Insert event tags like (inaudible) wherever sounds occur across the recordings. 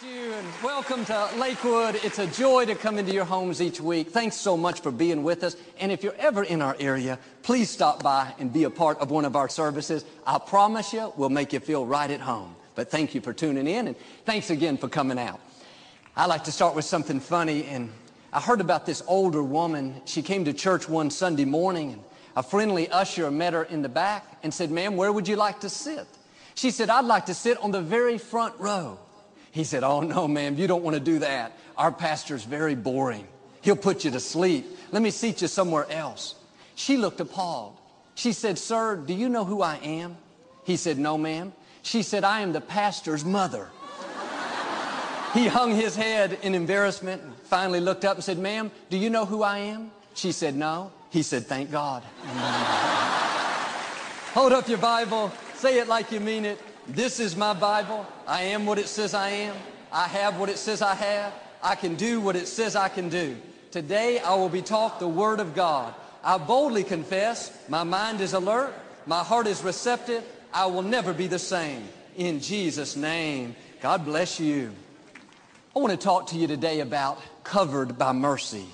bless you and welcome to Lakewood. It's a joy to come into your homes each week. Thanks so much for being with us. And if you're ever in our area, please stop by and be a part of one of our services. I promise you, we'll make you feel right at home. But thank you for tuning in and thanks again for coming out. I like to start with something funny and I heard about this older woman. She came to church one Sunday morning and a friendly usher met her in the back and said, ma'am, where would you like to sit? She said, I'd like to sit on the very front row. He said, oh no, ma'am, you don't want to do that. Our pastor's very boring. He'll put you to sleep. Let me seat you somewhere else. She looked appalled. She said, sir, do you know who I am? He said, no, ma'am. She said, I am the pastor's mother. he hung his head in embarrassment and finally looked up and said, ma'am, do you know who I am? She said, no. He said, thank God. (laughs) Hold up your Bible. Say it like you mean it. This is my Bible. I am what it says I am. I have what it says I have. I can do what it says I can do. Today I will be taught the Word of God. I boldly confess my mind is alert. My heart is receptive. I will never be the same. In Jesus' name, God bless you. I want to talk to you today about covered by mercy.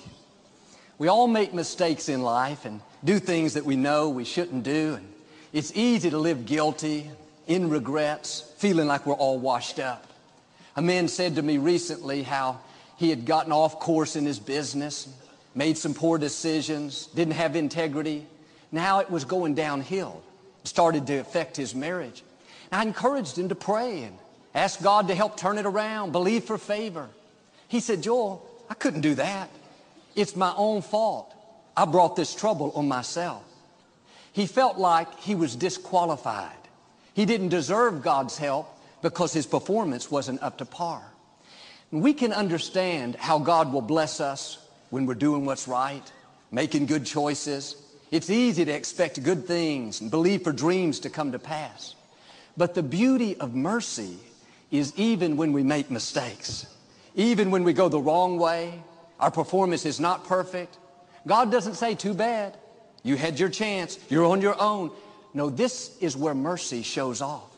We all make mistakes in life and do things that we know we shouldn't do. And it's easy to live guilty, in regrets, feeling like we're all washed up. A man said to me recently how he had gotten off course in his business, made some poor decisions, didn't have integrity. Now it was going downhill. It started to affect his marriage. And I encouraged him to pray and ask God to help turn it around, believe for favor. He said, Joel, I couldn't do that. It's my own fault. I brought this trouble on myself. He felt like he was disqualified. He didn't deserve God's help because his performance wasn't up to par. We can understand how God will bless us when we're doing what's right, making good choices. It's easy to expect good things and believe for dreams to come to pass. But the beauty of mercy is even when we make mistakes, even when we go the wrong way, our performance is not perfect. God doesn't say, too bad. You had your chance. You're on your own. No, this is where mercy shows off.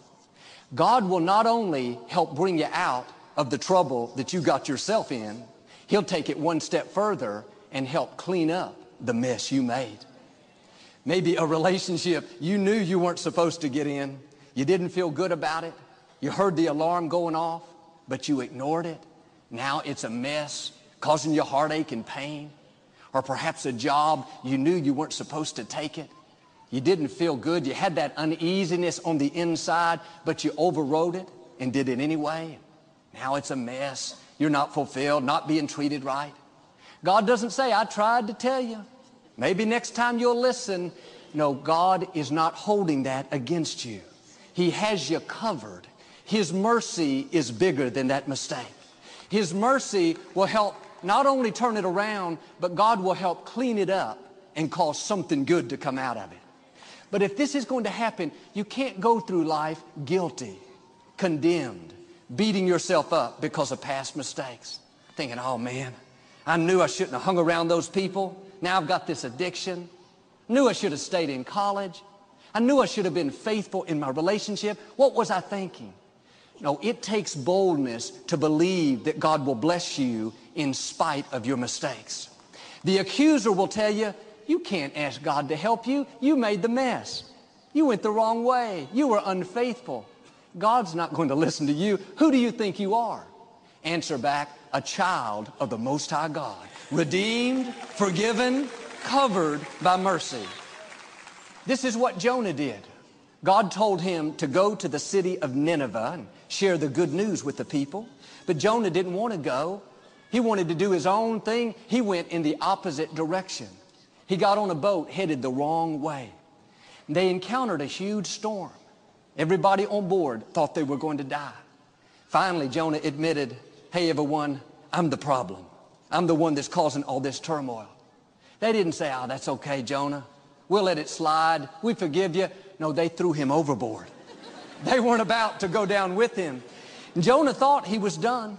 God will not only help bring you out of the trouble that you got yourself in, He'll take it one step further and help clean up the mess you made. Maybe a relationship you knew you weren't supposed to get in. You didn't feel good about it. You heard the alarm going off, but you ignored it. Now it's a mess, causing you heartache and pain. Or perhaps a job you knew you weren't supposed to take it. You didn't feel good. You had that uneasiness on the inside, but you overrode it and did it anyway. Now it's a mess. You're not fulfilled, not being treated right. God doesn't say, I tried to tell you. Maybe next time you'll listen. No, God is not holding that against you. He has you covered. His mercy is bigger than that mistake. His mercy will help not only turn it around, but God will help clean it up and cause something good to come out of it. But if this is going to happen, you can't go through life guilty, condemned, beating yourself up because of past mistakes. Thinking, oh man, I knew I shouldn't have hung around those people. Now I've got this addiction. Knew I should have stayed in college. I knew I should have been faithful in my relationship. What was I thinking? No, it takes boldness to believe that God will bless you in spite of your mistakes. The accuser will tell you, you can't ask God to help you. You made the mess. You went the wrong way. You were unfaithful. God's not going to listen to you. Who do you think you are? Answer back, a child of the Most High God. Redeemed, forgiven, covered by mercy. This is what Jonah did. God told him to go to the city of Nineveh and share the good news with the people. But Jonah didn't want to go. He wanted to do his own thing. He went in the opposite direction. He got on a boat headed the wrong way. They encountered a huge storm. Everybody on board thought they were going to die. Finally, Jonah admitted, hey, everyone, I'm the problem. I'm the one that's causing all this turmoil. They didn't say, oh, that's okay, Jonah. We'll let it slide. We forgive you. No, they threw him overboard. (laughs) They weren't about to go down with him. Jonah thought he was done.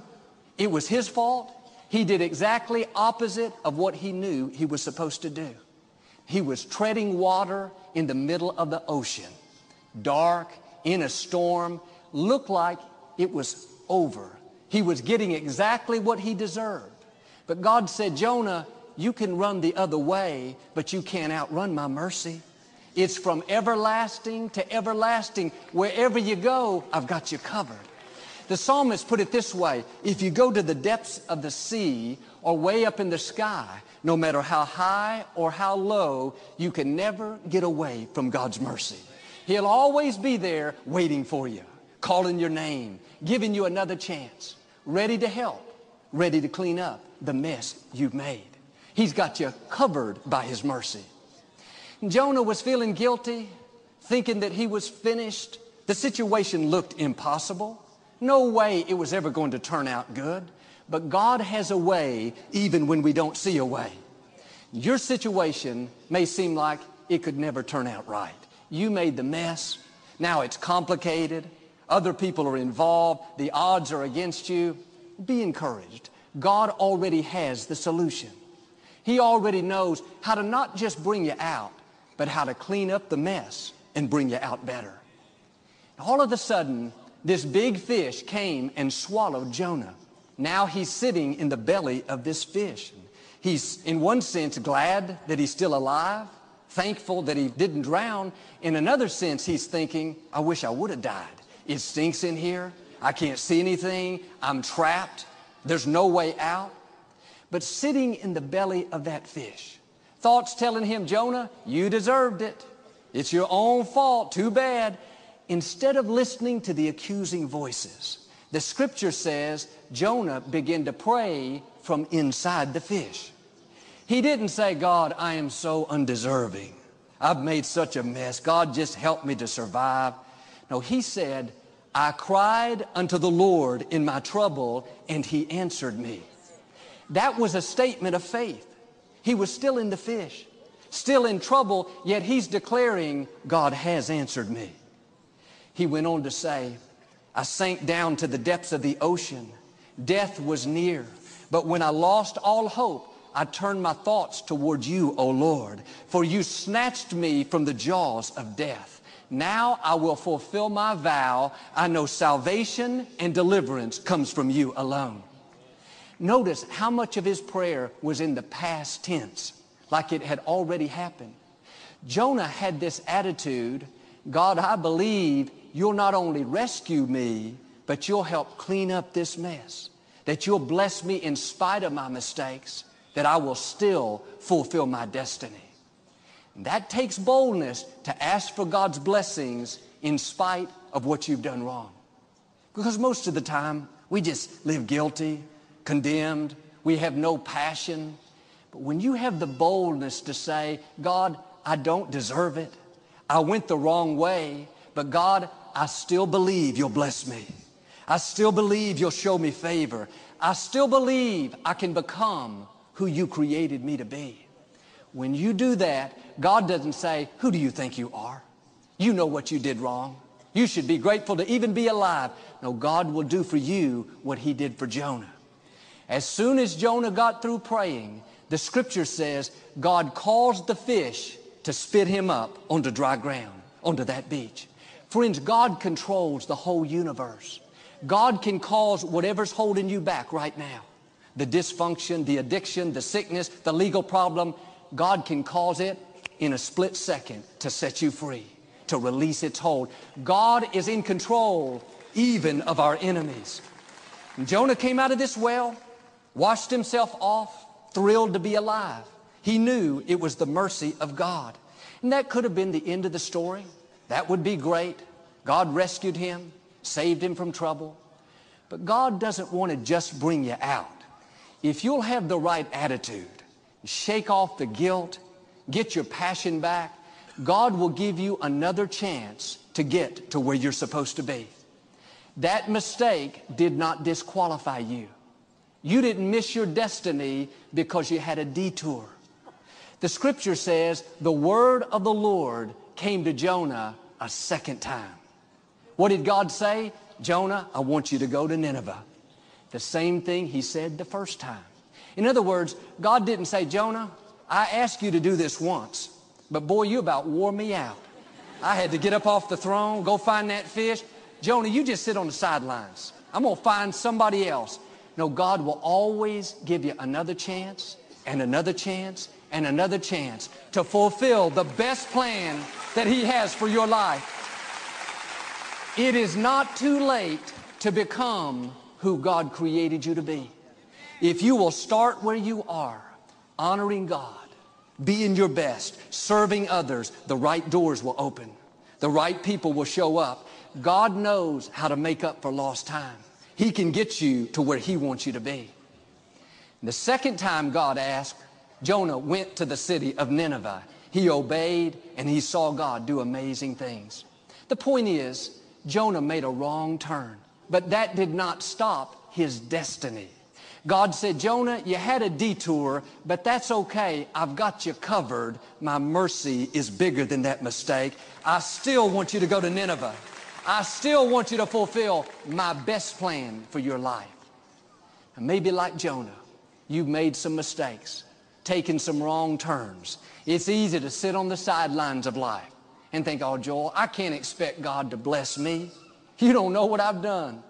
It was his fault. He did exactly opposite of what he knew he was supposed to do. He was treading water in the middle of the ocean, dark, in a storm, looked like it was over. He was getting exactly what he deserved. But God said, Jonah, you can run the other way, but you can't outrun my mercy. It's from everlasting to everlasting. Wherever you go, I've got you covered. The psalmist put it this way, if you go to the depths of the sea or way up in the sky, no matter how high or how low, you can never get away from God's mercy. He'll always be there waiting for you, calling your name, giving you another chance, ready to help, ready to clean up the mess you've made. He's got you covered by His mercy. Jonah was feeling guilty, thinking that he was finished. The situation looked impossible. No way it was ever going to turn out good. But God has a way even when we don't see a way. Your situation may seem like it could never turn out right. You made the mess. Now it's complicated. Other people are involved. The odds are against you. Be encouraged. God already has the solution. He already knows how to not just bring you out, but how to clean up the mess and bring you out better. All of a sudden, this big fish came and swallowed Jonah. Now he's sitting in the belly of this fish. He's, in one sense, glad that he's still alive, thankful that he didn't drown. In another sense, he's thinking, I wish I would have died. It stinks in here. I can't see anything. I'm trapped. There's no way out. But sitting in the belly of that fish, thoughts telling him, Jonah, you deserved it. It's your own fault. Too bad. Instead of listening to the accusing voices, the scripture says Jonah began to pray from inside the fish. He didn't say, God, I am so undeserving. I've made such a mess. God, just help me to survive. No, he said, I cried unto the Lord in my trouble, and he answered me. That was a statement of faith. He was still in the fish, still in trouble, yet he's declaring, God has answered me. He went on to say, I sank down to the depths of the ocean. Death was near. But when I lost all hope, I turned my thoughts toward you, O Lord, for you snatched me from the jaws of death. Now I will fulfill my vow. I know salvation and deliverance comes from you alone. Notice how much of his prayer was in the past tense, like it had already happened. Jonah had this attitude, God, I believe you'll not only rescue me, but you'll help clean up this mess. That you'll bless me in spite of my mistakes, that I will still fulfill my destiny. And that takes boldness to ask for God's blessings in spite of what you've done wrong. Because most of the time, we just live guilty, condemned, we have no passion. But when you have the boldness to say, God, I don't deserve it. I went the wrong way, but God, I still believe you'll bless me. I still believe you'll show me favor. I still believe I can become who you created me to be. When you do that, God doesn't say, who do you think you are? You know what you did wrong. You should be grateful to even be alive. No, God will do for you what he did for Jonah. As soon as Jonah got through praying, the scripture says God caused the fish to spit him up onto dry ground, onto that beach. Friends, God controls the whole universe. God can cause whatever's holding you back right now. The dysfunction, the addiction, the sickness, the legal problem, God can cause it in a split second to set you free, to release its hold. God is in control even of our enemies. Jonah came out of this well, washed himself off, thrilled to be alive. He knew it was the mercy of God. And that could have been the end of the story. That would be great. God rescued him, saved him from trouble. But God doesn't want to just bring you out. If you'll have the right attitude, shake off the guilt, get your passion back, God will give you another chance to get to where you're supposed to be. That mistake did not disqualify you. You didn't miss your destiny because you had a detour. The scripture says the word of the Lord came to Jonah a second time. What did God say? Jonah, I want you to go to Nineveh. The same thing he said the first time. In other words, God didn't say, Jonah, I asked you to do this once, but boy, you about wore me out. I had to get up off the throne, go find that fish. Jonah, you just sit on the sidelines. I'm going to find somebody else. No, God will always give you another chance and another chance and another chance to fulfill the best plan that He has for your life. It is not too late to become who God created you to be. If you will start where you are, honoring God, being your best, serving others, the right doors will open. The right people will show up. God knows how to make up for lost time. He can get you to where He wants you to be. The second time God asked, Jonah went to the city of Nineveh. He obeyed and he saw God do amazing things. The point is, Jonah made a wrong turn, but that did not stop his destiny. God said, Jonah, you had a detour, but that's okay. I've got you covered. My mercy is bigger than that mistake. I still want you to go to Nineveh. I still want you to fulfill my best plan for your life. And maybe like Jonah, you've made some mistakes, taken some wrong turns. It's easy to sit on the sidelines of life and think, oh, Joel, I can't expect God to bless me. You don't know what I've done.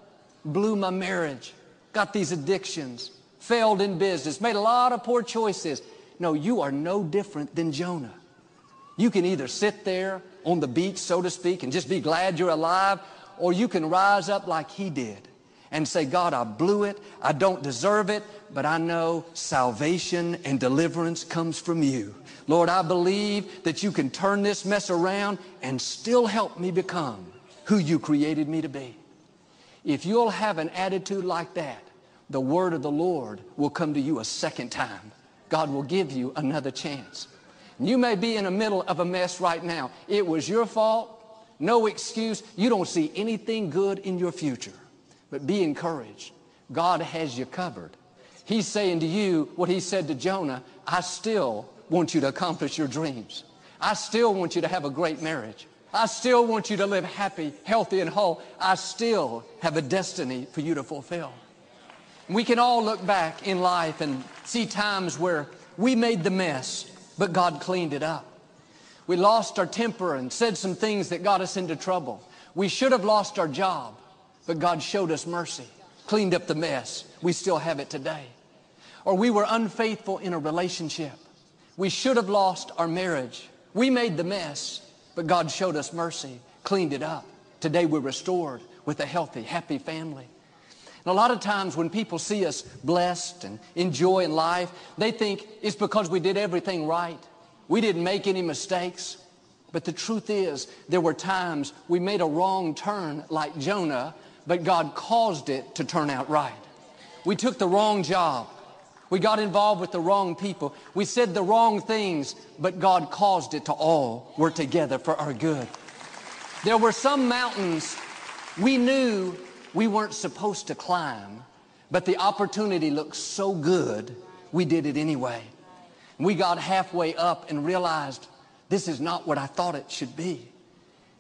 Blew my marriage, got these addictions, failed in business, made a lot of poor choices. No, you are no different than Jonah. You can either sit there on the beach, so to speak, and just be glad you're alive, or you can rise up like he did and say, God, I blew it. I don't deserve it, but I know salvation and deliverance comes from you. Lord, I believe that you can turn this mess around and still help me become who you created me to be. If you'll have an attitude like that, the word of the Lord will come to you a second time. God will give you another chance. You may be in the middle of a mess right now. It was your fault. No excuse. You don't see anything good in your future. But be encouraged. God has you covered. He's saying to you what he said to Jonah, I still want you to accomplish your dreams. I still want you to have a great marriage. I still want you to live happy, healthy, and whole. I still have a destiny for you to fulfill. We can all look back in life and see times where we made the mess, but God cleaned it up. We lost our temper and said some things that got us into trouble. We should have lost our job, but God showed us mercy, cleaned up the mess. We still have it today. Or we were unfaithful in a relationship. We should have lost our marriage. We made the mess, but God showed us mercy, cleaned it up. Today we're restored with a healthy, happy family. And a lot of times when people see us blessed and enjoying life, they think it's because we did everything right. We didn't make any mistakes. But the truth is, there were times we made a wrong turn like Jonah but God caused it to turn out right. We took the wrong job. We got involved with the wrong people. We said the wrong things, but God caused it to all work together for our good. There were some mountains we knew we weren't supposed to climb, but the opportunity looked so good, we did it anyway. We got halfway up and realized this is not what I thought it should be.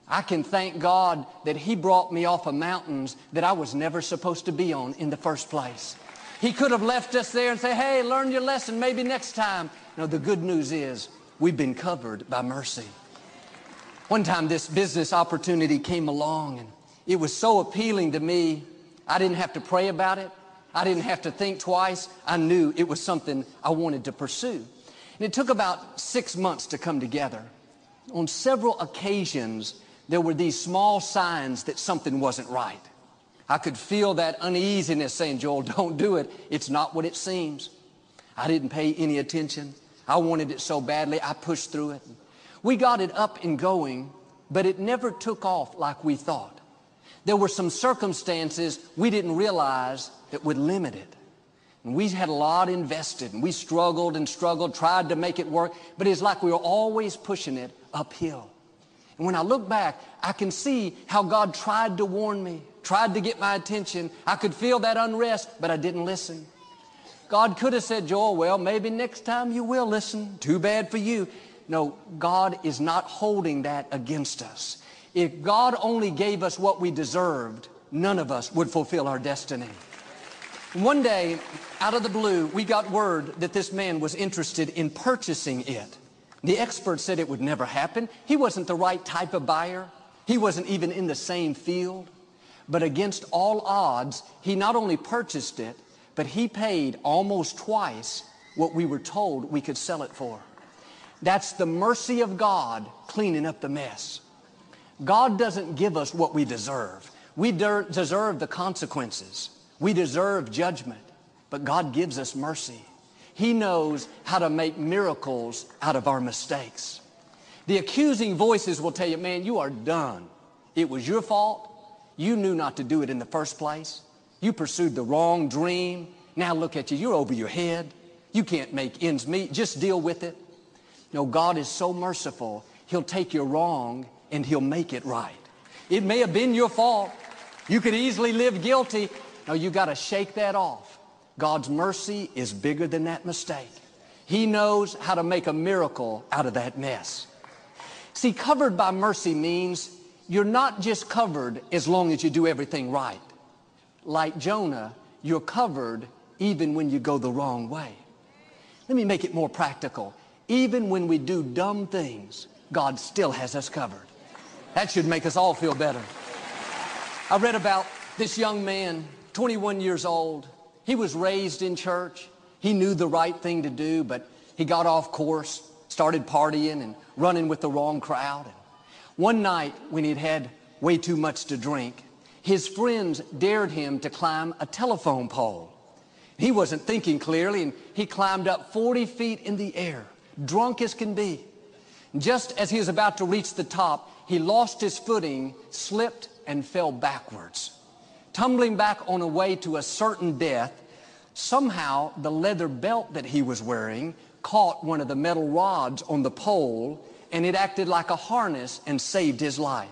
I can thank God that He brought me off of mountains that I was never supposed to be on in the first place. He could have left us there and say, hey, learn your lesson, maybe next time. No, the good news is we've been covered by mercy. One time this business opportunity came along and it was so appealing to me, I didn't have to pray about it. I didn't have to think twice. I knew it was something I wanted to pursue. And it took about six months to come together. On several occasions, there were these small signs that something wasn't right. I could feel that uneasiness saying, Joel, don't do it. It's not what it seems. I didn't pay any attention. I wanted it so badly, I pushed through it. We got it up and going, but it never took off like we thought. There were some circumstances we didn't realize that would limit it. And we had a lot invested, and we struggled and struggled, tried to make it work, but it's like we were always pushing it uphill. And when I look back, I can see how God tried to warn me, tried to get my attention. I could feel that unrest, but I didn't listen. God could have said, Joel, well, maybe next time you will listen. Too bad for you. No, God is not holding that against us. If God only gave us what we deserved, none of us would fulfill our destiny. One day, out of the blue, we got word that this man was interested in purchasing it. The expert said it would never happen. He wasn't the right type of buyer. He wasn't even in the same field. But against all odds, he not only purchased it, but he paid almost twice what we were told we could sell it for. That's the mercy of God cleaning up the mess. God doesn't give us what we deserve. We de- deserve the consequences. We deserve judgment. But God gives us mercy. He knows how to make miracles out of our mistakes. The accusing voices will tell you, man, you are done. It was your fault. You knew not to do it in the first place. You pursued the wrong dream. Now look at you. You're over your head. You can't make ends meet. Just deal with it. No, God is so merciful. He'll take your wrong and He'll make it right. It may have been your fault. You could easily live guilty. No, you got to shake that off. God's mercy is bigger than that mistake. He knows how to make a miracle out of that mess. See, covered by mercy means you're not just covered as long as you do everything right. Like Jonah, you're covered even when you go the wrong way. Let me make it more practical. Even when we do dumb things, God still has us covered. That should make us all feel better. I read about this young man, 21 years old. He was raised in church. He knew the right thing to do, but he got off course, started partying and running with the wrong crowd. One night when he'd had way too much to drink, his friends dared him to climb a telephone pole. He wasn't thinking clearly and he climbed up 40 feet in the air, drunk as can be. Just as he was about to reach the top, he lost his footing, slipped, and fell backwards. Tumbling back on a way to a certain death, somehow the leather belt that he was wearing caught one of the metal rods on the pole and it acted like a harness and saved his life.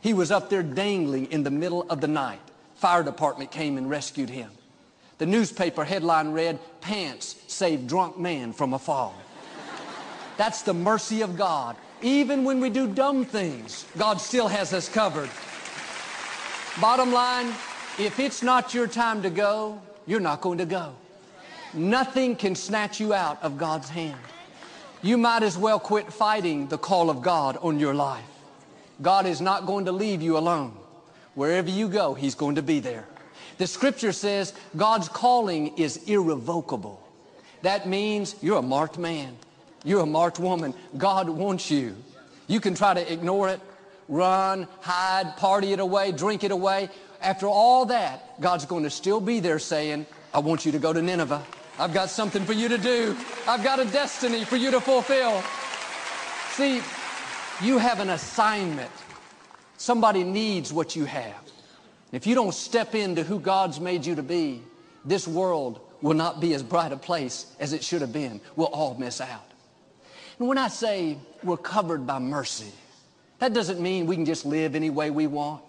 He was up there dangling in the middle of the night. Fire department came and rescued him. The newspaper headline read, Pants Save Drunk Man from a Fall. That's the mercy of God. Even when we do dumb things, God still has us covered. Bottom line, if it's not your time to go, you're not going to go. Nothing can snatch you out of God's hand. You might as well quit fighting the call of God on your life. God is not going to leave you alone. Wherever you go, He's going to be there. The scripture says God's calling is irrevocable. That means you're a marked man. You're a marked woman. God wants you. You can try to ignore it, run, hide, party it away, drink it away. After all that, God's going to still be there saying, I want you to go to Nineveh. I've got something for you to do. I've got a destiny for you to fulfill. See, you have an assignment. Somebody needs what you have. If you don't step into who God's made you to be, this world will not be as bright a place as it should have been. We'll all miss out. And when I say we're covered by mercy, that doesn't mean we can just live any way we want,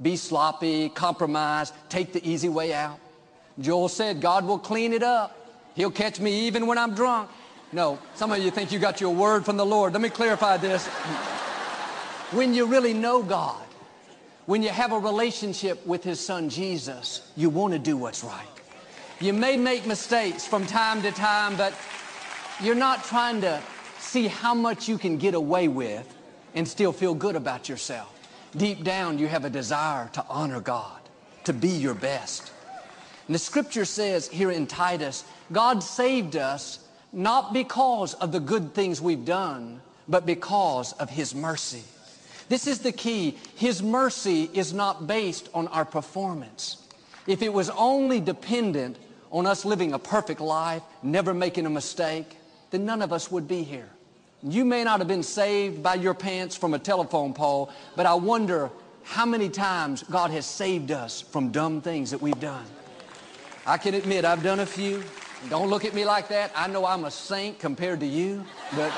be sloppy, compromise, take the easy way out. Joel said, God will clean it up. He'll catch me even when I'm drunk. No, some of you think you got your word from the Lord. Let me clarify this. when you really know God, when you have a relationship with His Son Jesus, you want to do what's right. You may make mistakes from time to time, but you're not trying to see how much you can get away with and still feel good about yourself. Deep down, you have a desire to honor God, to be your best. And the scripture says here in Titus, God saved us not because of the good things we've done, but because of His mercy. This is the key. His mercy is not based on our performance. If it was only dependent on us living a perfect life, never making a mistake, then none of us would be here. You may not have been saved by your pants from a telephone pole, but I wonder how many times God has saved us from dumb things that we've done. I can admit I've done a few. Don't look at me like that. I know I'm a saint compared to you, but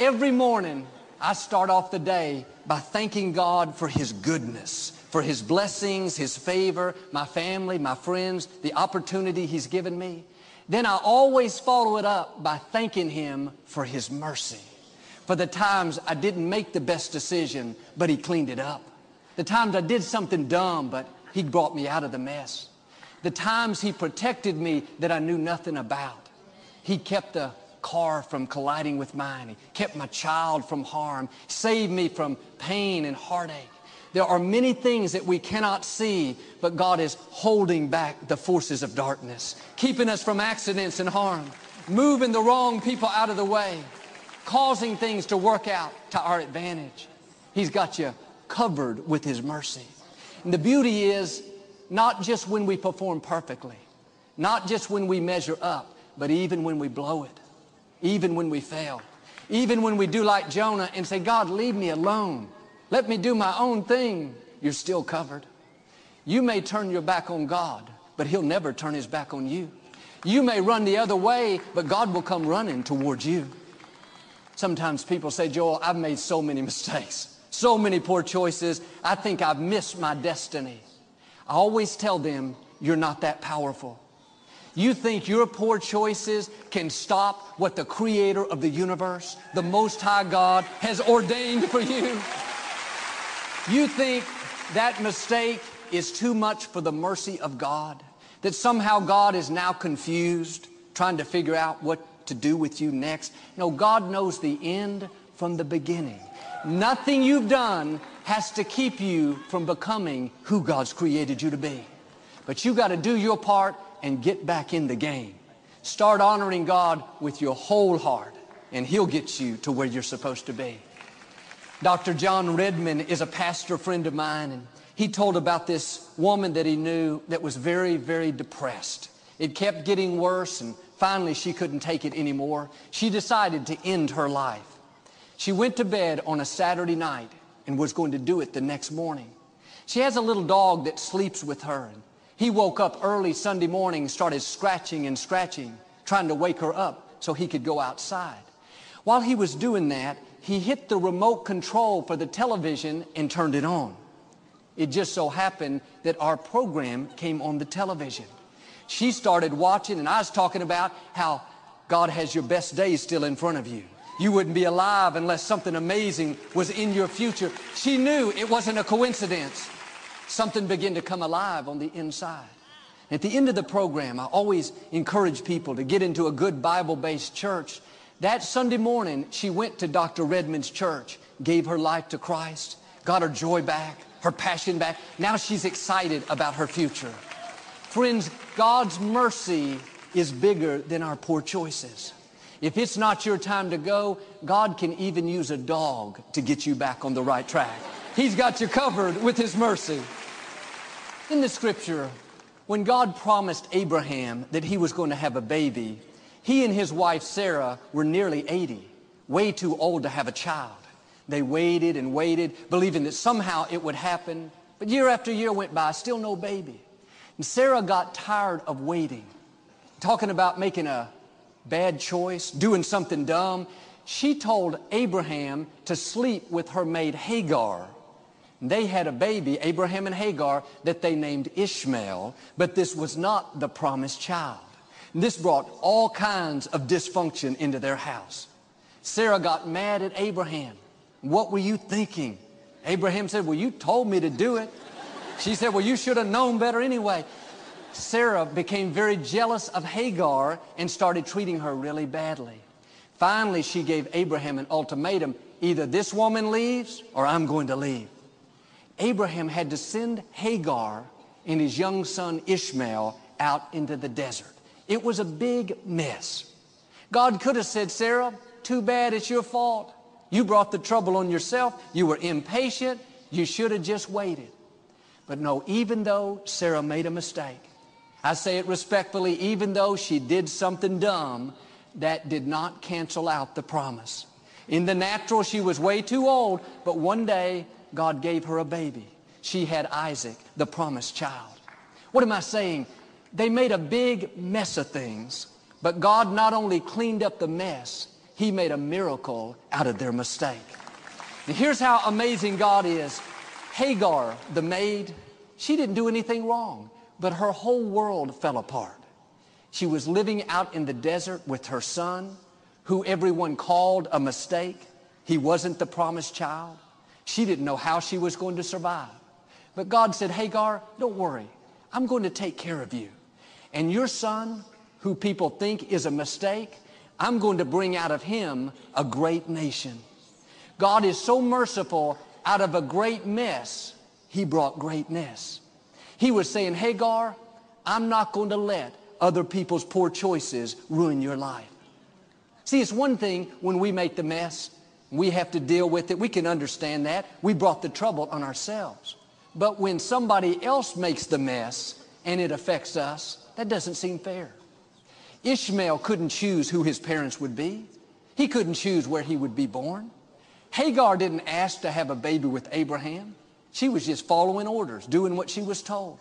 every morning I start off the day by thanking God for His goodness, for His blessings, His favor, my family, my friends, the opportunity He's given me. Then I always follow it up by thanking Him for His mercy. For the times I didn't make the best decision, but He cleaned it up. The times I did something dumb, but He brought me out of the mess. The times He protected me that I knew nothing about. He kept the car from colliding with mine. He kept my child from harm, saved me from pain and heartache. There are many things that we cannot see, but God is holding back the forces of darkness, keeping us from accidents and harm, moving the wrong people out of the way, causing things to work out to our advantage. He's got you covered with His mercy. And the beauty is not just when we perform perfectly, not just when we measure up, but even when we blow it, even when we fail, even when we do like Jonah and say, God, leave me alone. Let me do my own thing. You're still covered. You may turn your back on God, but he'll never turn his back on you. You may run the other way, but God will come running towards you. Sometimes people say, Joel, I've made so many (laughs) mistakes, so many poor choices. I think I've missed my destiny. I always tell them, you're not that powerful. You think your poor choices can stop what the creator of the universe, the most high God, has ordained for you? You think that mistake is too much for the mercy of God? That somehow God is now confused, trying to figure out what to do with you next? No, God knows the end from the beginning. Nothing you've done has to keep you from becoming who God's created you to be. But you got to do your part and get back in the game. Start honoring God with your whole heart, and He'll get you to where you're supposed to be. Dr. John Redmond is a pastor friend of mine, and he told about this woman that he knew that was very, very depressed. It kept getting worse, and finally she couldn't take it anymore. She decided to end her life. She went to bed on a Saturday night and was going to do it the next morning. She has a little dog that sleeps with her. And he woke up early Sunday morning, and started scratching and scratching, trying to wake her up so he could go outside. While he was doing that, he hit the remote control for the television and turned it on. It just so happened that our program came on the television. She started watching, and I was talking about how God has your best days still in front of you. You wouldn't be alive unless something amazing was in your future. She knew it wasn't a coincidence. Something began to come alive on the inside. At the end of the program, I always encourage people to get into a good Bible-based church that Sunday morning, she went to Dr. Redmond's church, gave her life to Christ, got her joy back, her passion back. Now she's excited about her future. Friends, God's mercy is bigger than our poor choices. If it's not your time to go, God can even use a dog to get you back on the right track. He's got you covered with His mercy. In the scripture, when God promised Abraham that he was going to have a baby, he and his wife Sarah were nearly 80, way too old to have a child. They waited and waited, believing that somehow it would happen. But year after year went by, still no baby. And Sarah got tired of waiting, talking about making a bad choice, doing something dumb. She told Abraham to sleep with her maid Hagar. They had a baby, Abraham and Hagar, that they named Ishmael, but this was not the promised child. This brought all kinds of dysfunction into their house. Sarah got mad at Abraham. What were you thinking? Abraham said, well, you told me to do it. She said, well, you should have known better anyway. Sarah became very jealous of Hagar and started treating her really badly. Finally, she gave Abraham an ultimatum. Either this woman leaves or I'm going to leave. Abraham had to send Hagar and his young son Ishmael out into the desert. It was a big mess. God could have said, Sarah, too bad it's your fault. You brought the trouble on yourself. You were impatient. You should have just waited. But no, even though Sarah made a mistake, I say it respectfully, even though she did something dumb, that did not cancel out the promise. In the natural, she was way too old, but one day God gave her a baby. She had Isaac, the promised child. What am I saying? They made a big mess of things, but God not only cleaned up the mess, He made a miracle out of their mistake. Here's how amazing God is. Hagar, the maid, she didn't do anything wrong, but her whole world fell apart. She was living out in the desert with her son, who everyone called a mistake. He wasn't the promised child. She didn't know how she was going to survive. But God said, Hagar, don't worry. I'm going to take care of you. And your son, who people think is a mistake, I'm going to bring out of him a great nation. God is so merciful, out of a great mess, he brought greatness. He was saying, Hagar, I'm not going to let other people's poor choices ruin your life. See, it's one thing when we make the mess, we have to deal with it. We can understand that. We brought the trouble on ourselves. But when somebody else makes the mess and it affects us, that doesn't seem fair. Ishmael couldn't choose who his parents would be. He couldn't choose where he would be born. Hagar didn't ask to have a baby with Abraham. She was just following orders, doing what she was told.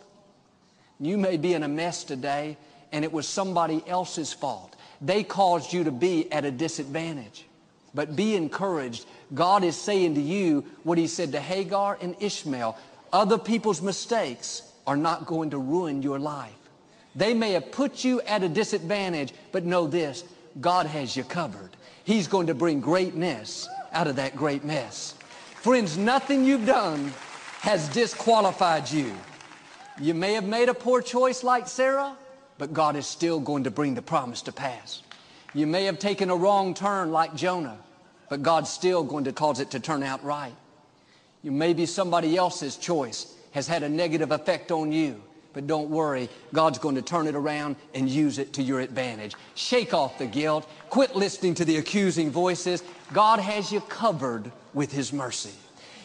You may be in a mess today and it was somebody else's fault. They caused you to be at a disadvantage. But be encouraged. God is saying to you what he said to Hagar and Ishmael. Other people's mistakes are not going to ruin your life. They may have put you at a disadvantage, but know this, God has you covered. He's going to bring greatness out of that great mess. Friends, nothing you've done has disqualified you. You may have made a poor choice like Sarah, but God is still going to bring the promise to pass. You may have taken a wrong turn like Jonah, but God's still going to cause it to turn out right. You may be somebody else's choice has had a negative effect on you, but don't worry, God's going to turn it around and use it to your advantage. Shake off the guilt. Quit listening to the accusing voices. God has you covered with His mercy.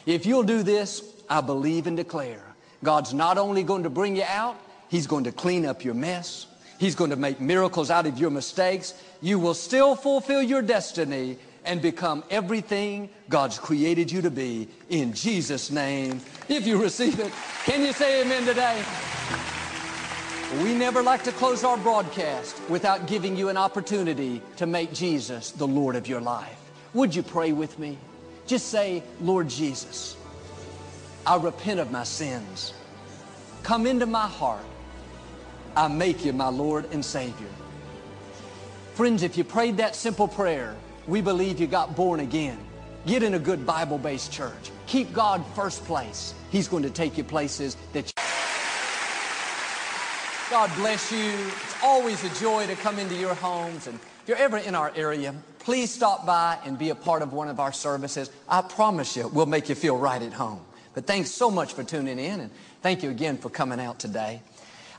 If you'll do this, I believe and declare, God's not only going to bring you out, He's going to clean up your mess. He's going to make miracles out of your mistakes. You will still fulfill your destiny and become everything God's created you to be in Jesus' name. If you receive it, can you say amen today? We never like to close our broadcast without giving you an opportunity to make Jesus the Lord of your life. Would you pray with me? Just say, Lord Jesus, I repent of my sins. Come into my heart. I make you my Lord and Savior. Friends, if you prayed that simple prayer, we believe you got born again. Get in a good Bible-based church. Keep God first place. He's going to take you places that you... God bless you. It's always a joy to come into your homes. And if you're ever in our area, please stop by and be a part of one of our services. I promise you, we'll make you feel right at home. But thanks so much for tuning in, and thank you again for coming out today.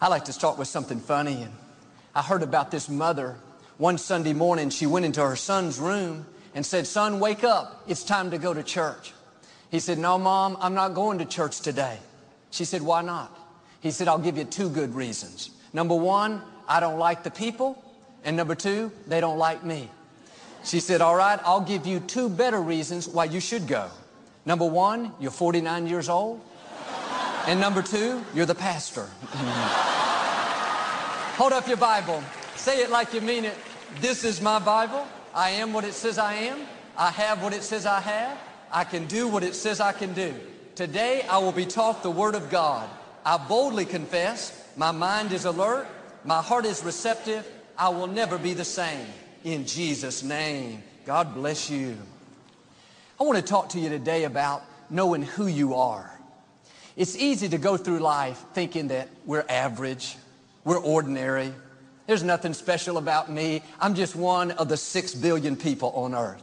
I like to start with something funny. And I heard about this mother. One Sunday morning, she went into her son's room and said, son, wake up. It's time to go to church. He said, no, mom, I'm not going to church today. She said, why not? He said, I'll give you two good reasons. Number one, I don't like the people. And number two, they don't like me. She said, all right, I'll give you two better reasons why you should go. Number one, you're 49 years old. And number two, you're the pastor. (laughs) Hold up your Bible. Say it like you mean it. This is my Bible. I am what it says I am. I have what it says I have. I can do what it says I can do. Today I will be taught the Word of God. I boldly confess, my mind is alert, my heart is receptive, I will never be the same. In Jesus' name, God bless you. I want to talk to you today about knowing who you are. It's easy to go through life thinking that we're average, we're ordinary, there's nothing special about me, I'm just one of the six billion people on earth.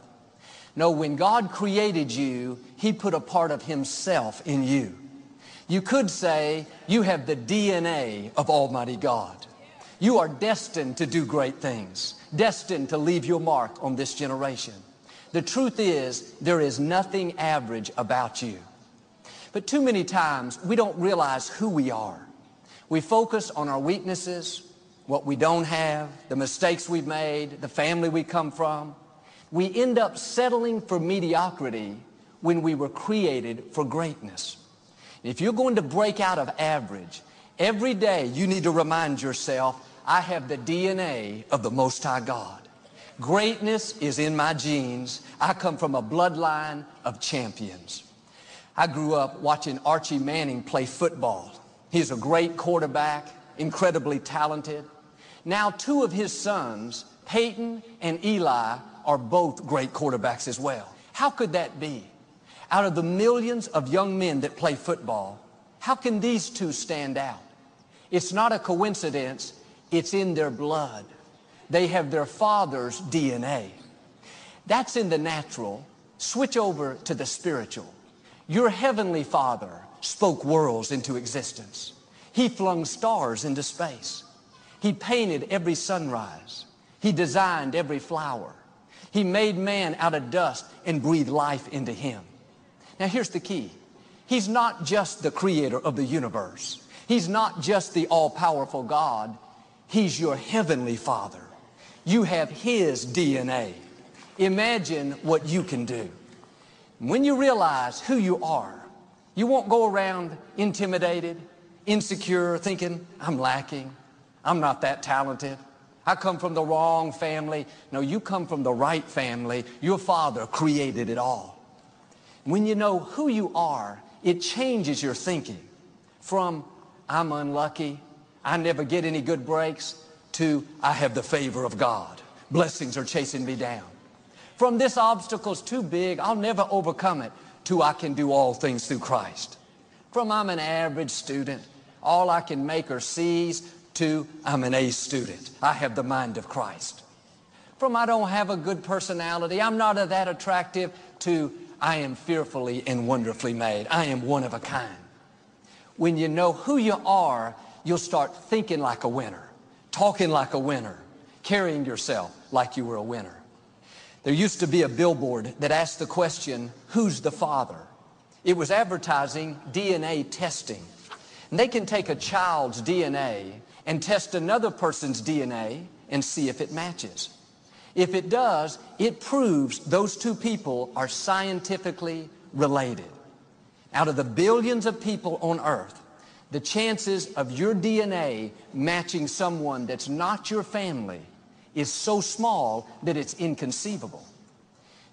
No, when God created you, He put a part of Himself in you. You could say you have the DNA of Almighty God. You are destined to do great things, destined to leave your mark on this generation. The truth is, there is nothing average about you. But too many times, we don't realize who we are. We focus on our weaknesses, what we don't have, the mistakes we've made, the family we come from. We end up settling for mediocrity when we were created for greatness. If you're going to break out of average, every day you need to remind yourself, I have the DNA of the Most High God. Greatness is in my genes. I come from a bloodline of champions. I grew up watching Archie Manning play football. He's a great quarterback, incredibly talented. Now two of his sons, Peyton and Eli, are both great quarterbacks as well. How could that be? Out of the millions of young men that play football, how can these two stand out? It's not a coincidence. It's in their blood. They have their father's DNA. That's in the natural. Switch over to the spiritual. Your heavenly father spoke worlds into existence. He flung stars into space. He painted every sunrise. He designed every flower. He made man out of dust and breathed life into him. Now here's the key. He's not just the creator of the universe. He's not just the all-powerful God. He's your heavenly Father. You have His DNA. Imagine what you can do. When you realize who you are, you won't go around intimidated, insecure, thinking, I'm lacking. I'm not that talented. I come from the wrong family. No, you come from the right family. Your father created it all. When you know who you are, it changes your thinking from I'm unlucky, I never get any good breaks, to I have the favor of God. Blessings are chasing me down. From this obstacle's too big, I'll never overcome it, to I can do all things through Christ. From I'm an average student, all I can make are C's, to I'm an A student. I have the mind of Christ. From I don't have a good personality, I'm not of that attractive, to I am fearfully and wonderfully made. I am one of a kind. When you know who you are, you'll start thinking like a winner, talking like a winner, carrying yourself like you were a winner. There used to be a billboard that asked the question, who's the father? It was advertising DNA testing. And they can take a child's DNA and test another person's DNA and see if it matches. If it does, it proves those two people are scientifically related. Out of the billions of people on earth, the chances of your DNA matching someone that's not your family is so small that it's inconceivable.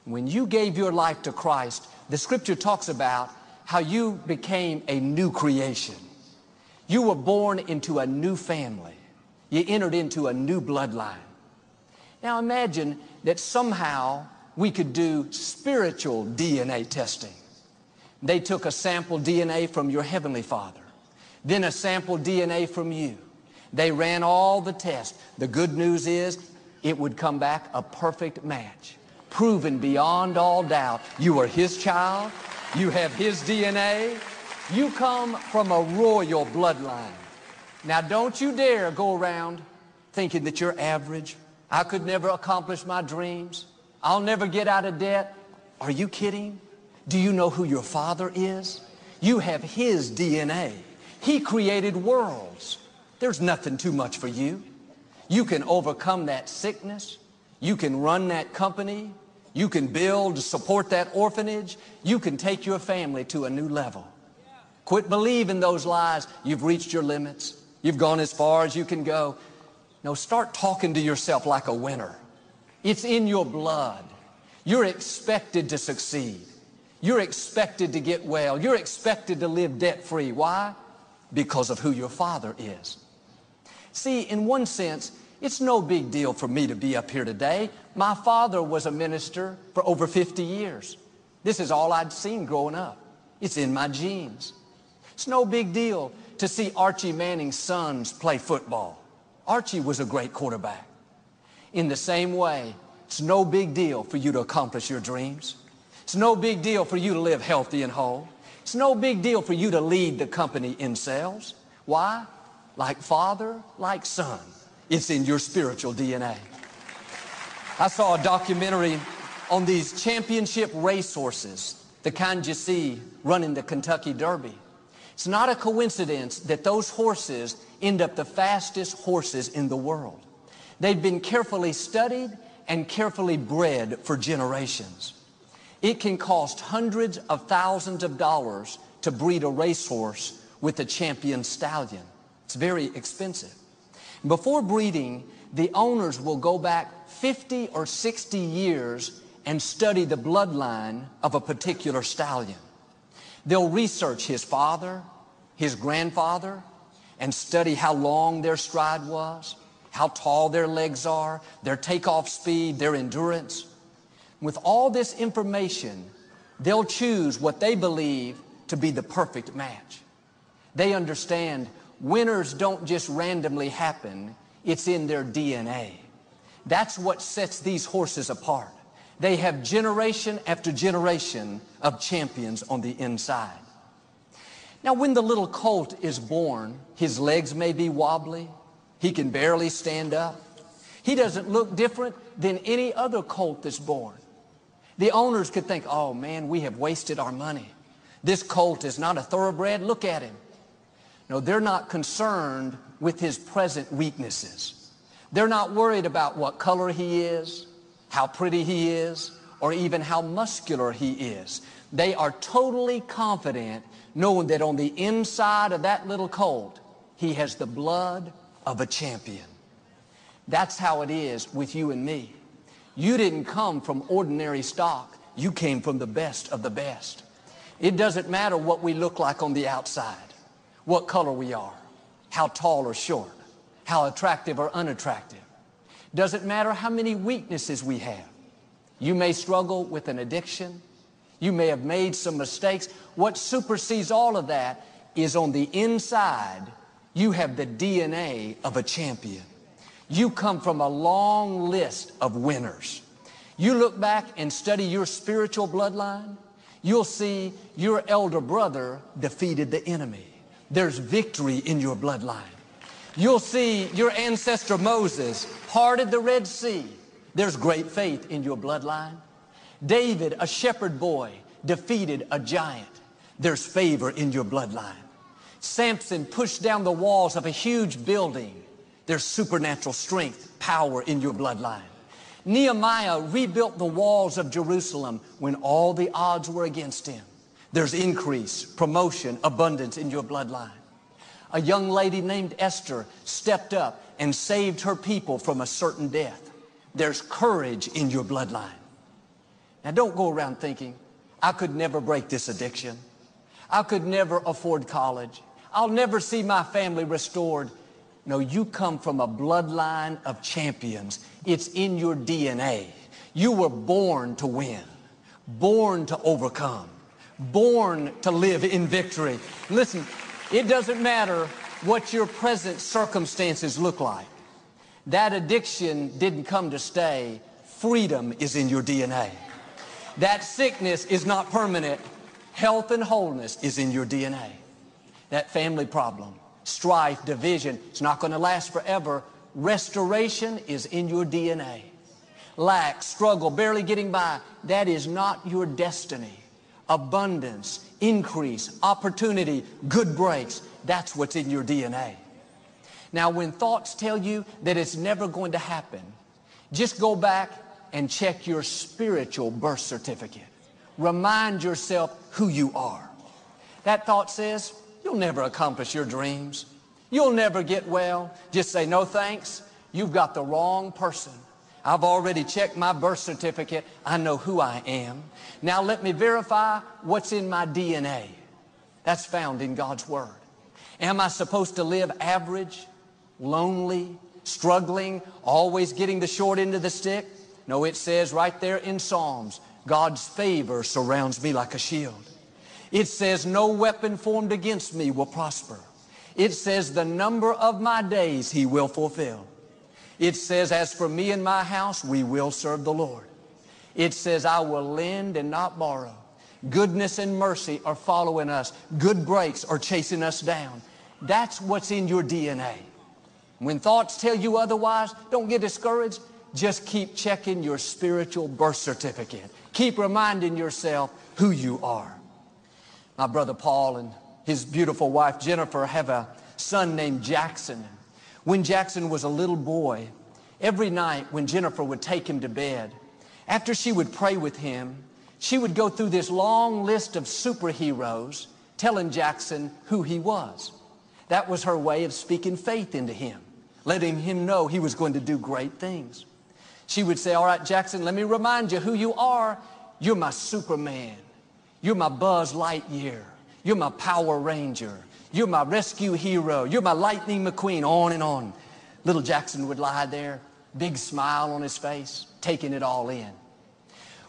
When you gave your life to Christ, the scripture talks about how you became a new creation. You were born into a new family. You entered into a new bloodline. Now imagine that somehow we could do spiritual DNA testing. They took a sample DNA from your heavenly father, then a sample DNA from you. They ran all the tests. The good news is it would come back a perfect match, proven beyond all doubt. You are his child. You have his DNA. You come from a royal bloodline. Now don't you dare go around thinking that you're average. I could never accomplish my dreams. I'll never get out of debt. Are you kidding? Do you know who your father is? You have his DNA. He created worlds. There's nothing too much for you. You can overcome that sickness. You can run that company. You can build, support that orphanage. You can take your family to a new level. Quit believing those lies. You've reached your limits. You've gone as far as you can go. No, start talking to yourself like a winner. It's in your blood. You're expected to succeed. You're expected to get well. You're expected to live debt-free. Why? Because of who your father is. See, in one sense, it's no big deal for me to be up here today. My father was a minister for over 50 years. This is all I'd seen growing up. It's in my genes. It's no big deal to see Archie Manning's sons play football. Archie was a great quarterback. In the same way, it's no big deal for you to accomplish your dreams. It's no big deal for you to live healthy and whole. It's no big deal for you to lead the company in sales. Why? Like father, like son. It's in your spiritual DNA. I saw a documentary on these championship racehorses, the kind you see running the Kentucky Derby. It's not a coincidence that those horses end up the fastest horses in the world. They've been carefully studied and carefully bred for generations. It can cost hundreds of thousands of dollars to breed a racehorse with a champion stallion. It's very expensive. Before breeding, the owners will go back 50 or 60 years and study the bloodline of a particular stallion. They'll research his father, his grandfather, and study how long their stride was, how tall their legs are, their takeoff speed, their endurance. With all this information, they'll choose what they believe to be the perfect match. They understand winners don't just randomly happen, it's in their DNA. That's what sets these horses apart. They have generation after generation of champions on the inside. Now, when the little colt is born, his legs may be wobbly. He can barely stand up. He doesn't look different than any other colt that's born. The owners could think, oh man, we have wasted our money. This colt is not a thoroughbred. Look at him. No, they're not concerned with his present weaknesses. They're not worried about what color he is, how pretty he is, or even how muscular he is. They are totally confident knowing that on the inside of that little colt, he has the blood of a champion. That's how it is with you and me. You didn't come from ordinary stock. You came from the best of the best. It doesn't matter what we look like on the outside, what color we are, how tall or short, how attractive or unattractive. Doesn't matter how many weaknesses we have. You may struggle with an addiction. You may have made some mistakes. What supersedes all of that is on the inside, you have the DNA of a champion. You come from a long list of winners. You look back and study your spiritual bloodline, you'll see your elder brother defeated the enemy. There's victory in your bloodline. You'll see your ancestor Moses parted the Red Sea. There's great faith in your bloodline. David, a shepherd boy, defeated a giant. There's favor in your bloodline. Samson pushed down the walls of a huge building. There's supernatural strength, power in your bloodline. Nehemiah rebuilt the walls of Jerusalem when all the odds were against him. There's increase, promotion, abundance in your bloodline. A young lady named Esther stepped up and saved her people from a certain death. There's courage in your bloodline. Now don't go around thinking, I could never break this addiction. I could never afford college. I'll never see my family restored. No, you come from a bloodline of champions. It's in your DNA. You were born to win, born to overcome, born to live in victory. Listen, it doesn't matter what your present circumstances look like. That addiction didn't come to stay. Freedom is in your DNA. That sickness is not permanent. Health and wholeness is in your DNA. That family problem, strife, division. It's not going to last forever. Restoration is in your DNA. Lack, struggle, barely getting by, that is not your destiny. Abundance, increase, opportunity, good breaks, that's what's in your DNA. Now, when thoughts tell you that it's never going to happen, just go back and check your spiritual birth certificate. Remind yourself who you are. That thought says, You'll never accomplish your dreams. You'll never get well. Just say, no thanks. You've got the wrong person. I've already checked my birth certificate. I know who I am. Now let me verify what's in my DNA. That's found in God's Word. Am I supposed to live average, lonely, struggling, always getting the short end of the stick? No, it says right there in Psalms, God's favor surrounds me like a shield. It says, no weapon formed against me will prosper. It says, the number of my days he will fulfill. It says, as for me and my house, we will serve the Lord. It says, I will lend and not borrow. Goodness and mercy are following us. Good breaks are chasing us down. That's what's in your DNA. When thoughts tell you otherwise, don't get discouraged. Just keep checking your spiritual birth certificate. Keep reminding yourself who you are. My brother Paul and his beautiful wife Jennifer have a son named Jackson. When Jackson was a little boy, every night when Jennifer would take him to bed, after she would pray with him, she would go through this long list of superheroes telling Jackson who he was. That was her way of speaking faith into him, letting him know he was going to do great things. She would say, all right, Jackson, let me remind you who you are. You're my Superman. You're my Buzz Lightyear. You're my Power Ranger. You're my rescue hero. You're my Lightning McQueen, on and on. Little Jackson would lie there, big smile on his face, taking it all in.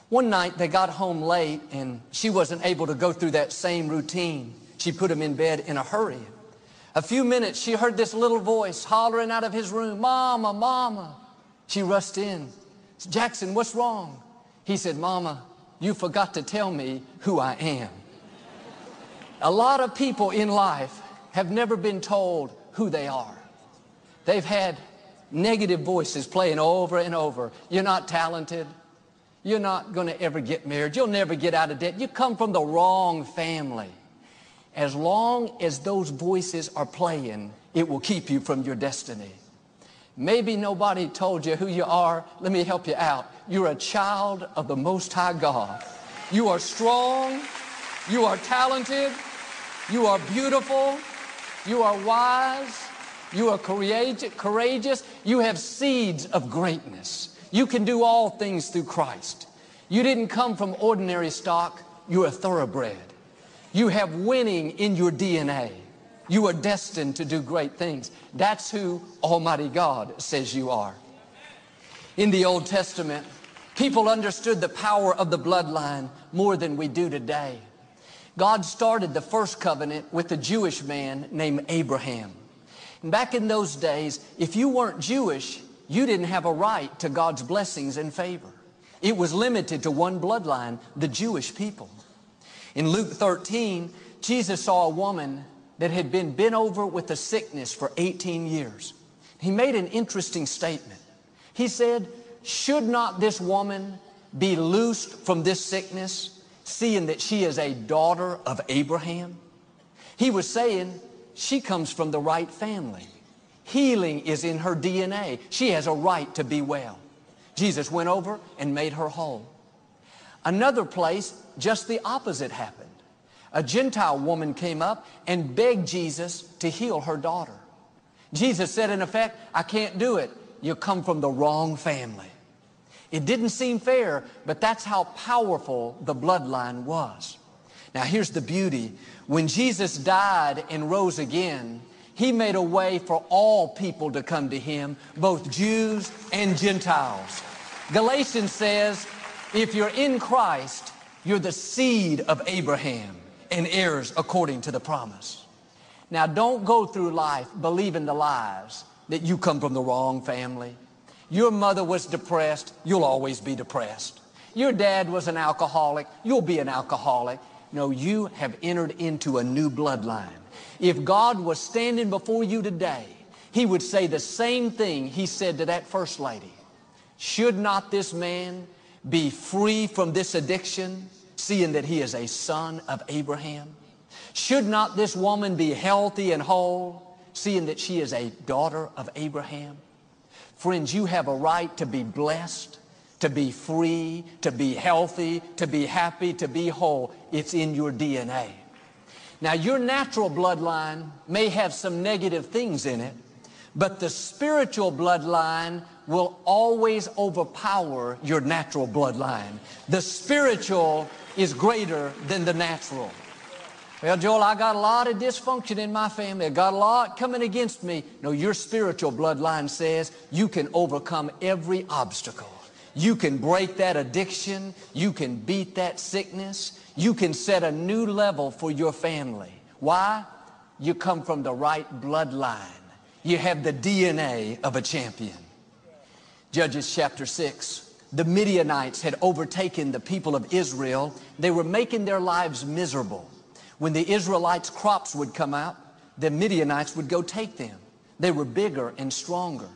One night they got home late and she wasn't able to go through that same routine. She put him in bed in a hurry. A few minutes, she heard this little voice hollering out of his room, Mama, Mama. She rushed in. Jackson, what's wrong? He said, Mama, you forgot to tell me who I am. A lot of people in life have never been told who they are. They've had negative voices playing over and over. You're not talented. You're not going to ever get married. You'll never get out of debt. You come from the wrong family. As long as those voices are playing, it will keep you from your destiny. Maybe nobody told you who you are. Let me help you out. You're a child of the Most High God. You are strong. You are talented. You are beautiful. You are wise. You are courageous. You have seeds of greatness. You can do all things through Christ. You didn't come from ordinary stock. You're a thoroughbred. You have winning in your DNA. You are destined to do great things. That's who Almighty God says you are. In the Old Testament, people understood the power of the bloodline more than we do today. God started the first covenant with a Jewish man named Abraham. And back in those days, if you weren't Jewish, you didn't have a right to God's blessings and favor. It was limited to one bloodline, the Jewish people. In Luke 13, Jesus saw a woman that had been bent over with a sickness for 18 years. He made an interesting statement. He said, should not this woman be loosed from this sickness, seeing that she is a daughter of Abraham? He was saying, she comes from the right family. Healing is in her DNA. She has a right to be well. Jesus went over and made her whole. Another place, just the opposite happened. A Gentile woman came up and begged Jesus to heal her daughter. Jesus said, in effect, I can't do it. You come from the wrong family. It didn't seem fair, but that's how powerful the bloodline was. Now here's the beauty. When Jesus died and rose again, he made a way for all people to come to him, both Jews and Gentiles. Galatians says, if you're in Christ, you're the seed of Abraham and heirs according to the promise. Now don't go through life believing the lies that you come from the wrong family. Your mother was depressed, you'll always be depressed. Your dad was an alcoholic, you'll be an alcoholic. No, you have entered into a new bloodline. If God was standing before you today, he would say the same thing he said to that first lady. Should not this man be free from this addiction, seeing that he is a son of Abraham? Should not this woman be healthy and whole, seeing that she is a daughter of Abraham? Friends, you have a right to be blessed, to be free, to be healthy, to be happy, to be whole. It's in your DNA. Now, your natural bloodline may have some negative things in it, but the spiritual bloodline will always overpower your natural bloodline. The spiritual is greater than the natural. Well, Joel, I got a lot of dysfunction in my family. I got a lot coming against me. No, your spiritual bloodline says you can overcome every obstacle. You can break that addiction. You can beat that sickness. You can set a new level for your family. Why? You come from the right bloodline. You have the DNA of a champion. Judges chapter 6. The Midianites had overtaken the people of Israel. They were making their lives miserable. When the Israelites' crops would come out, the Midianites would go take them. They were bigger and stronger.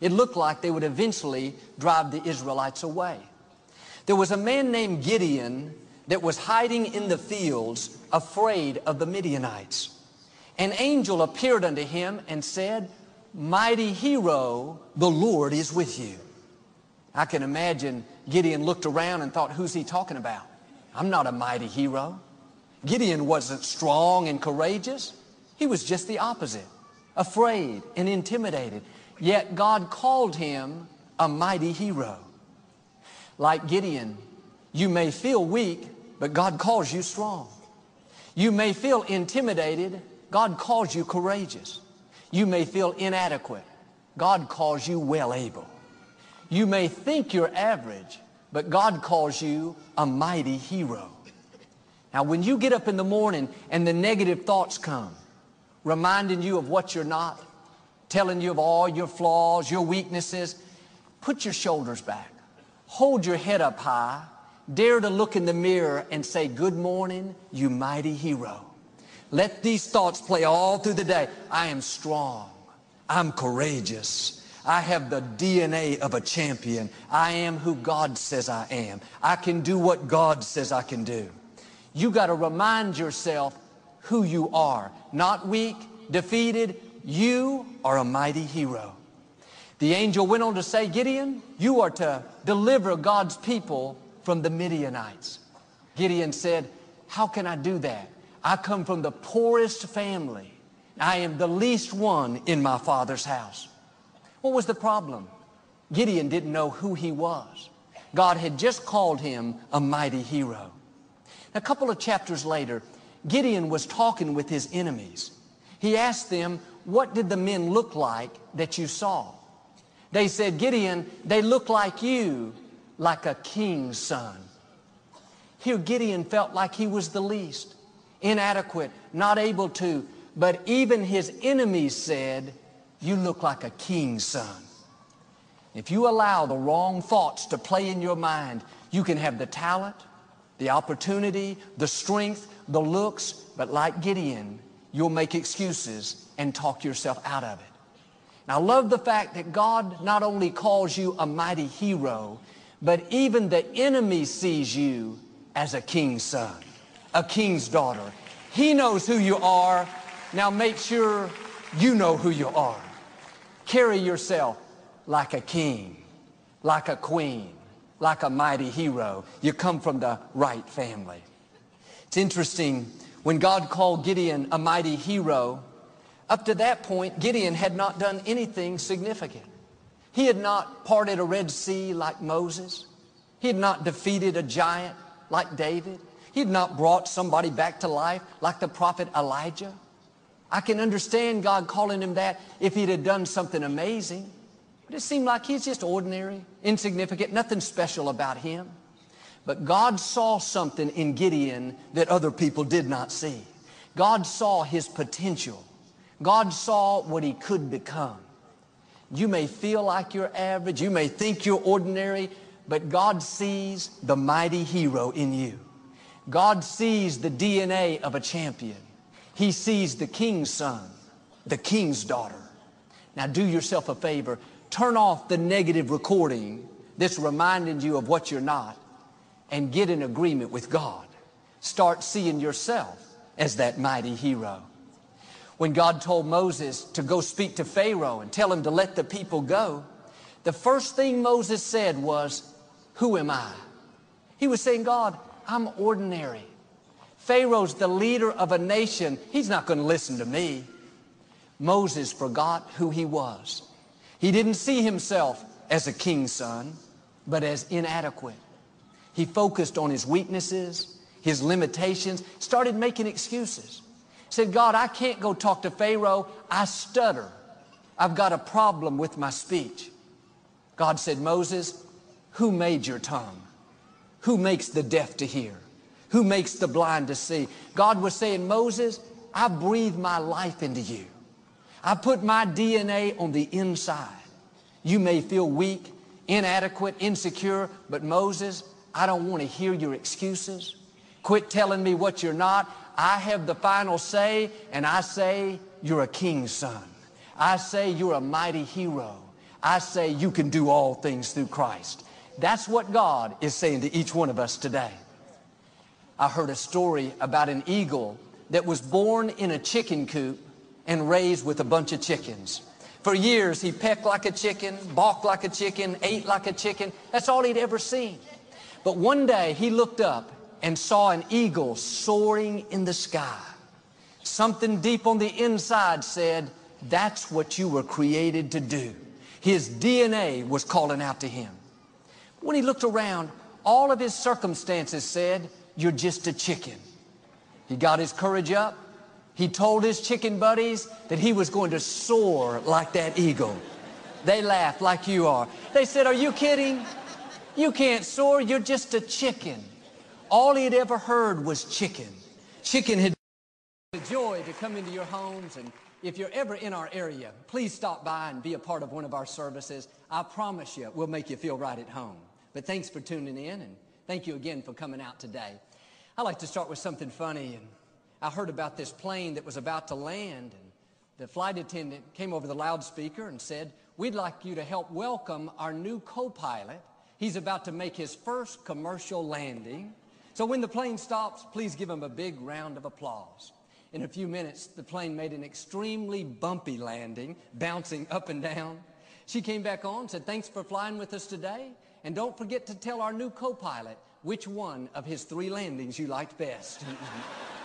It looked like they would eventually drive the Israelites away. There was a man named Gideon that was hiding in the fields, afraid of the Midianites. An angel appeared unto him and said, Mighty hero, the Lord is with you. I can imagine Gideon looked around and thought, who's he talking about? I'm not a mighty hero. Gideon wasn't strong and courageous. He was just the opposite, afraid and intimidated. Yet God called him a mighty hero. Like Gideon, you may feel weak, but God calls you strong. You may feel intimidated. God calls you courageous. You may feel inadequate. God calls you well able. You may think you're average, but God calls you a mighty hero. Now, when you get up in the morning and the negative thoughts come, reminding you of what you're not, telling you of all your flaws, your weaknesses, put your shoulders back. Hold your head up high Dare to look in the mirror and say, good morning, you mighty hero. Let these thoughts play all through the day. I am strong. I'm courageous. I have the DNA of a champion. I am who God says I am. I can do what God says I can do. You got to remind yourself who you are. Not weak, defeated. You are a mighty hero. The angel went on to say, Gideon, you are to deliver God's people from the Midianites. Gideon said, how can I do that? I come from the poorest family. I am the least one in my father's house. What was the problem? Gideon didn't know who he was. God had just called him a mighty hero. A couple of chapters later, Gideon was talking with his enemies. He asked them, what did the men look like that you saw? They said, Gideon, they look like you, like a king's son. Here Gideon felt like he was the least, inadequate, not able to, but even his enemies said, you look like a king's son. If you allow the wrong thoughts to play in your mind, you can have the talent, the opportunity, the strength, the looks, but like Gideon, you'll make excuses and talk yourself out of it. Now, I love the fact that God not only calls you a mighty hero, but even the enemy sees you as a king's son, a king's daughter. He knows who you are. Now make sure you know who you are. Carry yourself like a king, like a queen, like a mighty hero. You come from the right family. It's interesting, when God called Gideon a mighty hero, up to that point, Gideon had not done anything significant. He had not parted a Red Sea like Moses. He had not defeated a giant like David. He had not brought somebody back to life like the prophet Elijah. I can understand God calling him that if he'd have done something amazing. It seemed like he's just ordinary, insignificant, nothing special about him. But God saw something in Gideon that other people did not see. God saw his potential. God saw what he could become. You may feel like you're average. You may think you're ordinary, but God sees the mighty hero in you. God sees the DNA of a champion. He sees the king's son, the king's daughter. Now do yourself a favor. Turn off the negative recording that's reminding you of what you're not and get in agreement with God. Start seeing yourself as that mighty hero. When God told Moses to go speak to Pharaoh and tell him to let the people go, the first thing Moses said was, who am I? He was saying, God, I'm ordinary. Pharaoh's the leader of a nation. He's not going to listen to me. Moses forgot who he was. He didn't see himself as a king's son, but as inadequate. He focused on his weaknesses, his limitations, started making excuses. Said, God, I can't go talk to Pharaoh. I stutter. I've got a problem with my speech. God said, Moses, who made your tongue? Who makes the deaf to hear? Who makes the blind to see? God was saying, Moses, I breathe my life into you. I put my DNA on the inside. You may feel weak, inadequate, insecure, but Moses, I don't want to hear your excuses. Quit telling me what you're not. I have the final say, and I say you're a king's son. I say you're a mighty hero. I say you can do all things through Christ. That's what God is saying to each one of us today. I heard a story about an eagle that was born in a chicken coop and raised with a bunch of chickens. For years, he pecked like a chicken, balked like a chicken, ate like a chicken. That's all he'd ever seen. But one day, he looked up and saw an eagle soaring in the sky. Something deep on the inside said, that's what you were created to do. His DNA was calling out to him. When he looked around, all of his circumstances said, you're just a chicken. He got his courage up. He told his chicken buddies that he was going to soar like that eagle. They laughed like you are. They said, are you kidding? You can't soar. You're just a chicken. All he had ever heard was chicken. Chicken had a joy to come into your homes and if you're ever in our area, please stop by and be a part of one of our services. I promise you, we'll make you feel right at home. But thanks for tuning in and thank you again for coming out today. I like to start with something funny and I heard about this plane that was about to land, and the flight attendant came over the loudspeaker and said, We'd like you to help welcome our new co pilot. He's about to make his first commercial landing. So when the plane stops, please give him a big round of applause. In a few minutes, the plane made an extremely bumpy landing, bouncing up and down. She came back on, said, Thanks for flying with us today. And don't forget to tell our new co pilot which one of his three landings you liked best. (laughs)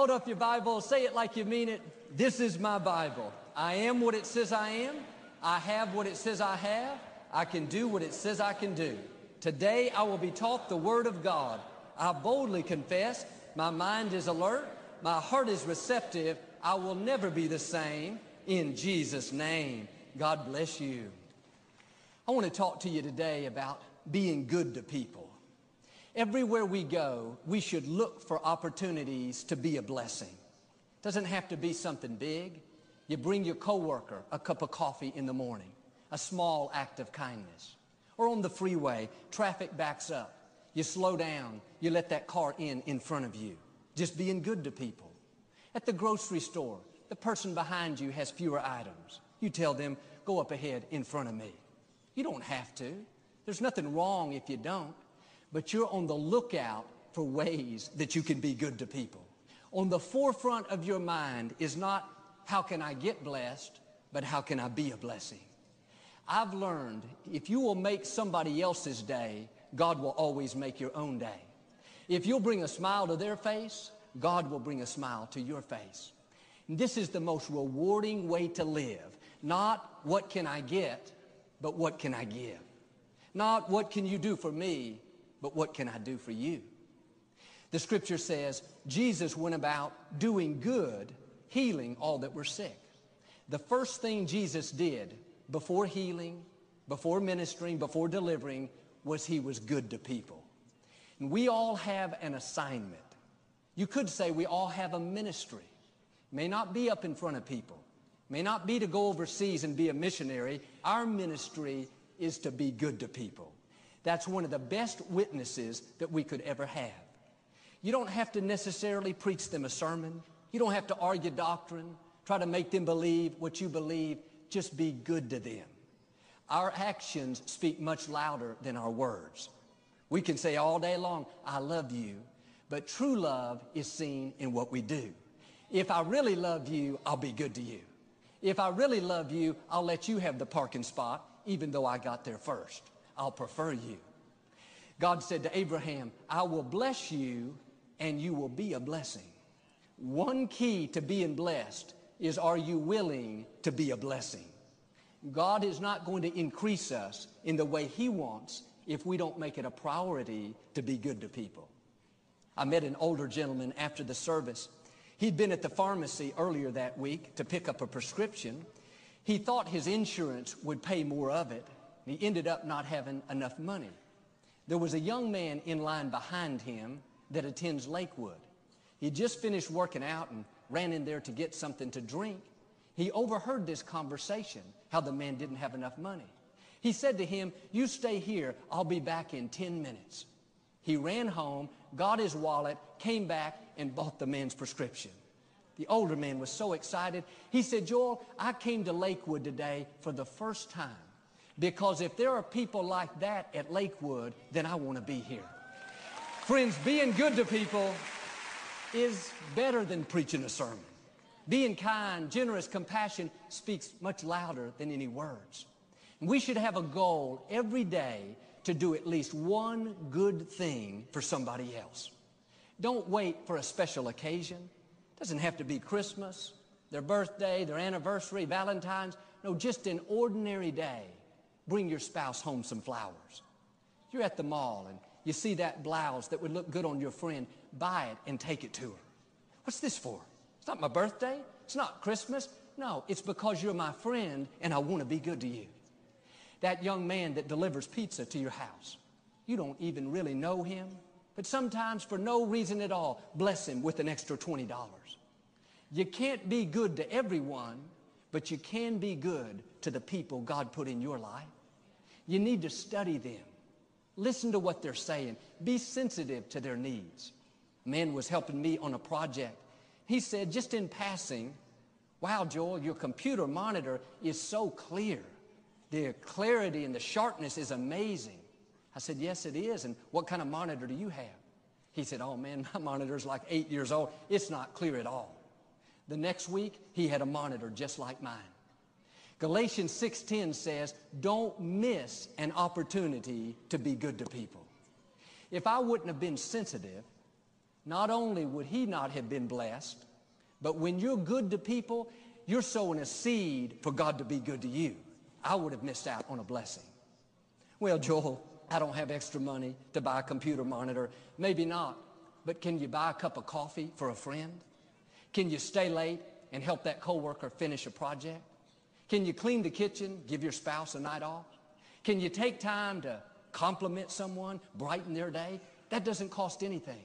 Hold up your Bible, say it like you mean it. This is my Bible. I am what it says I am. I have what it says I have. I can do what it says I can do. Today I will be taught the Word of God. I boldly confess, my mind is alert, my heart is receptive. I will never be the same. In Jesus' name, God bless you. I want to talk to you today about being good to people. Everywhere we go, we should look for opportunities to be a blessing. Doesn't have to be something big. You bring your coworker a cup of coffee in the morning, a small act of kindness. Or on the freeway, traffic backs up. You slow down, you let that car in in front of you just being good to people. At the grocery store, the person behind you has fewer items. You tell them, go up ahead in front of me. You don't have to. There's nothing wrong if you don't. But you're on the lookout for ways that you can be good to people. On the forefront of your mind is not how can I get blessed, but how can I be a blessing. I've learned if you will make somebody else's day, God will always make your own day. If you'll bring a smile to their face, God will bring a smile to your face. And this is the most rewarding way to live. Not what can I get, but what can I give. Not what can you do for me, but what can I do for you. The scripture says Jesus went about doing good, healing all that were sick. The first thing Jesus did before healing, before ministering, before delivering, was he was good to people. And we all have an assignment. You could say we all have a ministry. May not be up in front of people. May not be to go overseas and be a missionary. Our ministry is to be good to people. That's one of the best witnesses that we could ever have. You don't have to necessarily preach them a sermon. You don't have to argue doctrine, try to make them believe what you believe. Just be good to them. Our actions speak much louder than our words. We can say all day long, I love you, but true love is seen in what we do. If I really love you, I'll be good to you. If I really love you, I'll let you have the parking spot, even though I got there first. I'll prefer you. God said to Abraham, I will bless you and you will be a blessing. One key to being blessed is are you willing to be a blessing? God is not going to increase us in the way He wants if we don't make it a priority to be good to people. I met an older gentleman after the service. He'd been at the pharmacy earlier that week to pick up a prescription. He thought his insurance would pay more of it. He ended up not having enough money. There was a young man in line behind him that attends Lakewood. He just finished working out and ran in there to get something to drink. He overheard this conversation, how the man didn't have enough money. He said to him, you stay here. I'll be back in 10 minutes. He ran home, got his wallet, came back, and bought the man's prescription. The older man was so excited. He said, Joel, I came to Lakewood today for the first time because if there are people like that at Lakewood, then I want to be here. Friends, being good to people is better than preaching a sermon. Being kind, generous, compassion speaks much louder than any words. We should have a goal every day to do at least one good thing for somebody else. Don't wait for a special occasion. It doesn't have to be Christmas, their birthday, their anniversary, Valentine's. No, just an ordinary day. Bring your spouse home some flowers. You're at the mall and you see that blouse that would look good on your friend. Buy it and take it to her. What's this for? It's not my birthday. It's not Christmas. No, it's because you're my friend and I want to be good to you that young man that delivers pizza to your house. You don't even really know him, but sometimes for no reason at all, bless him with an extra $20. You can't be good to everyone, but you can be good to the people God put in your life. You need to study them. Listen to what they're saying. Be sensitive to their needs. A man was helping me on a project. He said, just in passing, wow, Joel, your computer monitor is so clear. The clarity and the sharpness is amazing. I said, yes, it is. And what kind of monitor do you have? He said, oh man, (laughs) my monitor's like eight years old. It's not clear at all. The next week, he had a monitor just like mine. Galatians 6.10 says, don't miss an opportunity to be good to people. If I wouldn't have been sensitive, not only would he not have been blessed, but when you're good to people, you're sowing a seed for God to be good to you. I would have missed out on a blessing. Well, Joel, I don't have extra money to buy a computer monitor. Maybe not. But can you buy a cup of coffee for a friend? Can you stay late and help that coworker finish a project? Can you clean the kitchen, give your spouse a night off? Can you take time to compliment someone, brighten their day? That doesn't cost anything.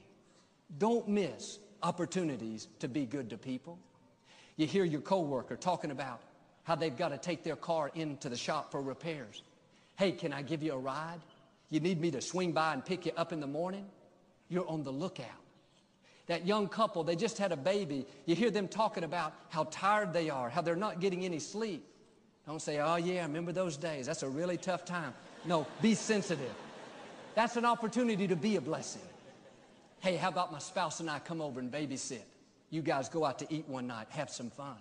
Don't miss opportunities to be good to people. You hear your coworker talking about how they've got to take their car into the shop for repairs. Hey, can I give you a ride? You need me to swing by and pick you up in the morning? You're on the lookout. That young couple, they just had a baby. You hear them talking about how tired they are, how they're not getting any sleep. Don't say, oh yeah, I remember those days. That's a really tough time. No, be sensitive. That's an opportunity to be a blessing. Hey, how about my spouse and I come over and babysit? You guys go out to eat one night, have some fun.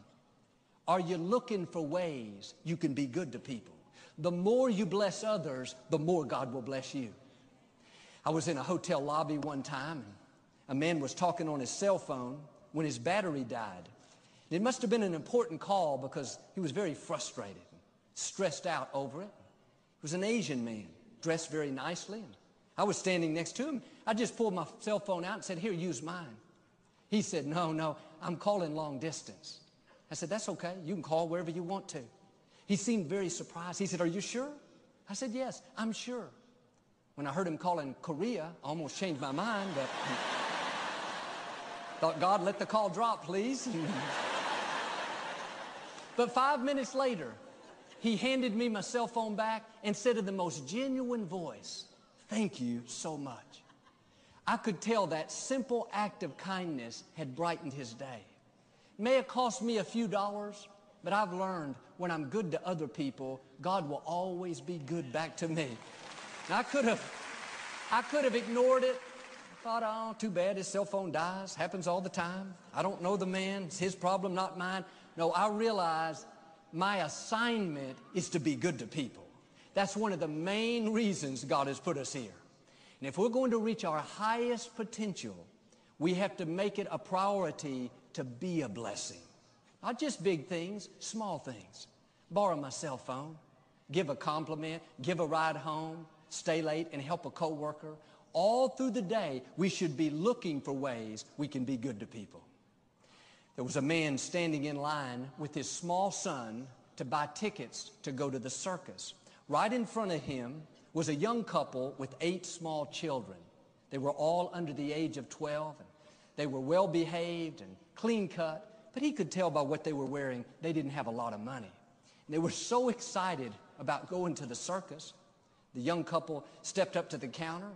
Are you looking for ways you can be good to people? The more you bless others, the more God will bless you. I was in a hotel lobby one time and a man was talking on his cell phone when his battery died. It must have been an important call because he was very frustrated, and stressed out over it. He was an Asian man, dressed very nicely. And I was standing next to him. I just pulled my cell phone out and said, here, use mine. He said, no, no, I'm calling long distance. I said, that's okay. You can call wherever you want to. He seemed very surprised. He said, are you sure? I said, yes, I'm sure. When I heard him calling Korea, I almost changed my mind, but (laughs) thought, God, let the call drop, please. (laughs) but five minutes later, he handed me my cell phone back and said in the most genuine voice, thank you so much. I could tell that simple act of kindness had brightened his day. May have cost me a few dollars, but I've learned when I'm good to other people, God will always be good back to me. I could have, I could have ignored it. Thought, oh, too bad his cell phone dies. Happens all the time. I don't know the man. It's his problem, not mine. No, I realize my assignment is to be good to people. That's one of the main reasons God has put us here. And if we're going to reach our highest potential, we have to make it a priority to be a blessing. Not just big things, small things. Borrow my cell phone, give a compliment, give a ride home, stay late and help a coworker. All through the day, we should be looking for ways we can be good to people. There was a man standing in line with his small son to buy tickets to go to the circus. Right in front of him was a young couple with eight small children. They were all under the age of 12. And they were well behaved and clean cut. But he could tell by what they were wearing, they didn't have a lot of money. And they were so excited about going to the circus. The young couple stepped up to the counter.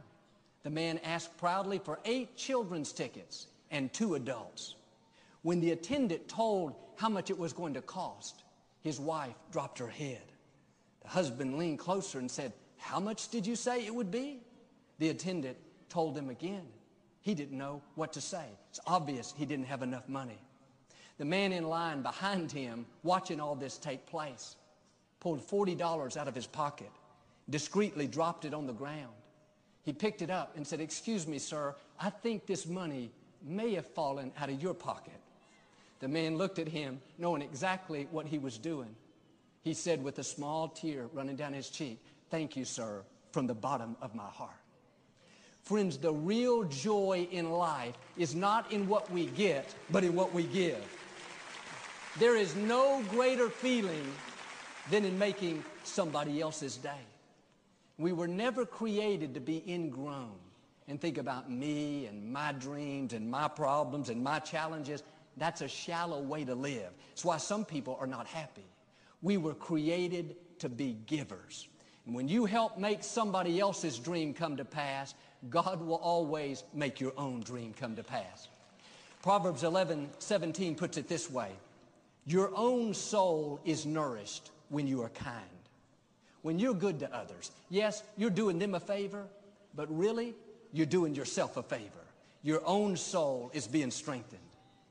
The man asked proudly for eight children's tickets and two adults. When the attendant told how much it was going to cost, his wife dropped her head. The husband leaned closer and said, how much did you say it would be? The attendant told him again. He didn't know what to say. It's obvious he didn't have enough money. The man in line behind him, watching all this take place, pulled $40 out of his pocket, discreetly dropped it on the ground. He picked it up and said, excuse me, sir, I think this money may have fallen out of your pocket. The man looked at him, knowing exactly what he was doing. He said with a small tear running down his cheek, thank you, sir, from the bottom of my heart. Friends, the real joy in life is not in what we get, but in what we give. There is no greater feeling than in making somebody else's day. We were never created to be ingrown and think about me and my dreams and my problems and my challenges. That's a shallow way to live. It's why some people are not happy. We were created to be givers. And when you help make somebody else's dream come to pass, God will always make your own dream come to pass. Proverbs 11, 17 puts it this way. Your own soul is nourished when you are kind. When you're good to others. Yes, you're doing them a favor, but really, you're doing yourself a favor. Your own soul is being strengthened.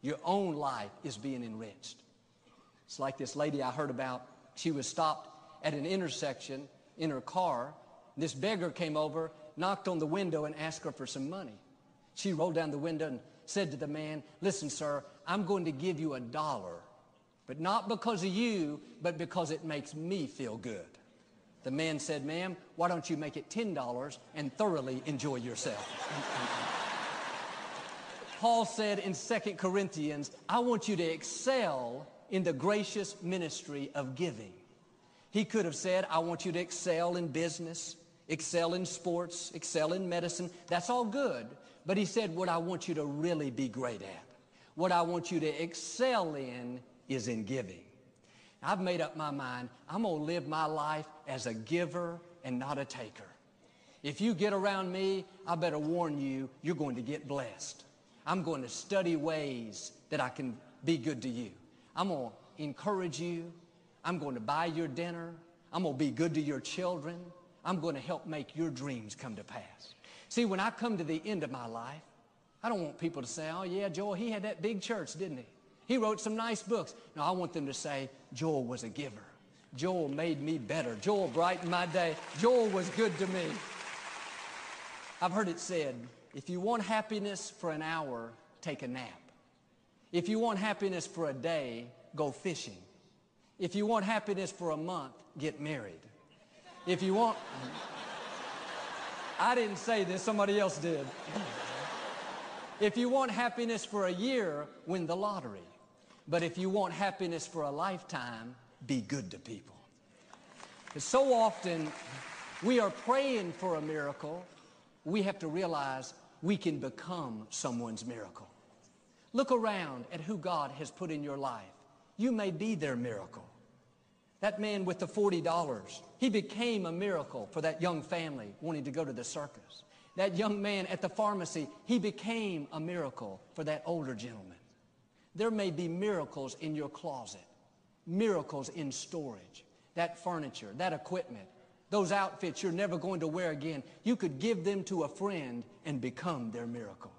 Your own life is being enriched. It's like this lady I heard about. She was stopped at an intersection in her car. This beggar came over, knocked on the window, and asked her for some money. She rolled down the window and said to the man, Listen, sir, I'm going to give you a dollar, but not because of you, but because it makes me feel good. The man said, Ma'am, why don't you make it $10 and thoroughly enjoy yourself? Paul said in 2 Corinthians, I want you to excel in the gracious ministry of giving. He could have said, I want you to excel in business, excel in sports, excel in medicine. That's all good. But he said, what I want you to really be great at, what I want you to excel in is in giving. I've made up my mind. I'm going to live my life as a giver and not a taker. If you get around me, I better warn you, you're going to get blessed. I'm going to study ways that I can be good to you. I'm going to encourage you. I'm going to buy your dinner. I'm going to be good to your children. I'm going to help make your dreams come to pass. See, when I come to the end of my life, I don't want people to say, oh yeah, Joel, he had that big church, didn't he? He wrote some nice books. No, I want them to say, Joel was a giver. Joel made me better. Joel brightened my day. Joel was good to me. I've heard it said, if you want happiness for an hour, take a nap. If you want happiness for a day, go fishing. If you want happiness for a month, get married. If you want, I didn't say this, somebody else did. If you want happiness for a year, win the lottery. But if you want happiness for a lifetime, be good to people. So often we are praying for a miracle, we have to realize we can become someone's miracle. Look around at who God has put in your life. You may be their miracle. That man with the $40, he became a miracle for that young family wanting to go to the circus. That young man at the pharmacy, he became a miracle for that older gentleman. There may be miracles in your closet, miracles in storage, that furniture, that equipment, those outfits you're never going to wear again, you could give them to a friend and become their miracle.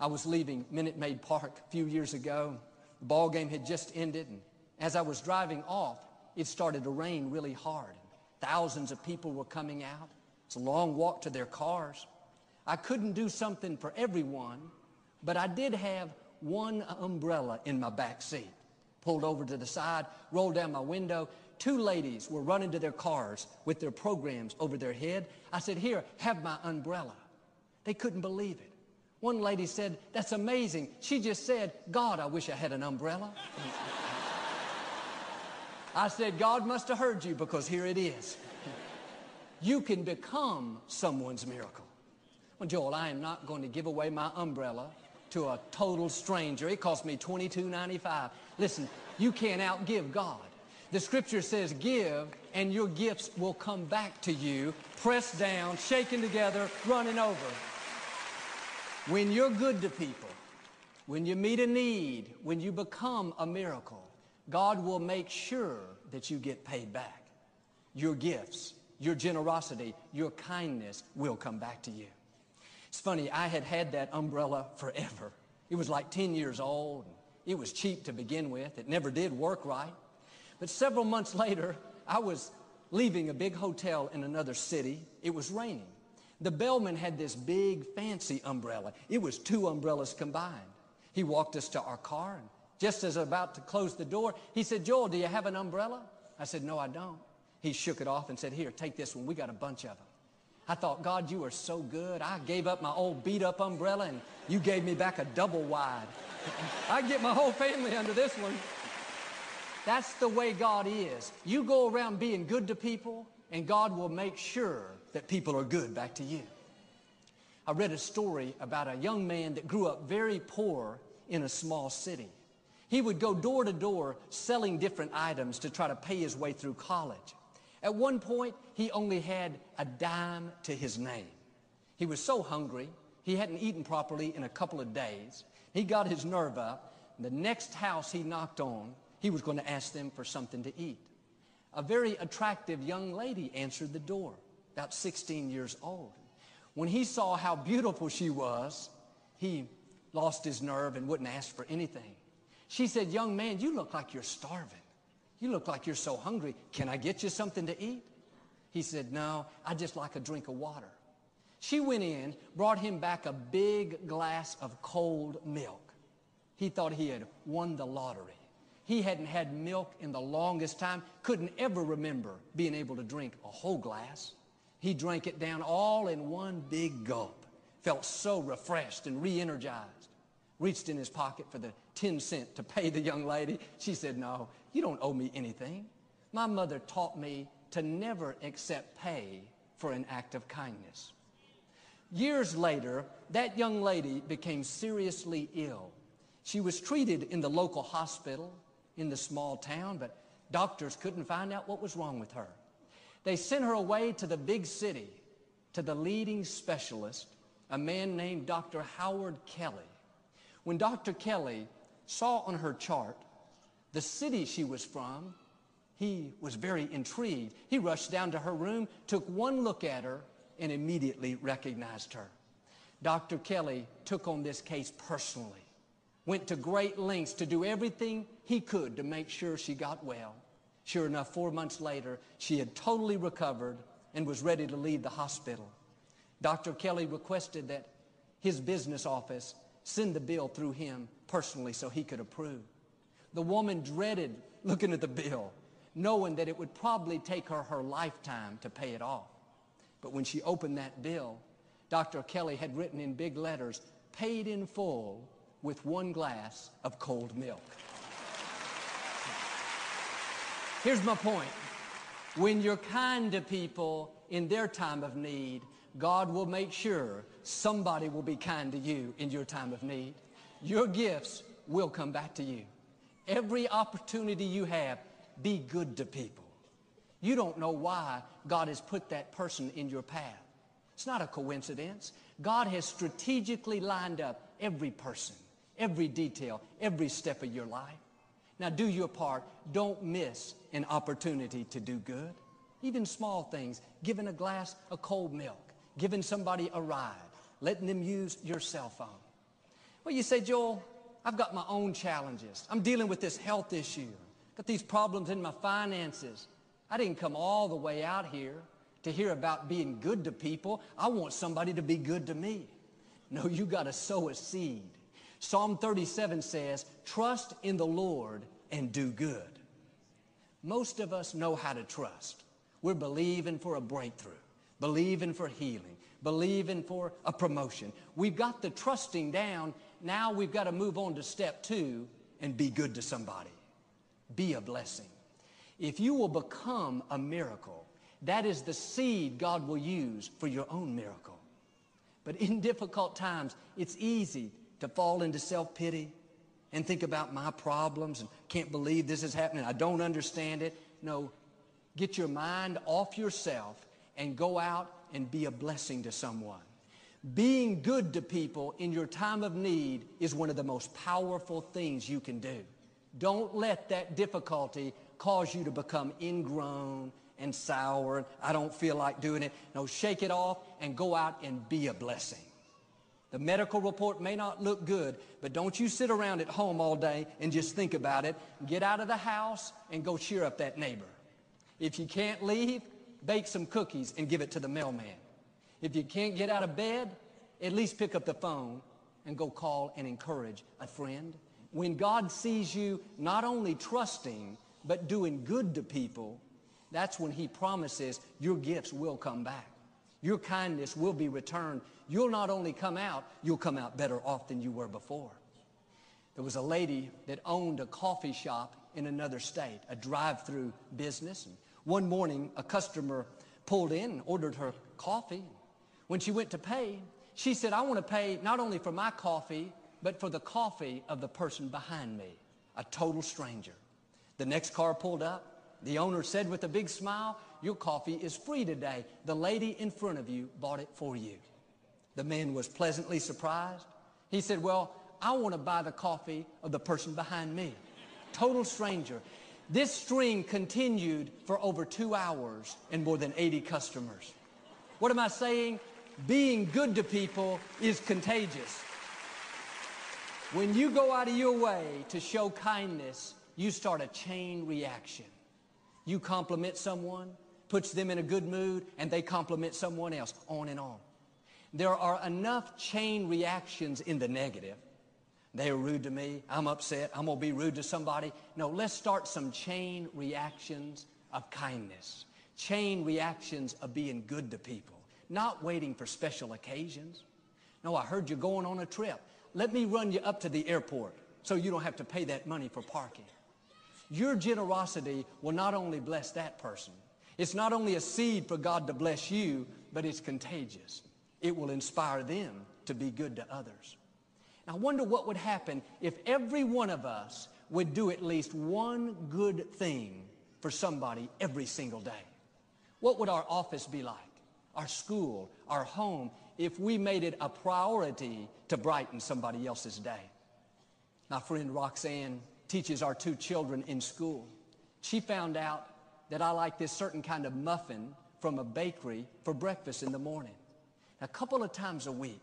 I was leaving Minute Maid Park a few years ago. The ball game had just ended, and as I was driving off, it started to rain really hard. Thousands of people were coming out. It's a long walk to their cars. I couldn't do something for everyone, but I did have one umbrella in my back seat. Pulled over to the side, rolled down my window, Two ladies were running to their cars with their programs over their head. I said, here, have my umbrella. They couldn't believe it. One lady said, that's amazing. She just said, God, I wish I had an umbrella. (laughs) I said, God must have heard you because here it is. you can become someone's miracle. Well, Joel, I am not going to give away my umbrella to a total stranger. It cost me $22.95. Listen, you can't outgive God. The scripture says, give and your gifts will come back to you, pressed down, shaken together, running over. When you're good to people, when you meet a need, when you become a miracle, God will make sure that you get paid back. Your gifts, your generosity, your kindness will come back to you. It's funny, I had had that umbrella forever. It was like 10 years old. It was cheap to begin with. It never did work right. But several months later, I was leaving a big hotel in another city. It was raining. The bellman had this big fancy umbrella. It was two umbrellas combined. He walked us to our car and just as about to close the door, he said, Joel, do you have an umbrella? I said, no, I don't. He shook it off and said, here, take this one. We got a bunch of them. I thought, God, you are so good. I gave up my old beat up umbrella and you gave me back a double wide. (laughs) I get my whole family under this one. That's the way God is. You go around being good to people, and God will make sure that people are good back to you. I read a story about a young man that grew up very poor in a small city. He would go door to door selling different items to try to pay his way through college. At one point, he only had a dime to his name. He was so hungry, he hadn't eaten properly in a couple of days. He got his nerve up. The next house he knocked on, he was going to ask them for something to eat. A very attractive young lady answered the door, about 16 years old. When he saw how beautiful she was, he lost his nerve and wouldn't ask for anything. She said, young man, you look like you're starving. You look like you're so hungry. Can I get you something to eat? He said, no, I just like a drink of water. She went in, brought him back a big glass of cold milk. He thought he had won the lottery. He hadn't had milk in the longest time, couldn't ever remember being able to drink a whole glass. He drank it down all in one big gulp, felt so refreshed and re-energized. Reached in his pocket for the 10 cent to pay the young lady. She said, no, you don't owe me anything. My mother taught me to never accept pay for an act of kindness. Years later, that young lady became seriously ill. She was treated in the local hospital in the small town, but doctors couldn't find out what was wrong with her. They sent her away to the big city, to the leading specialist, a man named Dr. Howard Kelly. When Dr. Kelly saw on her chart the city she was from, he was very intrigued. He rushed down to her room, took one look at her, and immediately recognized her. Dr. Kelly took on this case personally, went to great lengths to do everything he could to make sure she got well. Sure enough, four months later, she had totally recovered and was ready to leave the hospital. Dr. Kelly requested that his business office send the bill through him personally so he could approve. The woman dreaded looking at the bill, knowing that it would probably take her her lifetime to pay it off. But when she opened that bill, Dr. Kelly had written in big letters, paid in full with one glass of cold milk. Here's my point. When you're kind to people in their time of need, God will make sure somebody will be kind to you in your time of need. Your gifts will come back to you. Every opportunity you have, be good to people. You don't know why God has put that person in your path. It's not a coincidence. God has strategically lined up every person, every detail, every step of your life. Now do your part. Don't miss an opportunity to do good. Even small things, giving a glass of cold milk, giving somebody a ride, letting them use your cell phone. Well, you say, Joel, I've got my own challenges. I'm dealing with this health issue. Got these problems in my finances. I didn't come all the way out here to hear about being good to people. I want somebody to be good to me. No, you got to sow a seed. Psalm 37 says, trust in the Lord and do good. Most of us know how to trust. We're believing for a breakthrough, believing for healing, believing for a promotion. We've got the trusting down. Now we've got to move on to step two and be good to somebody. Be a blessing. If you will become a miracle, that is the seed God will use for your own miracle. But in difficult times, it's easy to fall into self-pity and think about my problems and can't believe this is happening. I don't understand it. No, get your mind off yourself and go out and be a blessing to someone. Being good to people in your time of need is one of the most powerful things you can do. Don't let that difficulty cause you to become ingrown and sour. And I don't feel like doing it. No, shake it off and go out and be a blessing. The medical report may not look good, but don't you sit around at home all day and just think about it. Get out of the house and go cheer up that neighbor. If you can't leave, bake some cookies and give it to the mailman. If you can't get out of bed, at least pick up the phone and go call and encourage a friend. When God sees you not only trusting, but doing good to people, that's when he promises your gifts will come back. Your kindness will be returned. You'll not only come out, you'll come out better off than you were before. There was a lady that owned a coffee shop in another state, a drive-through business. And one morning, a customer pulled in and ordered her coffee. When she went to pay, she said, I want to pay not only for my coffee, but for the coffee of the person behind me, a total stranger. The next car pulled up. The owner said with a big smile, your coffee is free today. The lady in front of you bought it for you. The man was pleasantly surprised. He said, well, I want to buy the coffee of the person behind me. Total stranger. This string continued for over two hours and more than 80 customers. What am I saying? Being good to people is contagious. When you go out of your way to show kindness, you start a chain reaction. You compliment someone, puts them in a good mood, and they compliment someone else, on and on. There are enough chain reactions in the negative. They are rude to me. I'm upset. I'm going to be rude to somebody. No, let's start some chain reactions of kindness. Chain reactions of being good to people. Not waiting for special occasions. No, I heard you're going on a trip. Let me run you up to the airport so you don't have to pay that money for parking. Your generosity will not only bless that person, it's not only a seed for God to bless you, but it's contagious. It will inspire them to be good to others. I wonder what would happen if every one of us would do at least one good thing for somebody every single day. What would our office be like? Our school, our home, if we made it a priority to brighten somebody else's day. My friend Roxanne teaches our two children in school. She found out that I like this certain kind of muffin from a bakery for breakfast in the morning. A couple of times a week,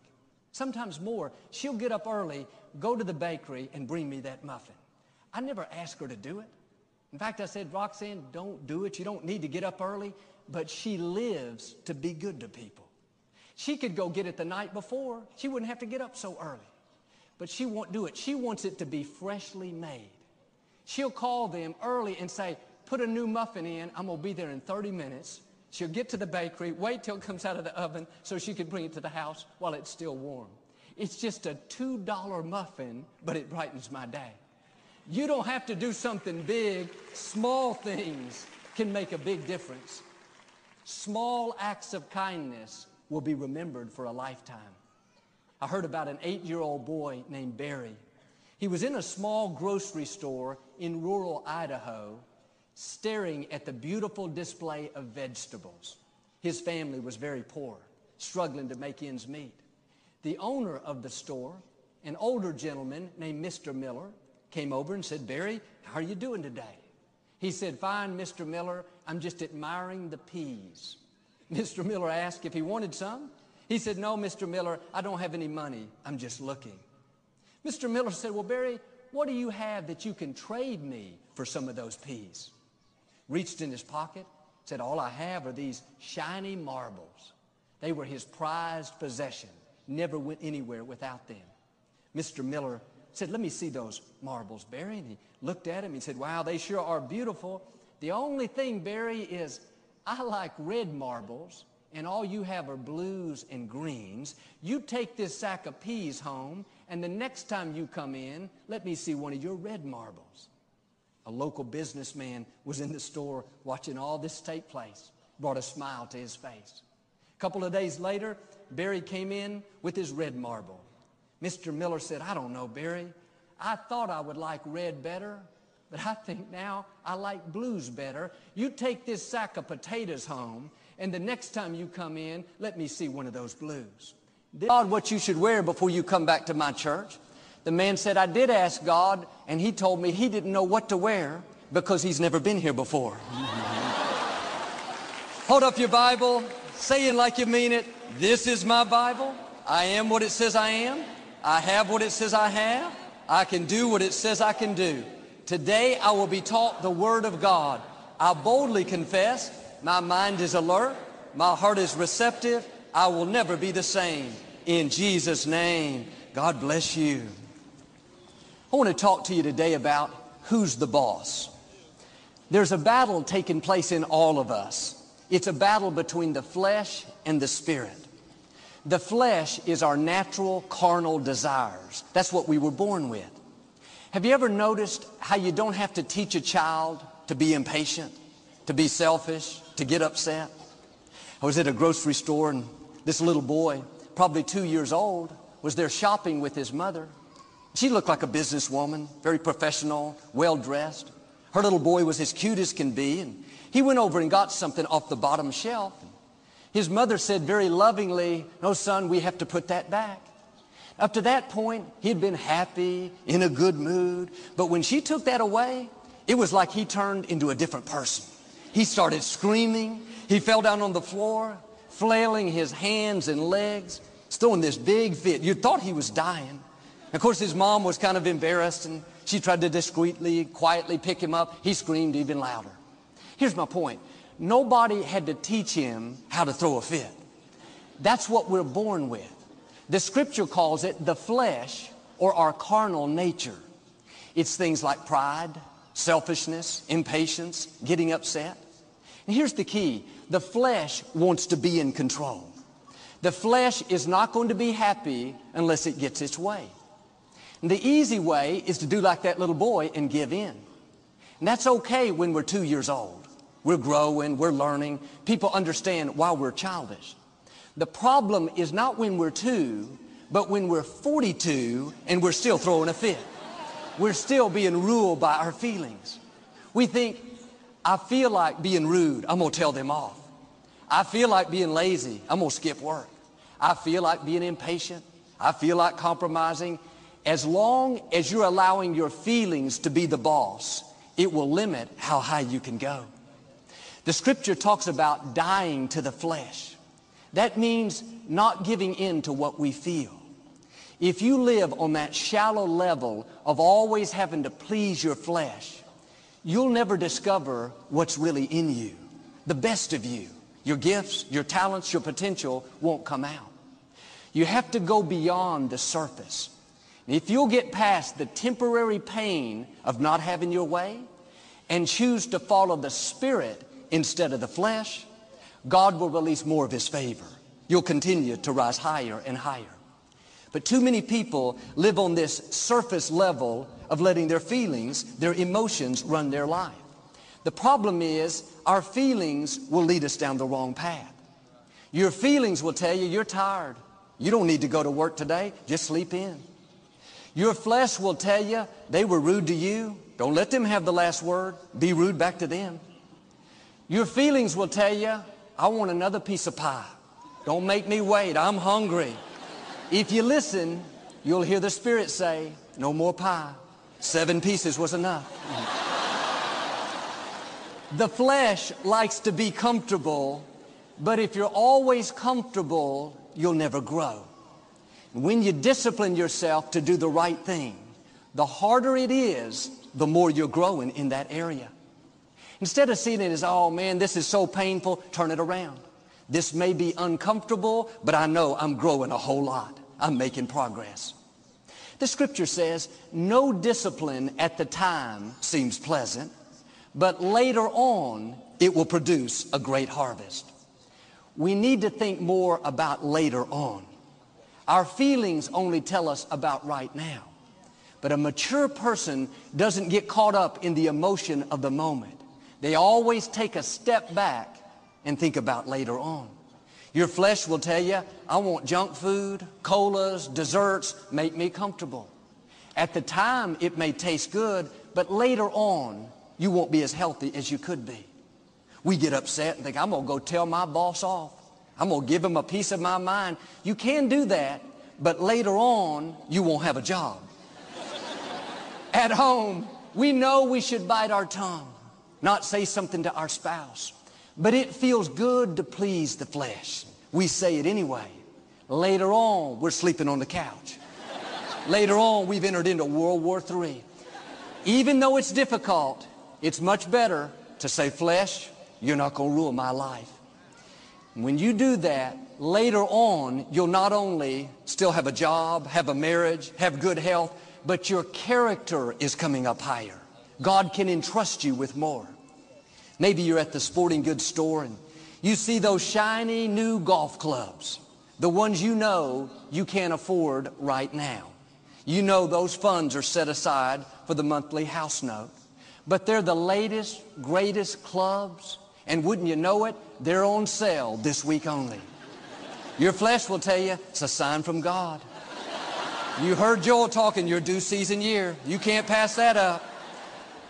sometimes more, she'll get up early, go to the bakery, and bring me that muffin. I never ask her to do it. In fact, I said, Roxanne, don't do it. You don't need to get up early. But she lives to be good to people. She could go get it the night before. She wouldn't have to get up so early. But she won't do it. She wants it to be freshly made. She'll call them early and say, put a new muffin in. I'm going to be there in 30 minutes. She'll get to the bakery, wait till it comes out of the oven so she can bring it to the house while it's still warm. It's just a $2 muffin, but it brightens my day. You don't have to do something big. Small things can make a big difference. Small acts of kindness will be remembered for a lifetime. I heard about an eight-year-old boy named Barry. He was in a small grocery store in rural Idaho staring at the beautiful display of vegetables. His family was very poor, struggling to make ends meet. The owner of the store, an older gentleman named Mr. Miller, came over and said, Barry, how are you doing today? He said, fine, Mr. Miller, I'm just admiring the peas. (laughs) Mr. Miller asked if he wanted some. He said, no, Mr. Miller, I don't have any money. I'm just looking. Mr. Miller said, well, Barry, what do you have that you can trade me for some of those peas? Reached in his pocket, said, all I have are these shiny marbles. They were his prized possession. Never went anywhere without them. Mr. Miller said, let me see those marbles, Barry. And he looked at him. and said, wow, they sure are beautiful. The only thing, Barry, is I like red marbles and all you have are blues and greens. You take this sack of peas home and the next time you come in, let me see one of your red marbles. A local businessman was in the store watching all this take place, brought a smile to his face. A couple of days later, Barry came in with his red marble. Mr. Miller said, I don't know, Barry. I thought I would like red better, but I think now I like blues better. You take this sack of potatoes home, and the next time you come in, let me see one of those blues. God, what you should wear before you come back to my church. The man said, I did ask God, and he told me he didn't know what to wear because he's never been here before. (laughs) Hold up your Bible, say it like you mean it. This is my Bible. I am what it says I am. I have what it says I have. I can do what it says I can do. Today I will be taught the Word of God. I boldly confess, my mind is alert, my heart is receptive, I will never be the same. In Jesus' name, God bless you. I want to talk to you today about who's the boss. There's a battle taking place in all of us. It's a battle between the flesh and the spirit. The flesh is our natural carnal desires. That's what we were born with. Have you ever noticed how you don't have to teach a child to be impatient, to be selfish, to get upset? I was at a grocery store and this little boy, probably two years old, was there shopping with his mother. She looked like a businesswoman, very professional, well-dressed. Her little boy was as cute as can be, and he went over and got something off the bottom shelf. His mother said very lovingly, no, son, we have to put that back. Up to that point, he'd been happy, in a good mood. But when she took that away, it was like he turned into a different person. He started screaming. He fell down on the floor, flailing his hands and legs, throwing this big fit. You thought he was dying. Of course, his mom was kind of embarrassed, and she tried to discreetly, quietly pick him up. He screamed even louder. Here's my point. Nobody had to teach him how to throw a fit. That's what we're born with. The scripture calls it the flesh or our carnal nature. It's things like pride, selfishness, impatience, getting upset. And here's the key. The flesh wants to be in control. The flesh is not going to be happy unless it gets its way. And the easy way is to do like that little boy and give in. And that's okay when we're two years old. We're growing, we're learning. People understand why we're childish. The problem is not when we're two, but when we're 42 and we're still throwing a fit. We're still being ruled by our feelings. We think, I feel like being rude, I'm going to tell them off. I feel like being lazy, I'm going to skip work. I feel like being impatient. I feel like compromising. As long as you're allowing your feelings to be the boss, it will limit how high you can go. The scripture talks about dying to the flesh. That means not giving in to what we feel. If you live on that shallow level of always having to please your flesh, you'll never discover what's really in you, the best of you. Your gifts, your talents, your potential won't come out. You have to go beyond the surface. If you'll get past the temporary pain of not having your way and choose to follow the Spirit instead of the flesh, God will release more of His favor. You'll continue to rise higher and higher. But too many people live on this surface level of letting their feelings, their emotions run their life. The problem is our feelings will lead us down the wrong path. Your feelings will tell you you're tired. You don't need to go to work today. Just sleep in. Your flesh will tell you they were rude to you. Don't let them have the last word. Be rude back to them. Your feelings will tell you I want another piece of pie. Don't make me wait. I'm hungry. If you listen, you'll hear the Spirit say, no more pie. Seven pieces was enough. the flesh likes to be comfortable, but if you're always comfortable, you'll never grow. When you discipline yourself to do the right thing, the harder it is, the more you're growing in that area. Instead of seeing it as, oh man, this is so painful, turn it around. This may be uncomfortable, but I know I'm growing a whole lot. I'm making progress. The scripture says, no discipline at the time seems pleasant, but later on it will produce a great harvest. We need to think more about later on. Our feelings only tell us about right now. But a mature person doesn't get caught up in the emotion of the moment. They always take a step back and think about later on. Your flesh will tell you, I want junk food, colas, desserts, make me comfortable. At the time, it may taste good, but later on, you won't be as healthy as you could be. We get upset and think, I'm going to go tell my boss off. I'm going to give him a piece of my mind. You can do that, but later on, you won't have a job. (laughs) At home, we know we should bite our tongue not say something to our spouse. But it feels good to please the flesh. We say it anyway. Later on, we're sleeping on the couch. (laughs) Later on, we've entered into World War III. Even though it's difficult, it's much better to say, flesh, you're not going to rule my life. When you do that, later on, you'll not only still have a job, have a marriage, have good health, but your character is coming up higher. God can entrust you with more. Maybe you're at the sporting goods store and you see those shiny new golf clubs, the ones you know you can't afford right now. You know those funds are set aside for the monthly house note. But they're the latest, greatest clubs, and wouldn't you know it, they're on sale this week only. Your flesh will tell you it's a sign from God. You heard Joel talking your due season year. You can't pass that up.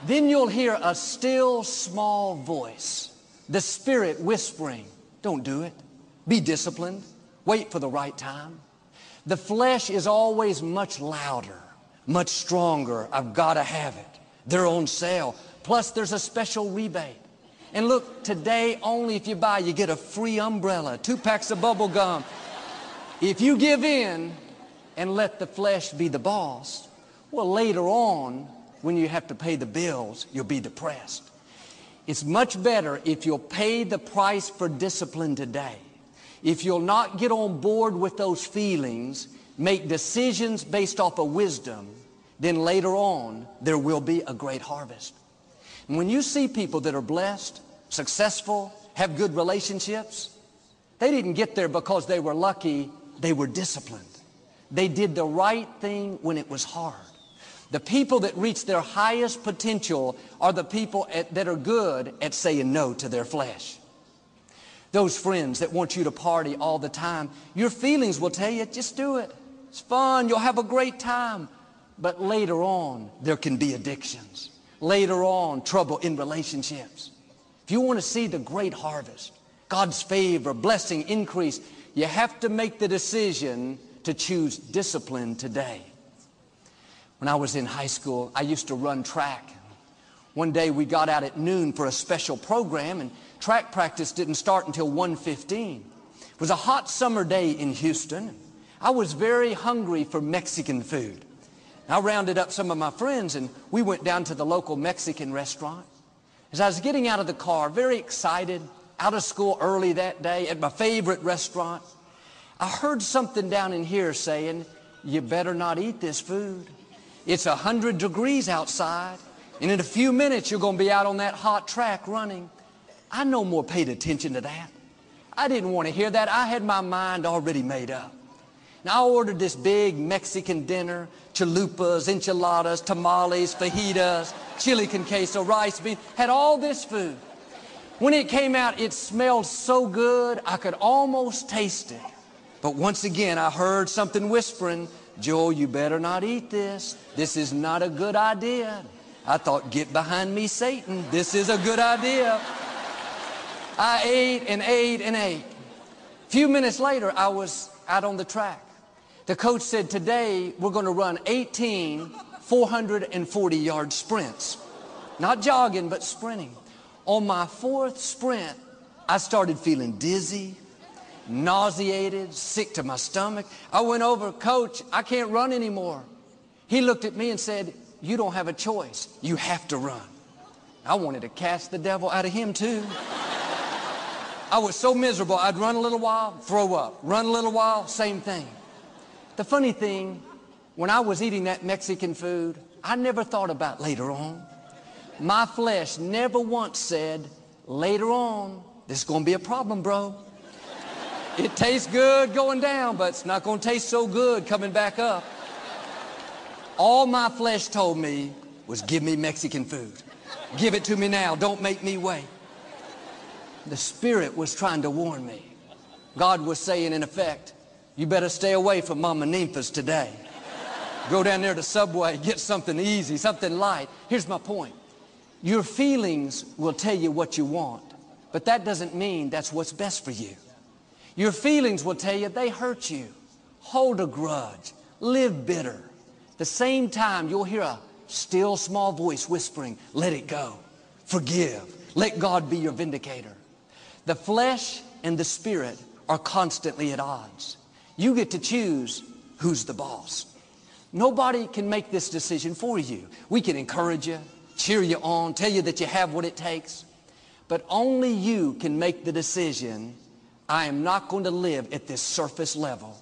Then you'll hear a still small voice, the Spirit whispering, don't do it. Be disciplined. Wait for the right time. The flesh is always much louder, much stronger. I've got to have it. They're on sale. Plus, there's a special rebate. And look, today, only if you buy, you get a free umbrella, two packs of bubble gum. If you give in and let the flesh be the boss, well, later on, when you have to pay the bills, you'll be depressed. It's much better if you'll pay the price for discipline today. If you'll not get on board with those feelings, make decisions based off of wisdom, then later on, there will be a great harvest. And when you see people that are blessed, successful, have good relationships, they didn't get there because they were lucky, they were disciplined. They did the right thing when it was hard. The people that reach their highest potential are the people at, that are good at saying no to their flesh. Those friends that want you to party all the time, your feelings will tell you, just do it. It's fun. You'll have a great time. But later on, there can be addictions. Later on, trouble in relationships. If you want to see the great harvest, God's favor, blessing, increase, you have to make the decision to choose discipline today. When I was in high school, I used to run track. One day we got out at noon for a special program and track practice didn't start until 1.15. It was a hot summer day in Houston. I was very hungry for Mexican food. I rounded up some of my friends and we went down to the local Mexican restaurant. As I was getting out of the car, very excited, out of school early that day at my favorite restaurant, I heard something down in here saying, you better not eat this food. It's 100 degrees outside, and in a few minutes you're going to be out on that hot track running. I no more paid attention to that. I didn't want to hear that. I had my mind already made up. Now I ordered this big Mexican dinner, chalupas, enchiladas, tamales, fajitas, chili con queso, rice beans, had all this food. When it came out, it smelled so good, I could almost taste it. But once again, I heard something whispering, Joel, you better not eat this. This is not a good idea. I thought, get behind me, Satan. This is a good idea. I ate and ate and ate. A few minutes later, I was out on the track. The coach said, today we're going to run 18 440 yard sprints. Not jogging, but sprinting. On my fourth sprint, I started feeling dizzy, nauseated, sick to my stomach. I went over, coach, I can't run anymore. He looked at me and said, you don't have a choice. You have to run. I wanted to cast the devil out of him too. I was so miserable, I'd run a little while, throw up. Run a little while, same thing. The funny thing, when I was eating that Mexican food, I never thought about later on. My flesh never once said, later on, this is going to be a problem, bro. It tastes good going down, but it's not going to taste so good coming back up. All my flesh told me was give me Mexican food. Give it to me now. Don't make me wait. The Spirit was trying to warn me. God was saying, in effect, you better stay away from Mama Ninfa's today. Go down there to Subway, get something easy, something light. Here's my point. Your feelings will tell you what you want, but that doesn't mean that's what's best for you. Your feelings will tell you they hurt you. Hold a grudge. Live bitter. The same time you'll hear a still small voice whispering, let it go. Forgive. Let God be your vindicator. The flesh and the spirit are constantly at odds. You get to choose who's the boss. Nobody can make this decision for you. We can encourage you, cheer you on, tell you that you have what it takes. But only you can make the decision I am not going to live at this surface level.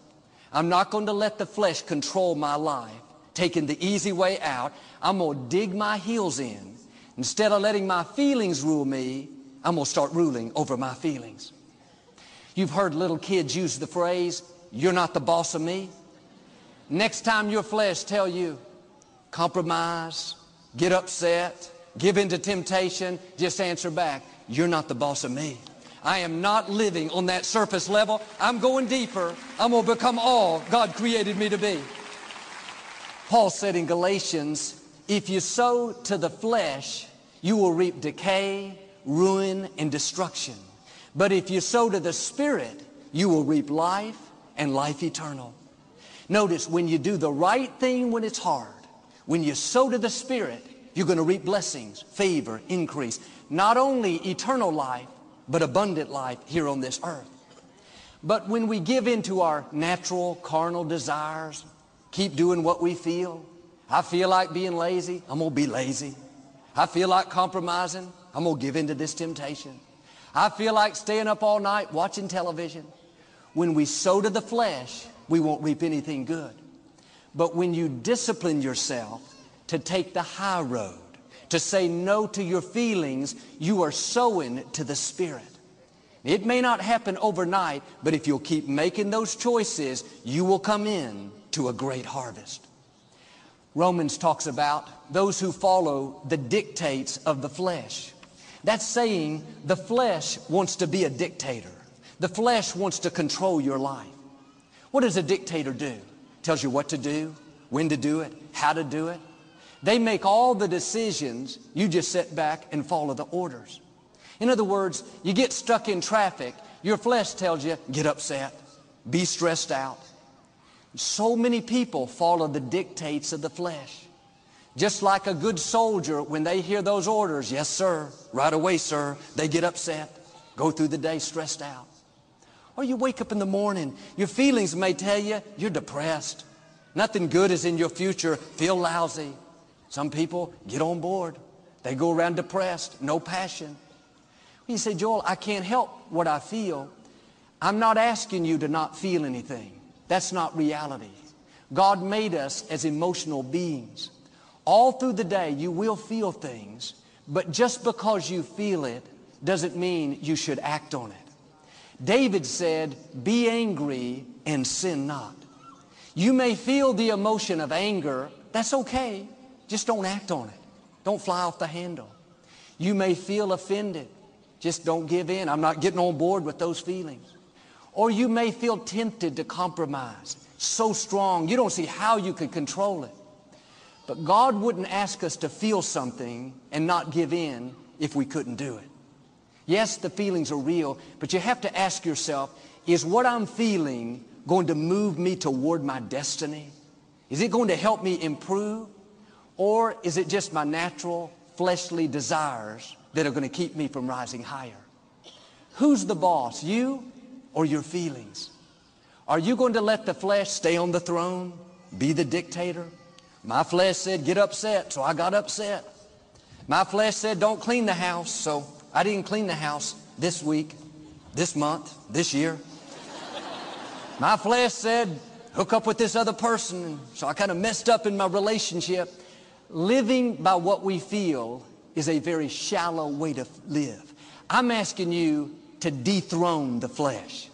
I'm not going to let the flesh control my life, taking the easy way out. I'm going to dig my heels in. Instead of letting my feelings rule me, I'm going to start ruling over my feelings. You've heard little kids use the phrase, you're not the boss of me. Next time your flesh tell you, compromise, get upset, give in to temptation, just answer back, you're not the boss of me. I am not living on that surface level. I'm going deeper. I'm going to become all God created me to be. Paul said in Galatians, if you sow to the flesh, you will reap decay, ruin, and destruction. But if you sow to the Spirit, you will reap life and life eternal. Notice when you do the right thing when it's hard, when you sow to the Spirit, you're going to reap blessings, favor, increase. Not only eternal life, but abundant life here on this earth. But when we give in to our natural carnal desires, keep doing what we feel. I feel like being lazy, I'm going to be lazy. I feel like compromising, I'm going to give in to this temptation. I feel like staying up all night watching television. When we sow to the flesh, we won't reap anything good. But when you discipline yourself to take the high road, to say no to your feelings, you are sowing to the Spirit. It may not happen overnight, but if you'll keep making those choices, you will come in to a great harvest. Romans talks about those who follow the dictates of the flesh. That's saying the flesh wants to be a dictator. The flesh wants to control your life. What does a dictator do? Tells you what to do, when to do it, how to do it. They make all the decisions. You just sit back and follow the orders. In other words, you get stuck in traffic. Your flesh tells you, get upset, be stressed out. So many people follow the dictates of the flesh. Just like a good soldier, when they hear those orders, yes, sir, right away, sir, they get upset, go through the day stressed out. Or you wake up in the morning, your feelings may tell you you're depressed. Nothing good is in your future, feel lousy. Some people get on board. They go around depressed, no passion. You say, Joel, I can't help what I feel. I'm not asking you to not feel anything. That's not reality. God made us as emotional beings. All through the day, you will feel things, but just because you feel it doesn't mean you should act on it. David said, be angry and sin not. You may feel the emotion of anger. That's okay. Just don't act on it. Don't fly off the handle. You may feel offended. Just don't give in. I'm not getting on board with those feelings. Or you may feel tempted to compromise. So strong, you don't see how you could control it. But God wouldn't ask us to feel something and not give in if we couldn't do it. Yes, the feelings are real, but you have to ask yourself, is what I'm feeling going to move me toward my destiny? Is it going to help me improve? Or is it just my natural fleshly desires that are going to keep me from rising higher? Who's the boss, you or your feelings? Are you going to let the flesh stay on the throne, be the dictator? My flesh said, get upset, so I got upset. My flesh said, don't clean the house, so I didn't clean the house this week, this month, this year. My flesh said, hook up with this other person. So I kind of messed up in my relationship. Living by what we feel is a very shallow way to live. I'm asking you to dethrone the flesh.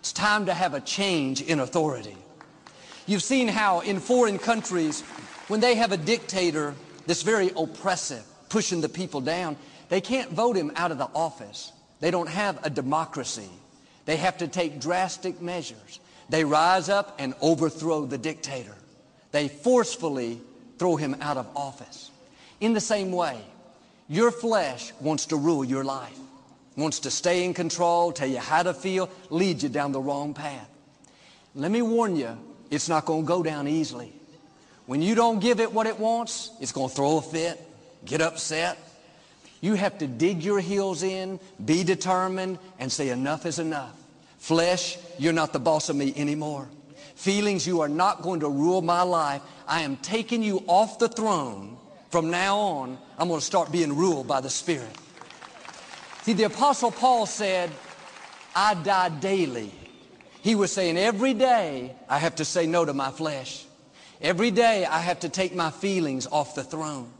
It's time to have a change in authority. You've seen how in foreign countries, when they have a dictator that's very oppressive, pushing the people down, they can't vote him out of the office. They don't have a democracy. They have to take drastic measures. They rise up and overthrow the dictator. They forcefully throw him out of office. In the same way, your flesh wants to rule your life, wants to stay in control, tell you how to feel, lead you down the wrong path. Let me warn you, it's not going to go down easily. When you don't give it what it wants, it's going to throw a fit, get upset, you have to dig your heels in, be determined, and say enough is enough. Flesh, you're not the boss of me anymore. Feelings, you are not going to rule my life. I am taking you off the throne. From now on, I'm going to start being ruled by the Spirit. See, the Apostle Paul said, I die daily. He was saying, every day I have to say no to my flesh. Every day I have to take my feelings off the throne.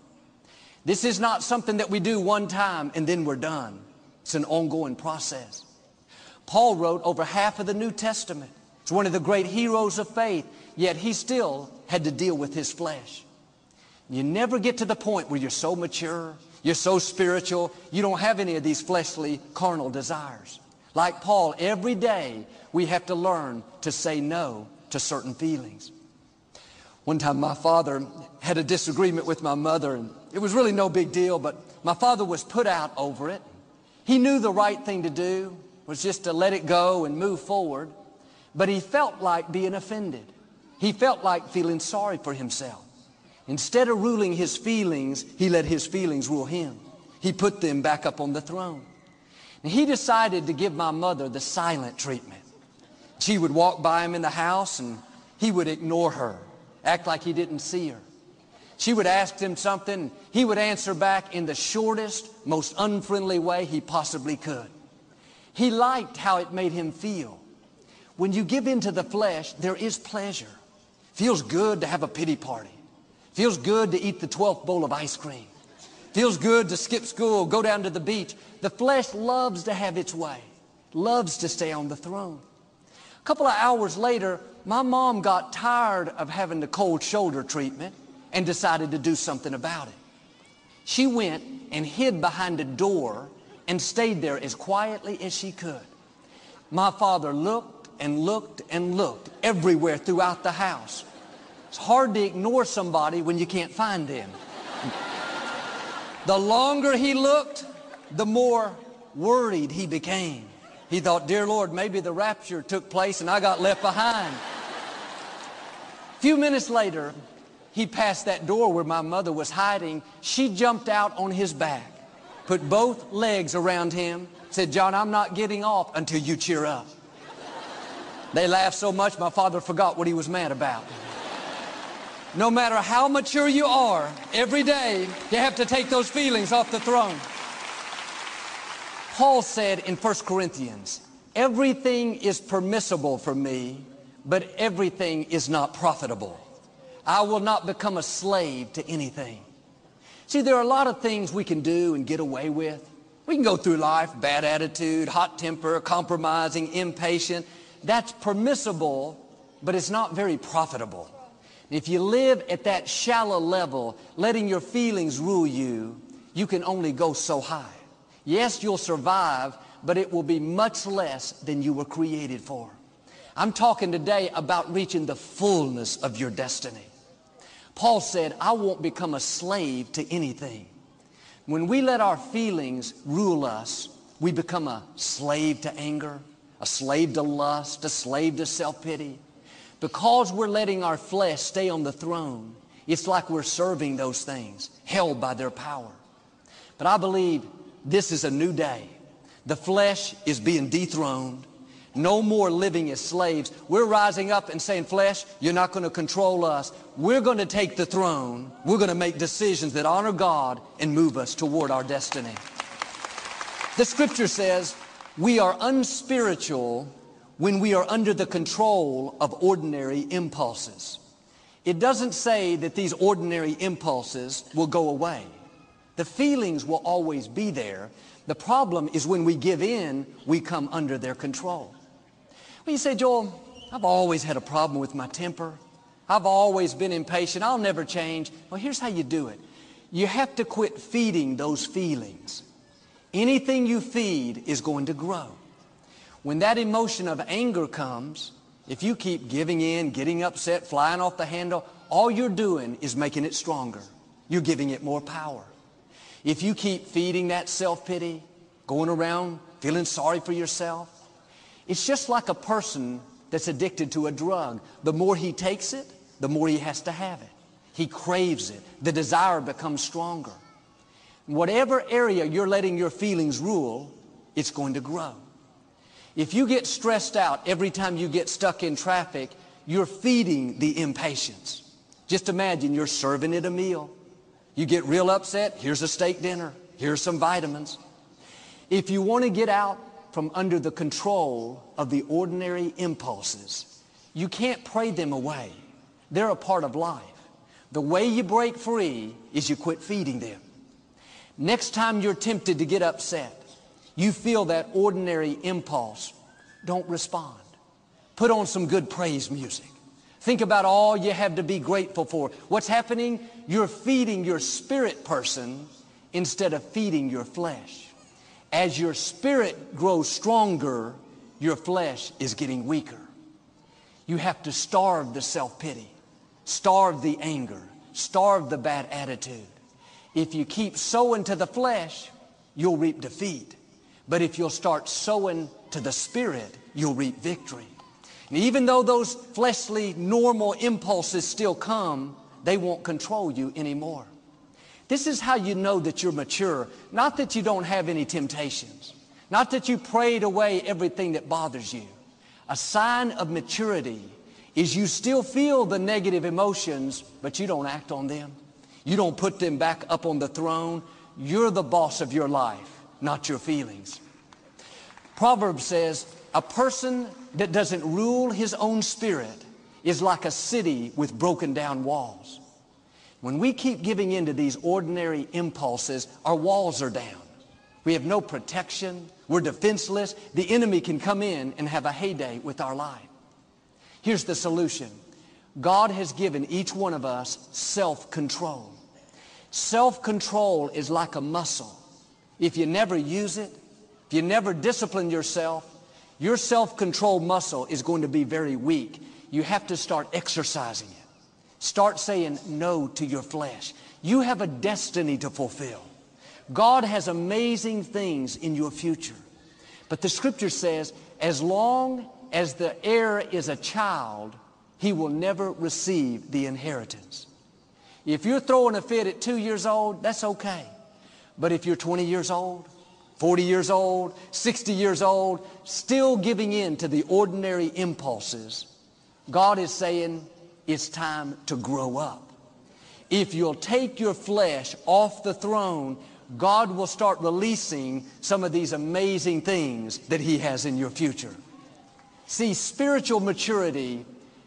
This is not something that we do one time and then we're done. It's an ongoing process. Paul wrote over half of the New Testament. He's one of the great heroes of faith, yet he still had to deal with his flesh. You never get to the point where you're so mature, you're so spiritual, you don't have any of these fleshly, carnal desires. Like Paul, every day we have to learn to say no to certain feelings. One time my father had a disagreement with my mother and it was really no big deal, but my father was put out over it. He knew the right thing to do was just to let it go and move forward, but he felt like being offended. he felt like feeling sorry for himself. Instead of ruling his feelings, he let his feelings rule him. He put them back up on the throne. And he decided to give my mother the silent treatment. She would walk by him in the house and he would ignore her, act like he didn't see her. She would ask him something, he would answer back in the shortest, most unfriendly way he possibly could. He liked how it made him feel. When you give in to the flesh, there is pleasure. Feels good to have a pity party. Feels good to eat the 12th bowl of ice cream. Feels good to skip school, go down to the beach. The flesh loves to have its way, loves to stay on the throne. A couple of hours later, my mom got tired of having the cold shoulder treatment and decided to do something about it. She went and hid behind a door and stayed there as quietly as she could. My father looked and looked and looked everywhere throughout the house. It's hard to ignore somebody when you can't find them. (laughs) the longer he looked, the more worried he became. He thought, dear Lord, maybe the rapture took place and I got left behind. A few minutes later, he passed that door where my mother was hiding. She jumped out on his back, put both legs around him, said, John, I'm not getting off until you cheer up. They laughed so much, my father forgot what he was mad about. No matter how mature you are, every day you have to take those feelings off the throne. Paul said in 1 Corinthians, everything is permissible for me, but everything is not profitable. I will not become a slave to anything. See, there are a lot of things we can do and get away with. We can go through life, bad attitude, hot temper, compromising, impatient. That's permissible, but it's not very profitable. If you live at that shallow level, letting your feelings rule you, you can only go so high. Yes, you'll survive, but it will be much less than you were created for. I'm talking today about reaching the fullness of your destiny. Paul said, I won't become a slave to anything. When we let our feelings rule us, we become a slave to anger, a slave to lust, a slave to self-pity. Because we're letting our flesh stay on the throne, it's like we're serving those things, held by their power. But I believe this is a new day. The flesh is being dethroned. No more living as slaves. We're rising up and saying, flesh, you're not going to control us. We're going to take the throne. We're going to make decisions that honor God and move us toward our destiny. The scripture says, we are unspiritual when we are under the control of ordinary impulses. It doesn't say that these ordinary impulses will go away. The feelings will always be there. The problem is when we give in, we come under their control. You say, Joel, I've always had a problem with my temper. I've always been impatient. I'll never change. Well, here's how you do it. You have to quit feeding those feelings. Anything you feed is going to grow. When that emotion of anger comes, if you keep giving in, getting upset, flying off the handle, all you're doing is making it stronger. You're giving it more power. If you keep feeding that self-pity, going around feeling sorry for yourself, it's just like a person that's addicted to a drug. The more he takes it, the more he has to have it. He craves it. The desire becomes stronger. Whatever area you're letting your feelings rule, it's going to grow. If you get stressed out every time you get stuck in traffic, you're feeding the impatience. Just imagine you're serving it a meal. You get real upset, here's a steak dinner, here's some vitamins. If you want to get out from under the control of the ordinary impulses, you can't pray them away. They're a part of life. The way you break free is you quit feeding them. Next time you're tempted to get upset, you feel that ordinary impulse, don't respond. Put on some good praise music. Think about all you have to be grateful for. What's happening? You're feeding your spirit person instead of feeding your flesh. As your spirit grows stronger, your flesh is getting weaker. You have to starve the self-pity, starve the anger, starve the bad attitude. If you keep sowing to the flesh, you'll reap defeat. But if you'll start sowing to the Spirit, you'll reap victory. And even though those fleshly, normal impulses still come, they won't control you anymore. This is how you know that you're mature. Not that you don't have any temptations. Not that you prayed away everything that bothers you. A sign of maturity is you still feel the negative emotions, but you don't act on them. You don't put them back up on the throne. You're the boss of your life, not your feelings. Proverbs says, a person that doesn't rule his own spirit is like a city with broken down walls. When we keep giving in to these ordinary impulses, our walls are down. We have no protection. We're defenseless. The enemy can come in and have a heyday with our life. Here's the solution. God has given each one of us self-control. Self-control is like a muscle. If you never use it, if you never discipline yourself, your self-control muscle is going to be very weak. You have to start exercising it. Start saying no to your flesh. You have a destiny to fulfill. God has amazing things in your future. But the scripture says, as long as the heir is a child, he will never receive the inheritance. If you're throwing a fit at two years old, that's okay. But if you're 20 years old, 40 years old, 60 years old, still giving in to the ordinary impulses, God is saying it's time to grow up. If you'll take your flesh off the throne, God will start releasing some of these amazing things that He has in your future. See, spiritual maturity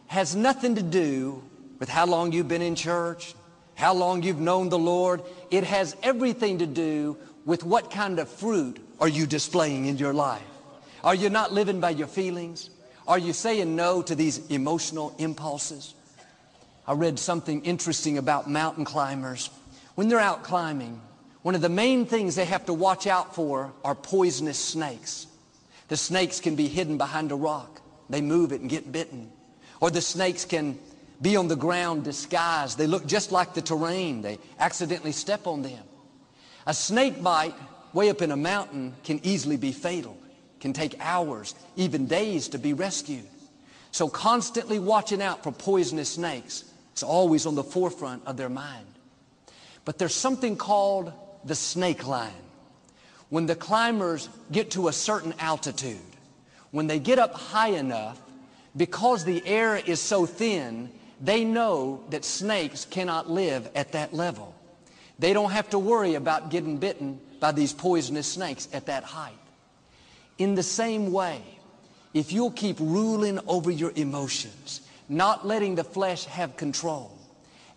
has nothing to do with how long you've been in church, how long you've known the Lord. It has everything to do with what kind of fruit are you displaying in your life. Are you not living by your feelings? Are you saying no to these emotional impulses? I read something interesting about mountain climbers. When they're out climbing, one of the main things they have to watch out for are poisonous snakes. The snakes can be hidden behind a rock. They move it and get bitten. Or the snakes can be on the ground disguised. They look just like the terrain. They accidentally step on them. A snake bite way up in a mountain can easily be fatal. Can take hours, even days to be rescued. So constantly watching out for poisonous snakes is always on the forefront of their mind. But there's something called the snake line. When the climbers get to a certain altitude, when they get up high enough, because the air is so thin, they know that snakes cannot live at that level. They don't have to worry about getting bitten by these poisonous snakes at that height. In the same way, if you'll keep ruling over your emotions, not letting the flesh have control,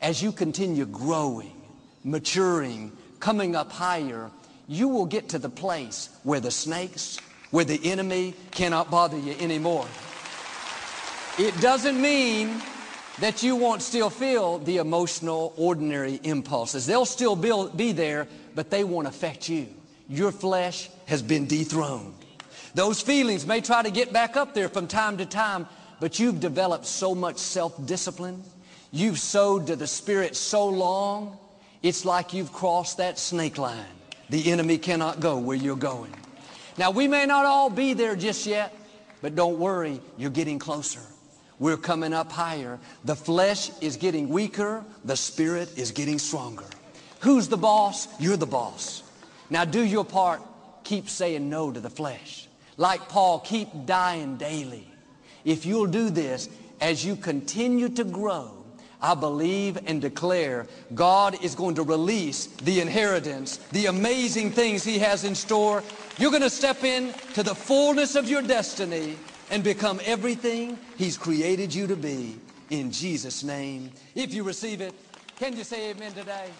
as you continue growing, maturing, coming up higher, you will get to the place where the snakes, where the enemy cannot bother you anymore. It doesn't mean that you won't still feel the emotional, ordinary impulses. They'll still be there, but they won't affect you. Your flesh has been dethroned. Those feelings may try to get back up there from time to time, but you've developed so much self-discipline. You've sowed to the Spirit so long, it's like you've crossed that snake line. The enemy cannot go where you're going. Now, we may not all be there just yet, but don't worry, you're getting closer. We're coming up higher. The flesh is getting weaker. The spirit is getting stronger. Who's the boss? You're the boss. Now do your part. Keep saying no to the flesh. Like Paul, keep dying daily. If you'll do this, as you continue to grow, I believe and declare God is going to release the inheritance, the amazing things He has in store. You're going to step in to the fullness of your destiny and become everything He's created you to be in Jesus' name. If you receive it, can you say amen today?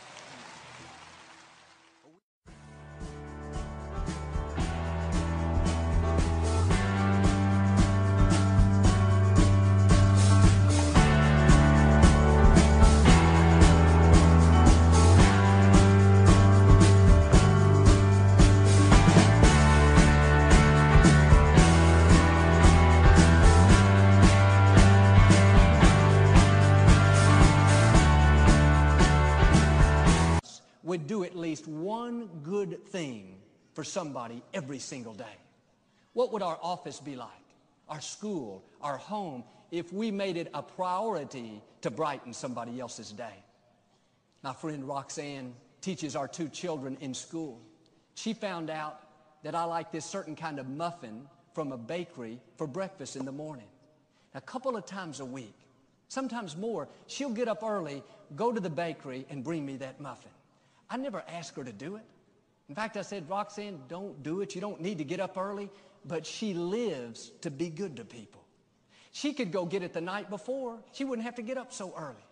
Would do at least one good thing for somebody every single day, what would our office be like? our school, our home, if we made it a priority to brighten somebody else's day. My friend Roxanne teaches our two children in school. She found out that I like this certain kind of muffin from a bakery for breakfast in the morning. A couple of times a week, sometimes more, she'll get up early, go to the bakery, and bring me that muffin. I never ask her to do it. In fact, I said, Roxanne, don't do it. You don't need to get up early. But she lives to be good to people. She could go get it the night before. She wouldn't have to get up so early.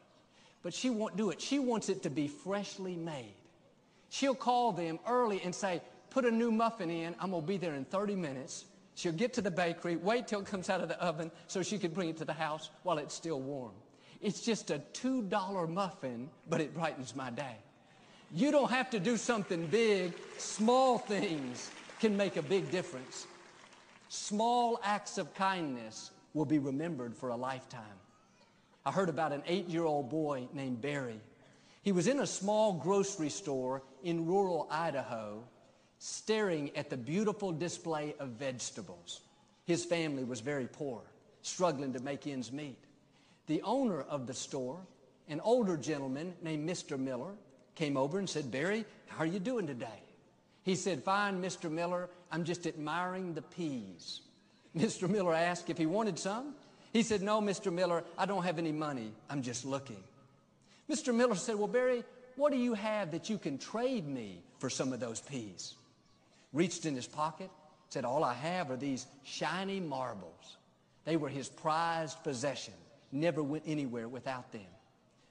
But she won't do it. She wants it to be freshly made. She'll call them early and say, put a new muffin in. I'm going to be there in 30 minutes. She'll get to the bakery, wait till it comes out of the oven so she can bring it to the house while it's still warm. It's just a $2 muffin, but it brightens my day. You don't have to do something big. Small things can make a big difference. Small acts of kindness will be remembered for a lifetime. I heard about an eight-year-old boy named Barry he was in a small grocery store in rural Idaho staring at the beautiful display of vegetables. His family was very poor, struggling to make ends meet. The owner of the store, an older gentleman named Mr. Miller, came over and said, Barry, how are you doing today? He said, fine, Mr. Miller, I'm just admiring the peas. (laughs) Mr. Miller asked if he wanted some. He said, no, Mr. Miller, I don't have any money. I'm just looking. Mr. Miller said, well, Barry, what do you have that you can trade me for some of those peas? Reached in his pocket, said, all I have are these shiny marbles. They were his prized possession. Never went anywhere without them.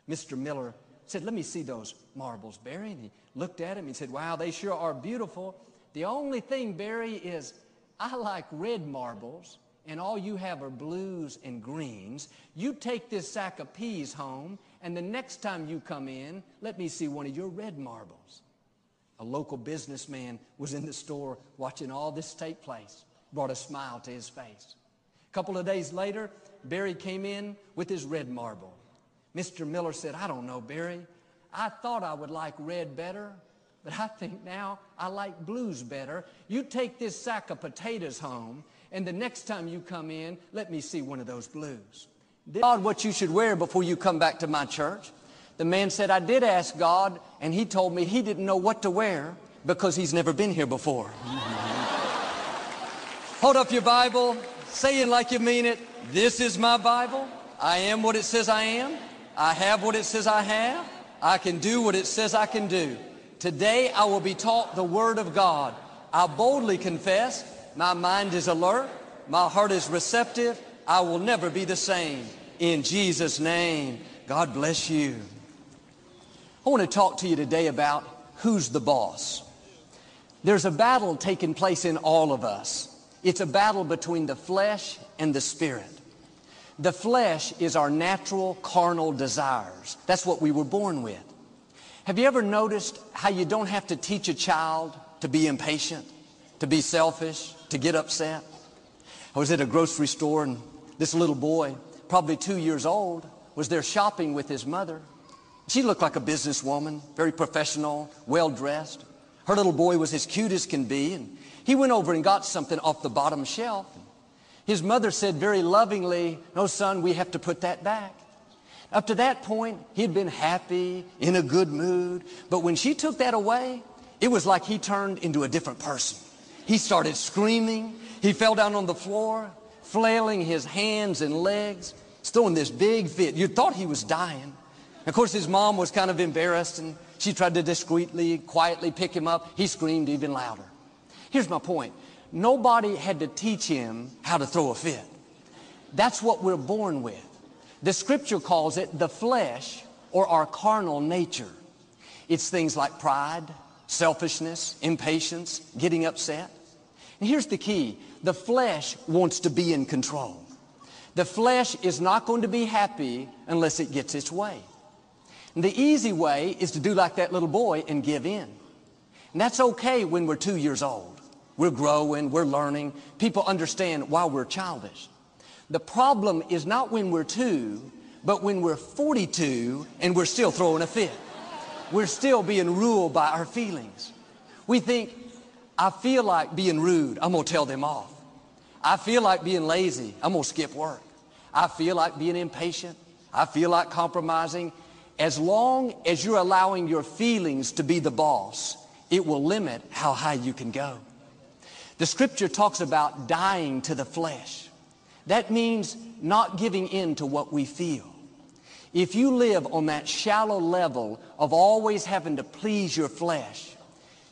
Mr. Miller said, let me see those marbles, Barry. And he looked at him. He said, wow, they sure are beautiful. The only thing, Barry, is I like red marbles and all you have are blues and greens. You take this sack of peas home and the next time you come in, let me see one of your red marbles. A local businessman was in the store watching all this take place, brought a smile to his face. A couple of days later, Barry came in with his red marble. Mr. Miller said, I don't know, Barry. I thought I would like red better, but I think now I like blues better. You take this sack of potatoes home, and the next time you come in, let me see one of those blues. God what you should wear before you come back to my church. The man said, I did ask God, and he told me he didn't know what to wear because he's never been here before. (laughs) Hold up your Bible, say it like you mean it. This is my Bible. I am what it says I am. I have what it says I have. I can do what it says I can do. Today I will be taught the Word of God. I boldly confess my mind is alert, my heart is receptive, I will never be the same. In Jesus' name, God bless you. I want to talk to you today about who's the boss. There's a battle taking place in all of us. It's a battle between the flesh and the spirit. The flesh is our natural carnal desires. That's what we were born with. Have you ever noticed how you don't have to teach a child to be impatient, to be selfish, to get upset? I was at a grocery store and this little boy, probably two years old, was there shopping with his mother. She looked like a businesswoman, very professional, well-dressed. Her little boy was as cute as can be, and he went over and got something off the bottom shelf. His mother said very lovingly, no, son, we have to put that back. Up to that point, he'd been happy, in a good mood. But when she took that away, it was like he turned into a different person. He started screaming. He fell down on the floor flailing his hands and legs. Throwing this big fit. You thought he was dying. Of course, his mom was kind of embarrassed and she tried to discreetly, quietly pick him up. He screamed even louder. Here's my point. Nobody had to teach him how to throw a fit. That's what we're born with. The scripture calls it the flesh or our carnal nature. It's things like pride, selfishness, impatience, getting upset. And here's the key. The flesh wants to be in control. The flesh is not going to be happy unless it gets its way. And the easy way is to do like that little boy and give in. And that's okay when we're two years old. We're growing, we're learning. People understand why we're childish. The problem is not when we're two, but when we're 42 and we're still throwing a fit. We're still being ruled by our feelings. We think I feel like being rude. I'm going to tell them off. I feel like being lazy. I'm going to skip work. I feel like being impatient. I feel like compromising. As long as you're allowing your feelings to be the boss, it will limit how high you can go. The scripture talks about dying to the flesh. That means not giving in to what we feel. If you live on that shallow level of always having to please your flesh,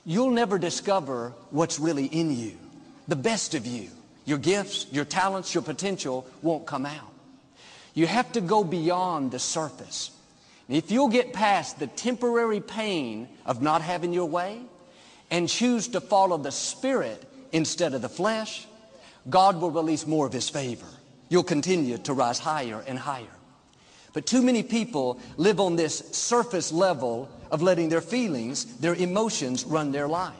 you'll never discover what's really in you, the best of you. Your gifts, your talents, your potential won't come out. You have to go beyond the surface. If you'll get past the temporary pain of not having your way and choose to follow the Spirit instead of the flesh, God will release more of His favor. You'll continue to rise higher and higher. But too many people live on this surface level of letting their feelings, their emotions run their life.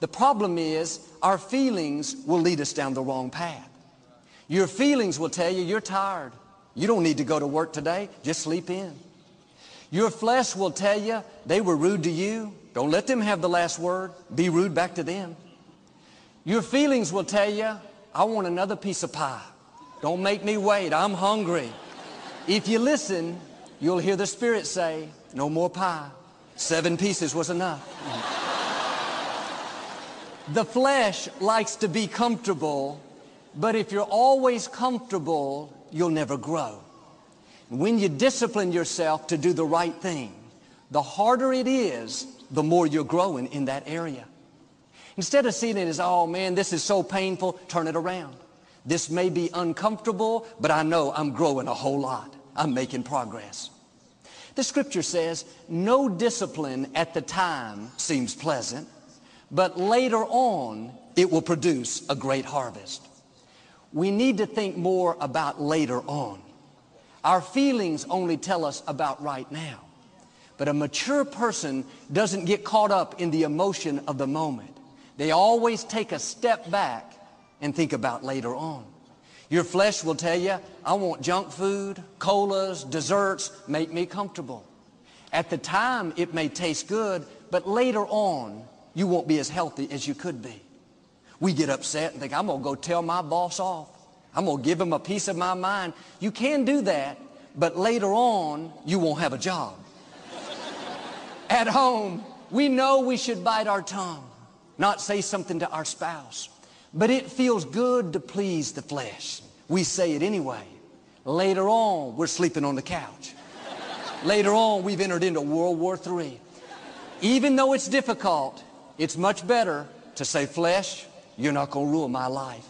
The problem is our feelings will lead us down the wrong path. Your feelings will tell you you're tired. You don't need to go to work today. Just sleep in. Your flesh will tell you they were rude to you. Don't let them have the last word. Be rude back to them. Your feelings will tell you, I want another piece of pie. Don't make me wait. I'm hungry. If you listen, you'll hear the Spirit say, no more pie. Seven pieces was enough. the flesh likes to be comfortable, but if you're always comfortable, you'll never grow. When you discipline yourself to do the right thing, the harder it is, the more you're growing in that area. Instead of seeing it as, oh man, this is so painful, turn it around. This may be uncomfortable, but I know I'm growing a whole lot. I'm making progress. The scripture says, no discipline at the time seems pleasant, but later on it will produce a great harvest. We need to think more about later on. Our feelings only tell us about right now. But a mature person doesn't get caught up in the emotion of the moment. They always take a step back and think about later on. Your flesh will tell you, I want junk food, colas, desserts, make me comfortable. At the time, it may taste good, but later on, you won't be as healthy as you could be. We get upset and think, I'm going to go tell my boss off. I'm going to give him a piece of my mind. You can do that, but later on, you won't have a job. (laughs) At home, we know we should bite our tongue, not say something to our spouse. But it feels good to please the flesh. We say it anyway. Later on, we're sleeping on the couch. Later on, we've entered into World War III. Even though it's difficult, it's much better to say, flesh, you're not going to rule my life.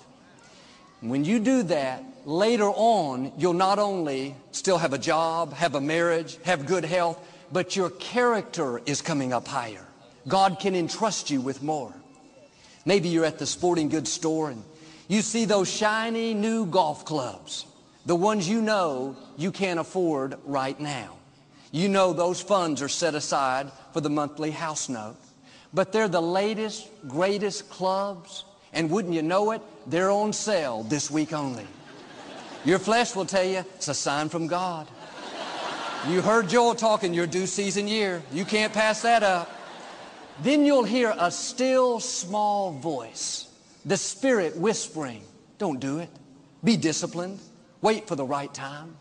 When you do that, later on, you'll not only still have a job, have a marriage, have good health, but your character is coming up higher. God can entrust you with more. Maybe you're at the sporting goods store and you see those shiny new golf clubs, the ones you know you can't afford right now. You know those funds are set aside for the monthly house note. But they're the latest, greatest clubs, and wouldn't you know it, they're on sale this week only. Your flesh will tell you it's a sign from God. You heard Joel talking your due season year. You can't pass that up. Then you'll hear a still small voice, the Spirit whispering, don't do it. Be disciplined. Wait for the right time.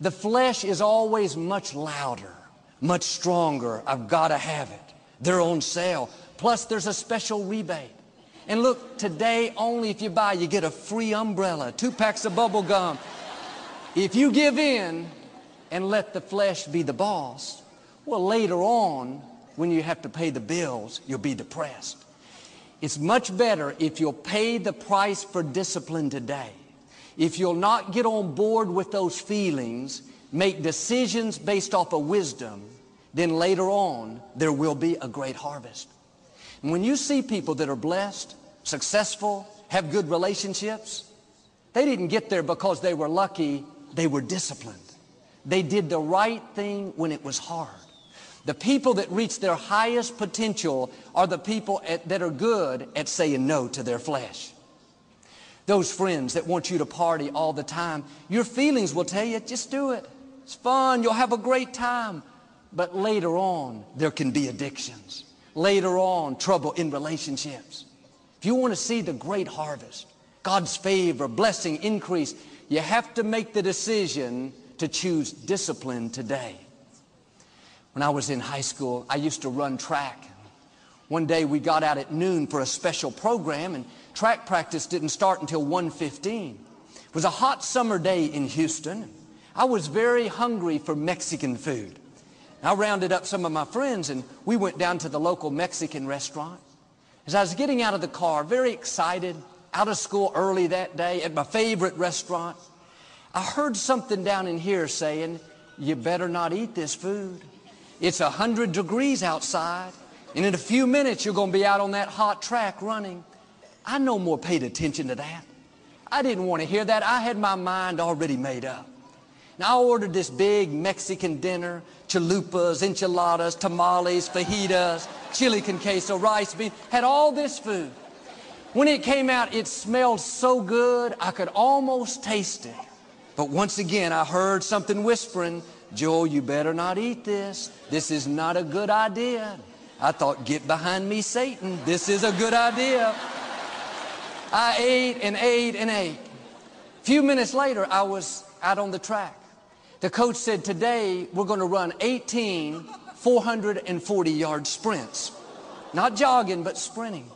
The flesh is always much louder, much stronger. I've got to have it. They're on sale. Plus, there's a special rebate. And look, today only if you buy, you get a free umbrella, two packs of bubble gum. If you give in and let the flesh be the boss, well, later on, when you have to pay the bills, you'll be depressed. It's much better if you'll pay the price for discipline today. If you'll not get on board with those feelings, make decisions based off of wisdom, then later on, there will be a great harvest. And when you see people that are blessed, successful, have good relationships, they didn't get there because they were lucky, they were disciplined. They did the right thing when it was hard. The people that reach their highest potential are the people at, that are good at saying no to their flesh. Those friends that want you to party all the time, your feelings will tell you, just do it. It's fun. You'll have a great time. But later on, there can be addictions. Later on, trouble in relationships. If you want to see the great harvest, God's favor, blessing, increase, you have to make the decision to choose discipline today. When I was in high school, I used to run track. One day we got out at noon for a special program and track practice didn't start until 1.15. It was a hot summer day in Houston. I was very hungry for Mexican food. I rounded up some of my friends and we went down to the local Mexican restaurant. As I was getting out of the car, very excited, out of school early that day at my favorite restaurant, I heard something down in here saying, you better not eat this food. It's a hundred degrees outside and in a few minutes you're going to be out on that hot track running. I no more paid attention to that. I didn't want to hear that. I had my mind already made up. Now I ordered this big Mexican dinner, chalupas, enchiladas, tamales, fajitas, chili con queso, rice, beans, had all this food. When it came out, it smelled so good, I could almost taste it. But once again, I heard something whispering, Joel, you better not eat this. This is not a good idea. I thought, get behind me, Satan. This is a good idea. I ate and ate and ate. A few minutes later, I was out on the track. The coach said, today we're going to run 18 440 yard sprints. Not jogging, but sprinting.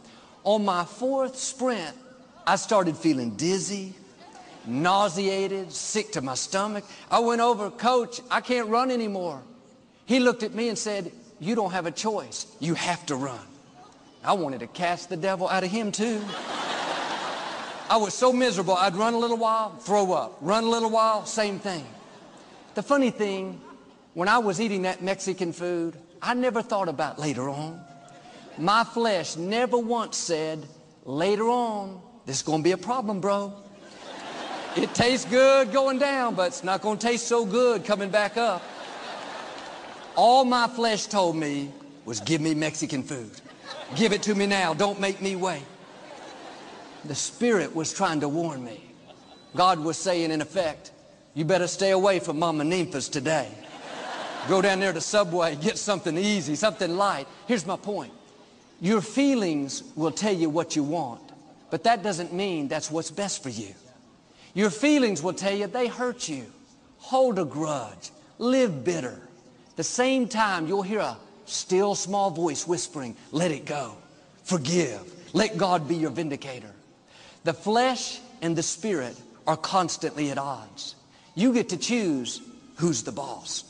On my fourth sprint, I started feeling dizzy, nauseated, sick to my stomach. I went over, coach, I can't run anymore. He looked at me and said, you don't have a choice. You have to run. I wanted to cast the devil out of him too. I was so miserable, I'd run a little while, throw up. Run a little while, same thing. The funny thing, when I was eating that Mexican food, I never thought about later on. My flesh never once said, later on, this is going to be a problem, bro. It tastes good going down, but it's not going to taste so good coming back up. All my flesh told me was give me Mexican food. Give it to me now. Don't make me wait. The Spirit was trying to warn me. God was saying, in effect, you better stay away from Mama Ninfa's today. Go down there to Subway, get something easy, something light. Here's my point. Your feelings will tell you what you want, but that doesn't mean that's what's best for you. Your feelings will tell you they hurt you. Hold a grudge. Live bitter. The same time, you'll hear a still small voice whispering, let it go. Forgive. Let God be your vindicator. The flesh and the spirit are constantly at odds. You get to choose who's the boss.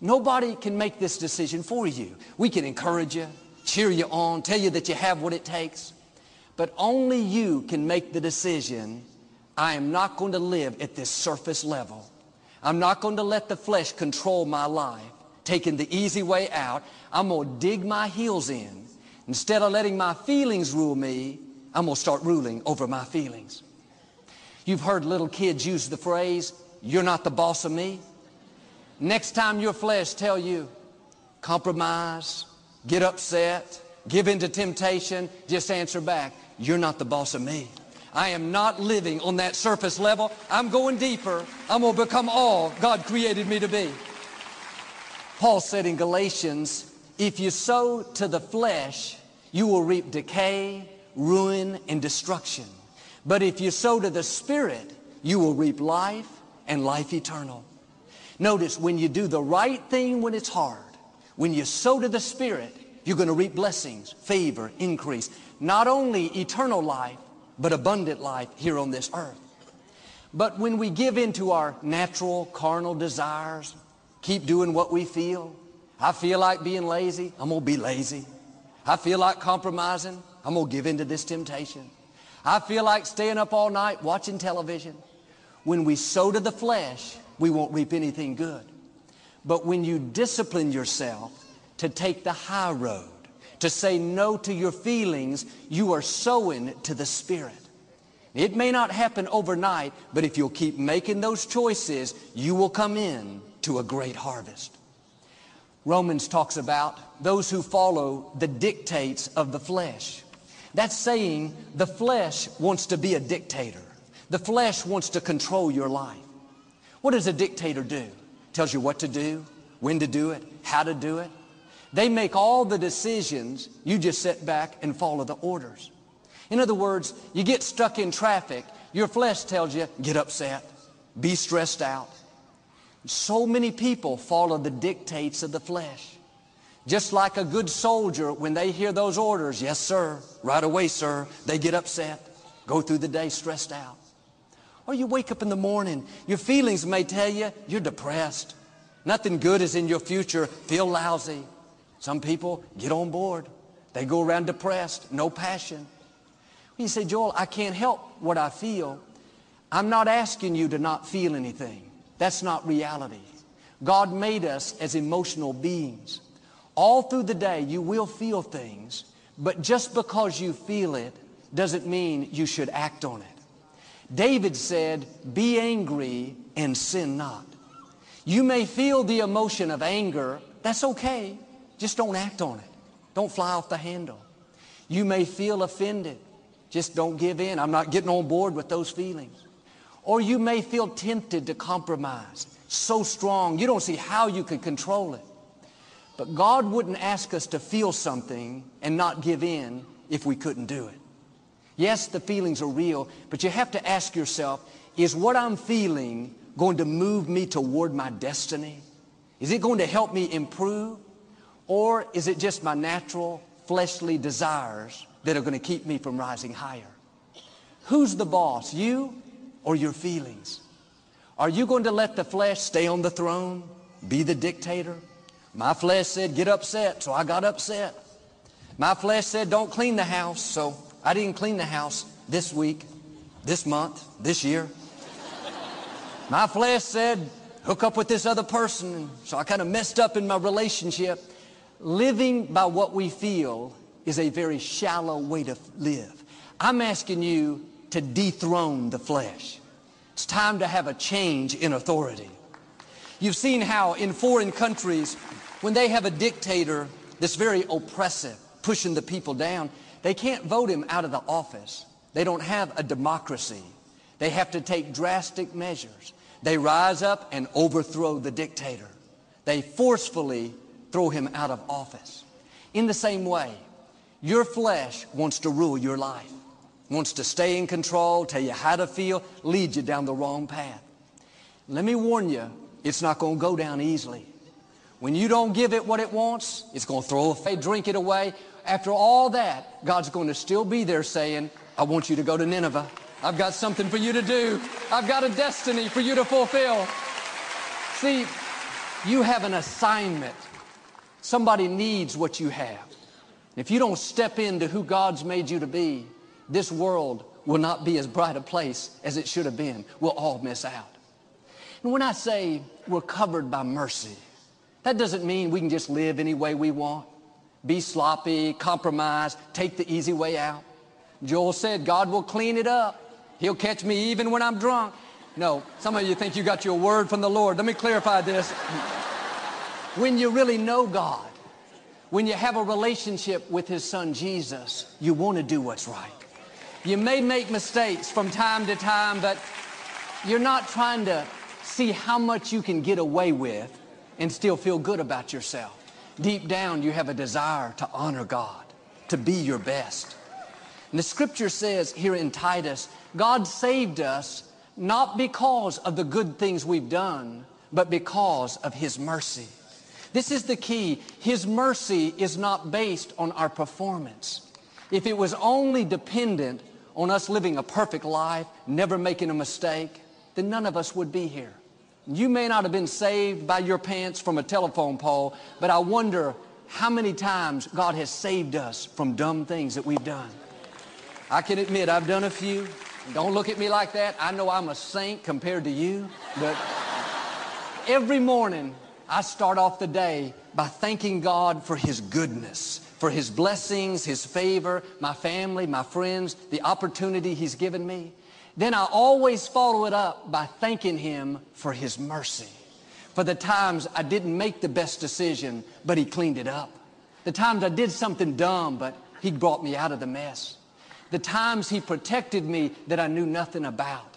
Nobody can make this decision for you. We can encourage you, cheer you on, tell you that you have what it takes. But only you can make the decision, I am not going to live at this surface level. I'm not going to let the flesh control my life taking the easy way out. I'm going to dig my heels in. Instead of letting my feelings rule me, I'm going to start ruling over my feelings. You've heard little kids use the phrase, you're not the boss of me. Next time your flesh tell you, compromise, get upset, give in to temptation, just answer back, you're not the boss of me. I am not living on that surface level. I'm going deeper. I'm going to become all God created me to be. Paul said in Galatians, if you sow to the flesh, you will reap decay, ruin, and destruction. But if you sow to the Spirit, you will reap life and life eternal. Notice when you do the right thing when it's hard, when you sow to the Spirit, you're going to reap blessings, favor, increase. Not only eternal life, but abundant life here on this earth. But when we give in to our natural carnal desires, keep doing what we feel. I feel like being lazy, I'm going to be lazy. I feel like compromising, I'm going to give in to this temptation. I feel like staying up all night watching television. When we sow to the flesh, we won't reap anything good. But when you discipline yourself to take the high road, to say no to your feelings, you are sowing to the Spirit. It may not happen overnight, but if you'll keep making those choices, you will come in to a great harvest. Romans talks about those who follow the dictates of the flesh. That's saying the flesh wants to be a dictator. The flesh wants to control your life. What does a dictator do? Tells you what to do, when to do it, how to do it. They make all the decisions. You just sit back and follow the orders. In other words, you get stuck in traffic, your flesh tells you, get upset, be stressed out. So many people follow the dictates of the flesh. Just like a good soldier, when they hear those orders, yes, sir, right away, sir, they get upset, go through the day stressed out. Or you wake up in the morning, your feelings may tell you you're depressed. Nothing good is in your future, feel lousy. Some people get on board. They go around depressed, no passion. You say, Joel, I can't help what I feel. I'm not asking you to not feel anything. That's not reality. God made us as emotional beings. All through the day, you will feel things, but just because you feel it doesn't mean you should act on it. David said, be angry and sin not. You may feel the emotion of anger. That's okay. Just don't act on it. Don't fly off the handle. You may feel offended. Just don't give in. I'm not getting on board with those feelings. Or you may feel tempted to compromise. So strong, you don't see how you could control it. But God wouldn't ask us to feel something and not give in if we couldn't do it. Yes, the feelings are real, but you have to ask yourself, is what I'm feeling going to move me toward my destiny? Is it going to help me improve? Or is it just my natural fleshly desires that are going to keep me from rising higher? Who's the boss, you or your feelings? Are you going to let the flesh stay on the throne, be the dictator? My flesh said, get upset, so I got upset. My flesh said, don't clean the house, so I didn't clean the house this week, this month, this year. My flesh said, hook up with this other person, so I kind of messed up in my relationship. Living by what we feel is a very shallow way to live. I'm asking you to dethrone the flesh. It's time to have a change in authority. You've seen how in foreign countries when they have a dictator that's very oppressive, pushing the people down, they can't vote him out of the office. They don't have a democracy. They have to take drastic measures. They rise up and overthrow the dictator. They forcefully throw him out of office. In the same way, your flesh wants to rule your life, wants to stay in control, tell you how to feel, lead you down the wrong path. Let me warn you, it's not going to go down easily. When you don't give it what it wants, it's going to throw away, drink it away. After all that, God's going to still be there saying, I want you to go to Nineveh. I've got something for you to do. I've got a destiny for you to fulfill. See, you have an assignment. Somebody needs what you have. If you don't step into who God's made you to be, this world will not be as bright a place as it should have been. We'll all miss out. And when I say we're covered by mercy, that doesn't mean we can just live any way we want, be sloppy, compromise, take the easy way out. Joel said, God will clean it up. He'll catch me even when I'm drunk. No, some of you think you got your word from the Lord. Let me clarify this. When you really know God, when you have a relationship with His Son Jesus, you want to do what's right. You may make mistakes from time to time, but you're not trying to see how much you can get away with and still feel good about yourself. Deep down, you have a desire to honor God, to be your best. And the scripture says here in Titus, God saved us not because of the good things we've done, but because of His mercy. This is the key. His mercy is not based on our performance. If it was only dependent on us living a perfect life, never making a mistake, then none of us would be here. You may not have been saved by your pants from a telephone pole, but I wonder how many times God has saved us from dumb things that we've done. I can admit I've done a few. Don't look at me like that. I know I'm a saint compared to you, but every morning I start off the day by thanking God for His goodness, for His blessings, His favor, my family, my friends, the opportunity He's given me. Then I always follow it up by thanking Him for His mercy. For the times I didn't make the best decision, but He cleaned it up. The times I did something dumb, but He brought me out of the mess. The times He protected me that I knew nothing about.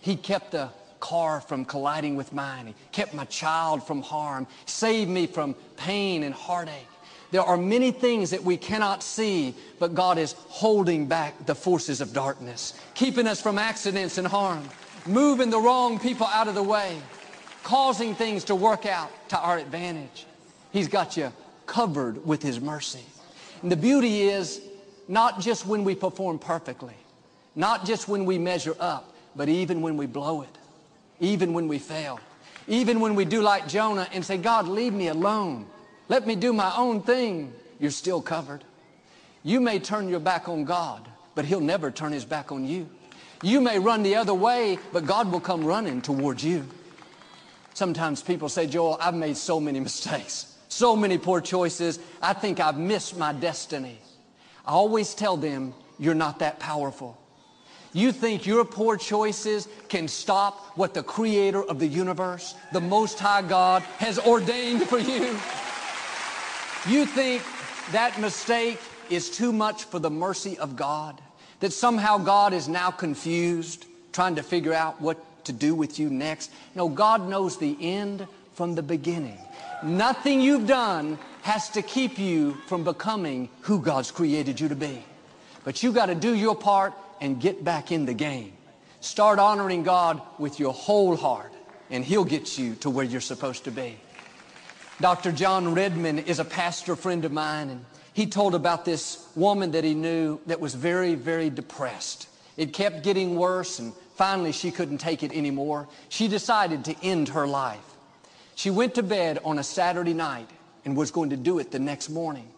He kept the car from colliding with mine. He kept my child from harm, saved me from pain and heartache. There are many things that we cannot see, but God is holding back the forces of darkness, keeping us from accidents and harm, moving the wrong people out of the way, causing things to work out to our advantage. He's got you covered with His mercy. And the beauty is not just when we perform perfectly, not just when we measure up, but even when we blow it, even when we fail, even when we do like Jonah and say, God, leave me alone. Let me do my own thing. You're still covered. You may turn your back on God, but He'll never turn His back on you. You may run the other way, but God will come running towards you. Sometimes people say, Joel, I've made so many (laughs) mistakes, so many poor choices. I think I've missed my destiny. I always tell them, you're not that powerful. You think your poor choices can stop what the creator of the universe, the Most High God, has ordained for you? You think that mistake is too much for the mercy of God? That somehow God is now confused, trying to figure out what to do with you next? No, God knows the end from the beginning. Nothing you've done has to keep you from becoming who God's created you to be. But you got to do your part and get back in the game. Start honoring God with your whole heart, and He'll get you to where you're supposed to be. Dr. John Redmond is a pastor friend of mine, and he told about this woman that he knew that was very, very depressed. It kept getting worse, and finally she couldn't take it anymore. She decided to end her life. She went to bed on a Saturday night and was going to do it the next morning.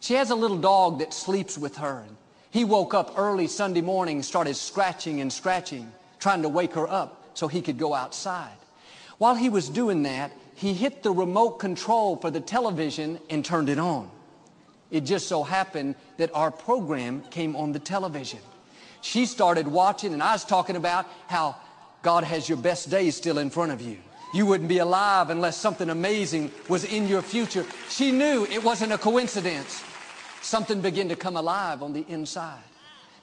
She has a little dog that sleeps with her. And he woke up early Sunday morning started scratching and scratching, trying to wake her up so he could go outside. While he was doing that, he hit the remote control for the television and turned it on. It just so happened that our program came on the television. She started watching, and I was talking about how God has your best days still in front of you. You wouldn't be alive unless something amazing was in your future. She knew it wasn't a coincidence. Something began to come alive on the inside.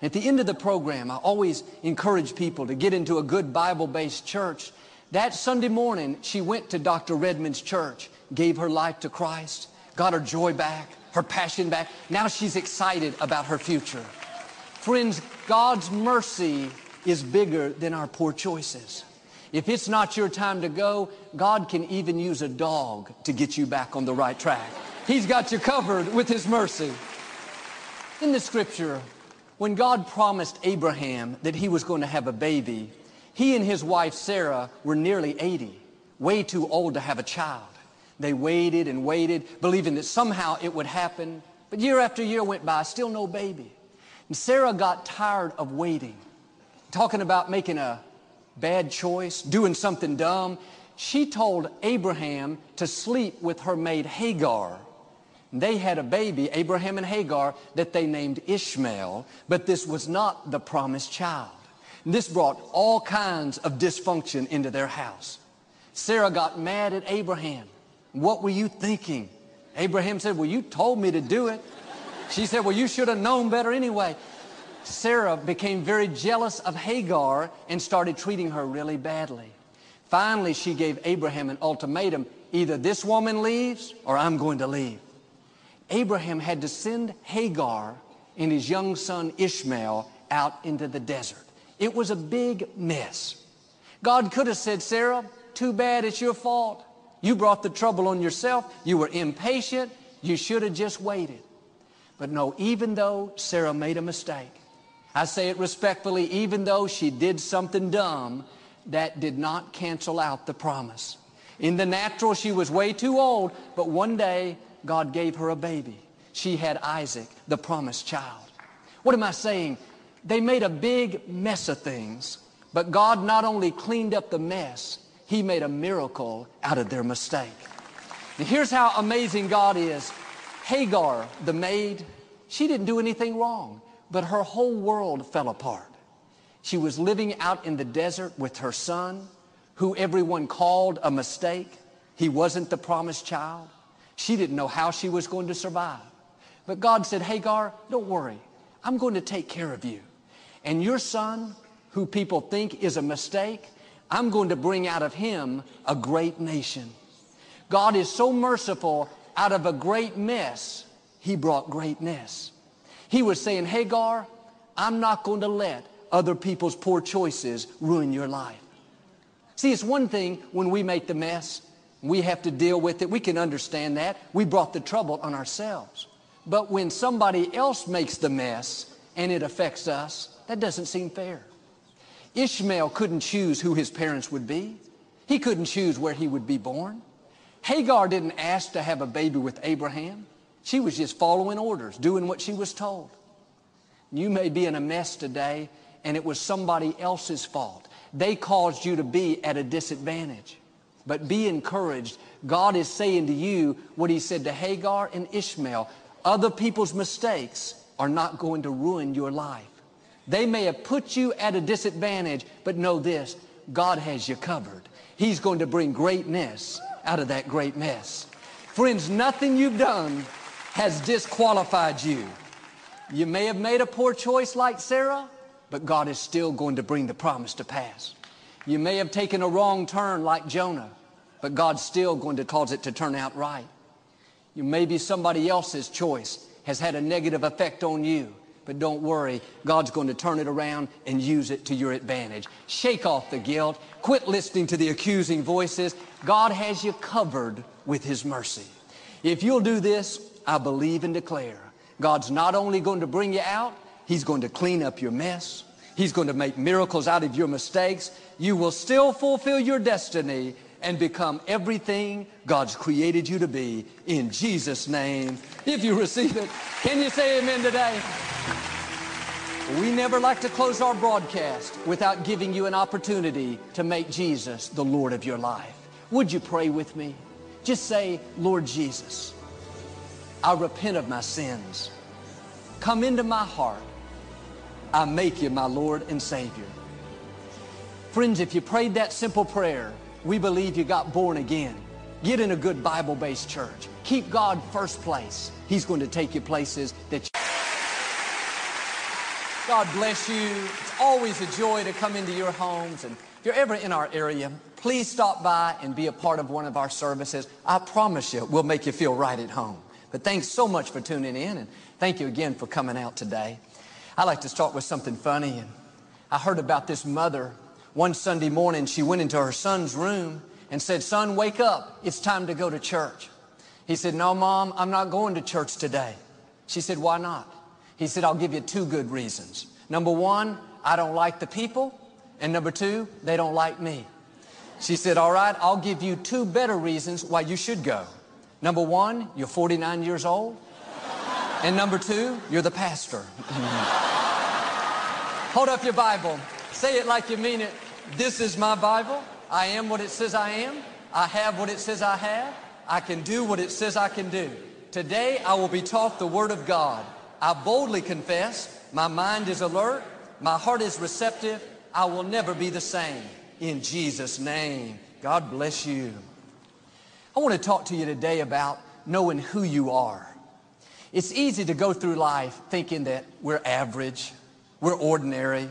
At the end of the program, I always encourage people to get into a good Bible-based church that Sunday morning, she went to Dr. Redmond's church, gave her life to Christ, got her joy back, her passion back. Now she's excited about her future. Friends, God's mercy is bigger than our poor choices. If it's not your time to go, God can even use a dog to get you back on the right track. He's got you covered with His mercy. In the scripture, when God promised Abraham that he was going to have a baby, he and his wife Sarah were nearly 80, way too old to have a child. They waited and waited, believing that somehow it would happen. But year after year went by, still no baby. And Sarah got tired of waiting, talking about making a bad choice, doing something dumb. She told Abraham to sleep with her maid Hagar. They had a baby, Abraham and Hagar, that they named Ishmael, but this was not the promised child. This brought all kinds of dysfunction into their house. Sarah got mad at Abraham. What were you thinking? Abraham said, well, you told me to do it. She said, well, you should have known better anyway. Sarah became very jealous of Hagar and started treating her really badly. Finally, she gave Abraham an ultimatum. Either this woman leaves or I'm going to leave. Abraham had to send Hagar and his young son Ishmael out into the desert. It was a big mess. God could have said, Sarah, too bad it's your fault. You brought the trouble on yourself. You were impatient. You should have just waited. But no, even though Sarah made a mistake, I say it respectfully, even though she did something dumb, that did not cancel out the promise. In the natural, she was way too old, but one day God gave her a baby. She had Isaac, the promised child. What am I saying? They made a big mess of things, but God not only cleaned up the mess, He made a miracle out of their mistake. Here's how amazing God is. Hagar, the maid, she didn't do anything wrong, but her whole world fell apart. She was living out in the desert with her son, who everyone called a mistake. He wasn't the promised child. She didn't know how she was going to survive. But God said, Hagar, don't worry. I'm going to take care of you. And your son, who people think is a mistake, I'm going to bring out of him a great nation. God is so merciful, out of a great mess, he brought greatness. He was saying, Hagar, I'm not going to let other people's poor choices ruin your life. See, it's one thing when we make the mess. We have to deal with it. We can understand that. We brought the trouble on ourselves. But when somebody else makes the mess and it affects us, that doesn't seem fair. Ishmael couldn't choose who his parents would be. He couldn't choose where he would be born. Hagar didn't ask to have a baby with Abraham. She was just following orders, doing what she was told. You may be in a mess today and it was somebody else's fault. They caused you to be at a disadvantage. But be encouraged. God is saying to you what he said to Hagar and Ishmael. Other people's mistakes are not going to ruin your life. They may have put you at a disadvantage, but know this, God has you covered. He's going to bring greatness out of that great mess. Friends, nothing you've done has disqualified you. You may have made a poor choice like Sarah, but God is still going to bring the promise to pass. You may have taken a wrong turn like Jonah, but God's still going to cause it to turn out right. You may be somebody else's choice has had a negative effect on you, but don't worry, God's going to turn it around and use it to your advantage. Shake off the guilt. Quit listening to the accusing voices. God has you covered with His mercy. If you'll do this, I believe and declare, God's not only going to bring you out, He's going to clean up your mess. He's going to make miracles out of your mistakes. You will still fulfill your destiny and become everything God's created you to be in Jesus' name. If you receive it, can you say amen today? We never like to close our broadcast without giving you an opportunity to make Jesus the Lord of your life. Would you pray with me? Just say, Lord Jesus, I repent of my sins. Come into my heart. I make you my Lord and Savior. Friends, if you prayed that simple prayer, we believe you got born again. Get in a good Bible-based church. Keep God first place. He's going to take you places that you... God bless you. It's always a joy to come into your homes. And if you're ever in our area, please stop by and be a part of one of our services. I promise you, we'll make you feel right at home. But thanks so much for tuning in, and thank you again for coming out today. I like to start with something funny. And I heard about this mother. One Sunday morning, she went into her son's room and said, son, wake up. It's time to go to church. He said, no, mom, I'm not going to church today. She said, why not? He said, I'll give you two good reasons. Number one, I don't like the people. And number two, they don't like me. She said, all right, I'll give you two better reasons why you should go. Number one, you're 49 years old. And number two, you're the pastor. (laughs) Hold up your Bible. Say it like you mean it. This is my Bible. I am what it says I am. I have what it says I have. I can do what it says I can do. Today I will be taught the Word of God. I boldly confess, my mind is alert, my heart is receptive, I will never be the same. In Jesus' name, God bless you. I want to talk to you today about knowing who you are. It's easy to go through life thinking that we're average, we're ordinary,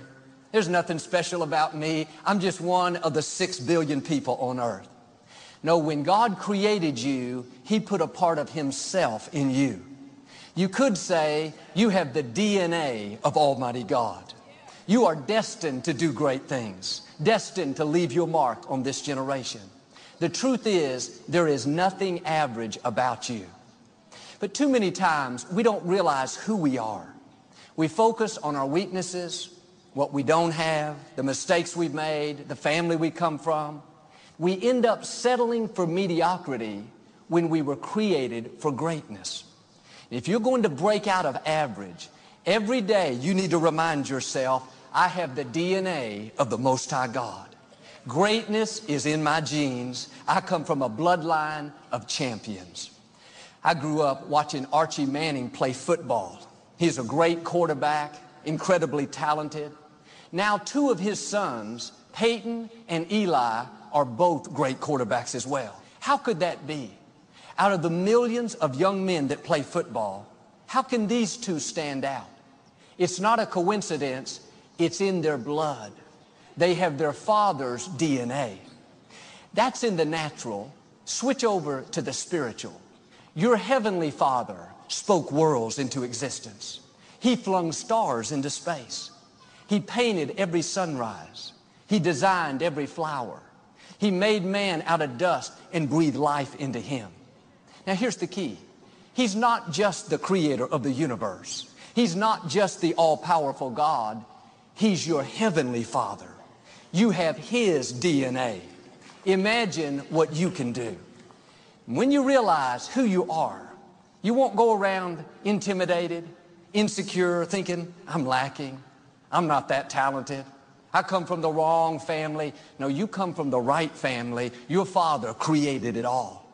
there's nothing special about me, I'm just one of the six billion people on earth. No, when God created you, He put a part of Himself in you. You could say you have the DNA of Almighty God. You are destined to do great things, destined to leave your mark on this generation. The truth is, there is nothing average about you. But too many times, we don't realize who we are. We focus on our weaknesses, what we don't have, the mistakes we've made, the family we come from. We end up settling for mediocrity when we were created for greatness. If you're going to break out of average, every day you need to remind yourself, I have the DNA of the Most High God. Greatness is in my genes. I come from a bloodline of champions. I grew up watching Archie Manning play football. He's a great quarterback, incredibly talented. Now two of his sons, Peyton and Eli, are both great quarterbacks as well. How could that be? Out of the millions of young men that play football, how can these two stand out? It's not a coincidence. It's in their blood. They have their father's DNA. That's in the natural. Switch over to the spiritual. Your heavenly Father spoke worlds into existence. He flung stars into space. He painted every sunrise. He designed every flower. He made man out of dust and breathed life into him. Now here's the key. He's not just the creator of the universe. He's not just the all-powerful God. He's your heavenly Father. You have His DNA. Imagine what you can do. When you realize who you are, you won't go around intimidated, insecure, thinking, I'm lacking. I'm not that talented. I come from the wrong family. No, you come from the right family. Your father created it all.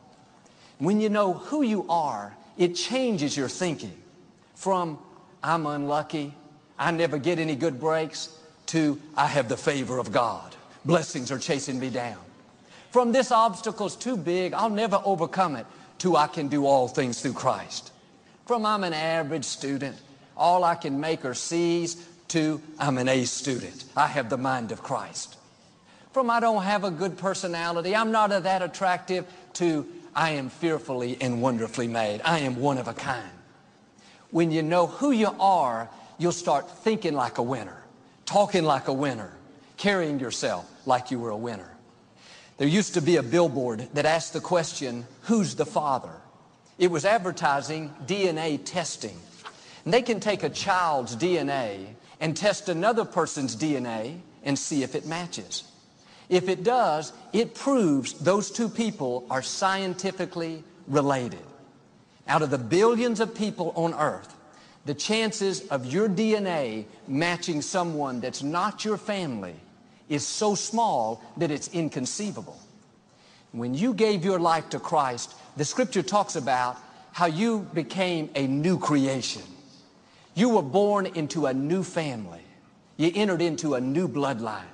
When you know who you are, it changes your thinking from I'm unlucky, I never get any good breaks, to I have the favor of God. Blessings are chasing me down. From this obstacle's too big, I'll never overcome it, to I can do all things through Christ. From I'm an average student, all I can make or seize, to I'm an A student. I have the mind of Christ. From I don't have a good personality, I'm not that attractive, to I am fearfully and wonderfully made. I am one of a kind. When you know who you are, you'll start thinking like a winner, talking like a winner, carrying yourself like you were a winner. There used to be a billboard that asked the question, who's the father? It was advertising DNA testing. And they can take a child's DNA and test another person's DNA and see if it matches. If it does, it proves those two people are scientifically related. Out of the billions of people on earth, the chances of your DNA matching someone that's not your family is so small that it's inconceivable. When you gave your life to Christ, the scripture talks about how you became a new creation. You were born into a new family. You entered into a new bloodline.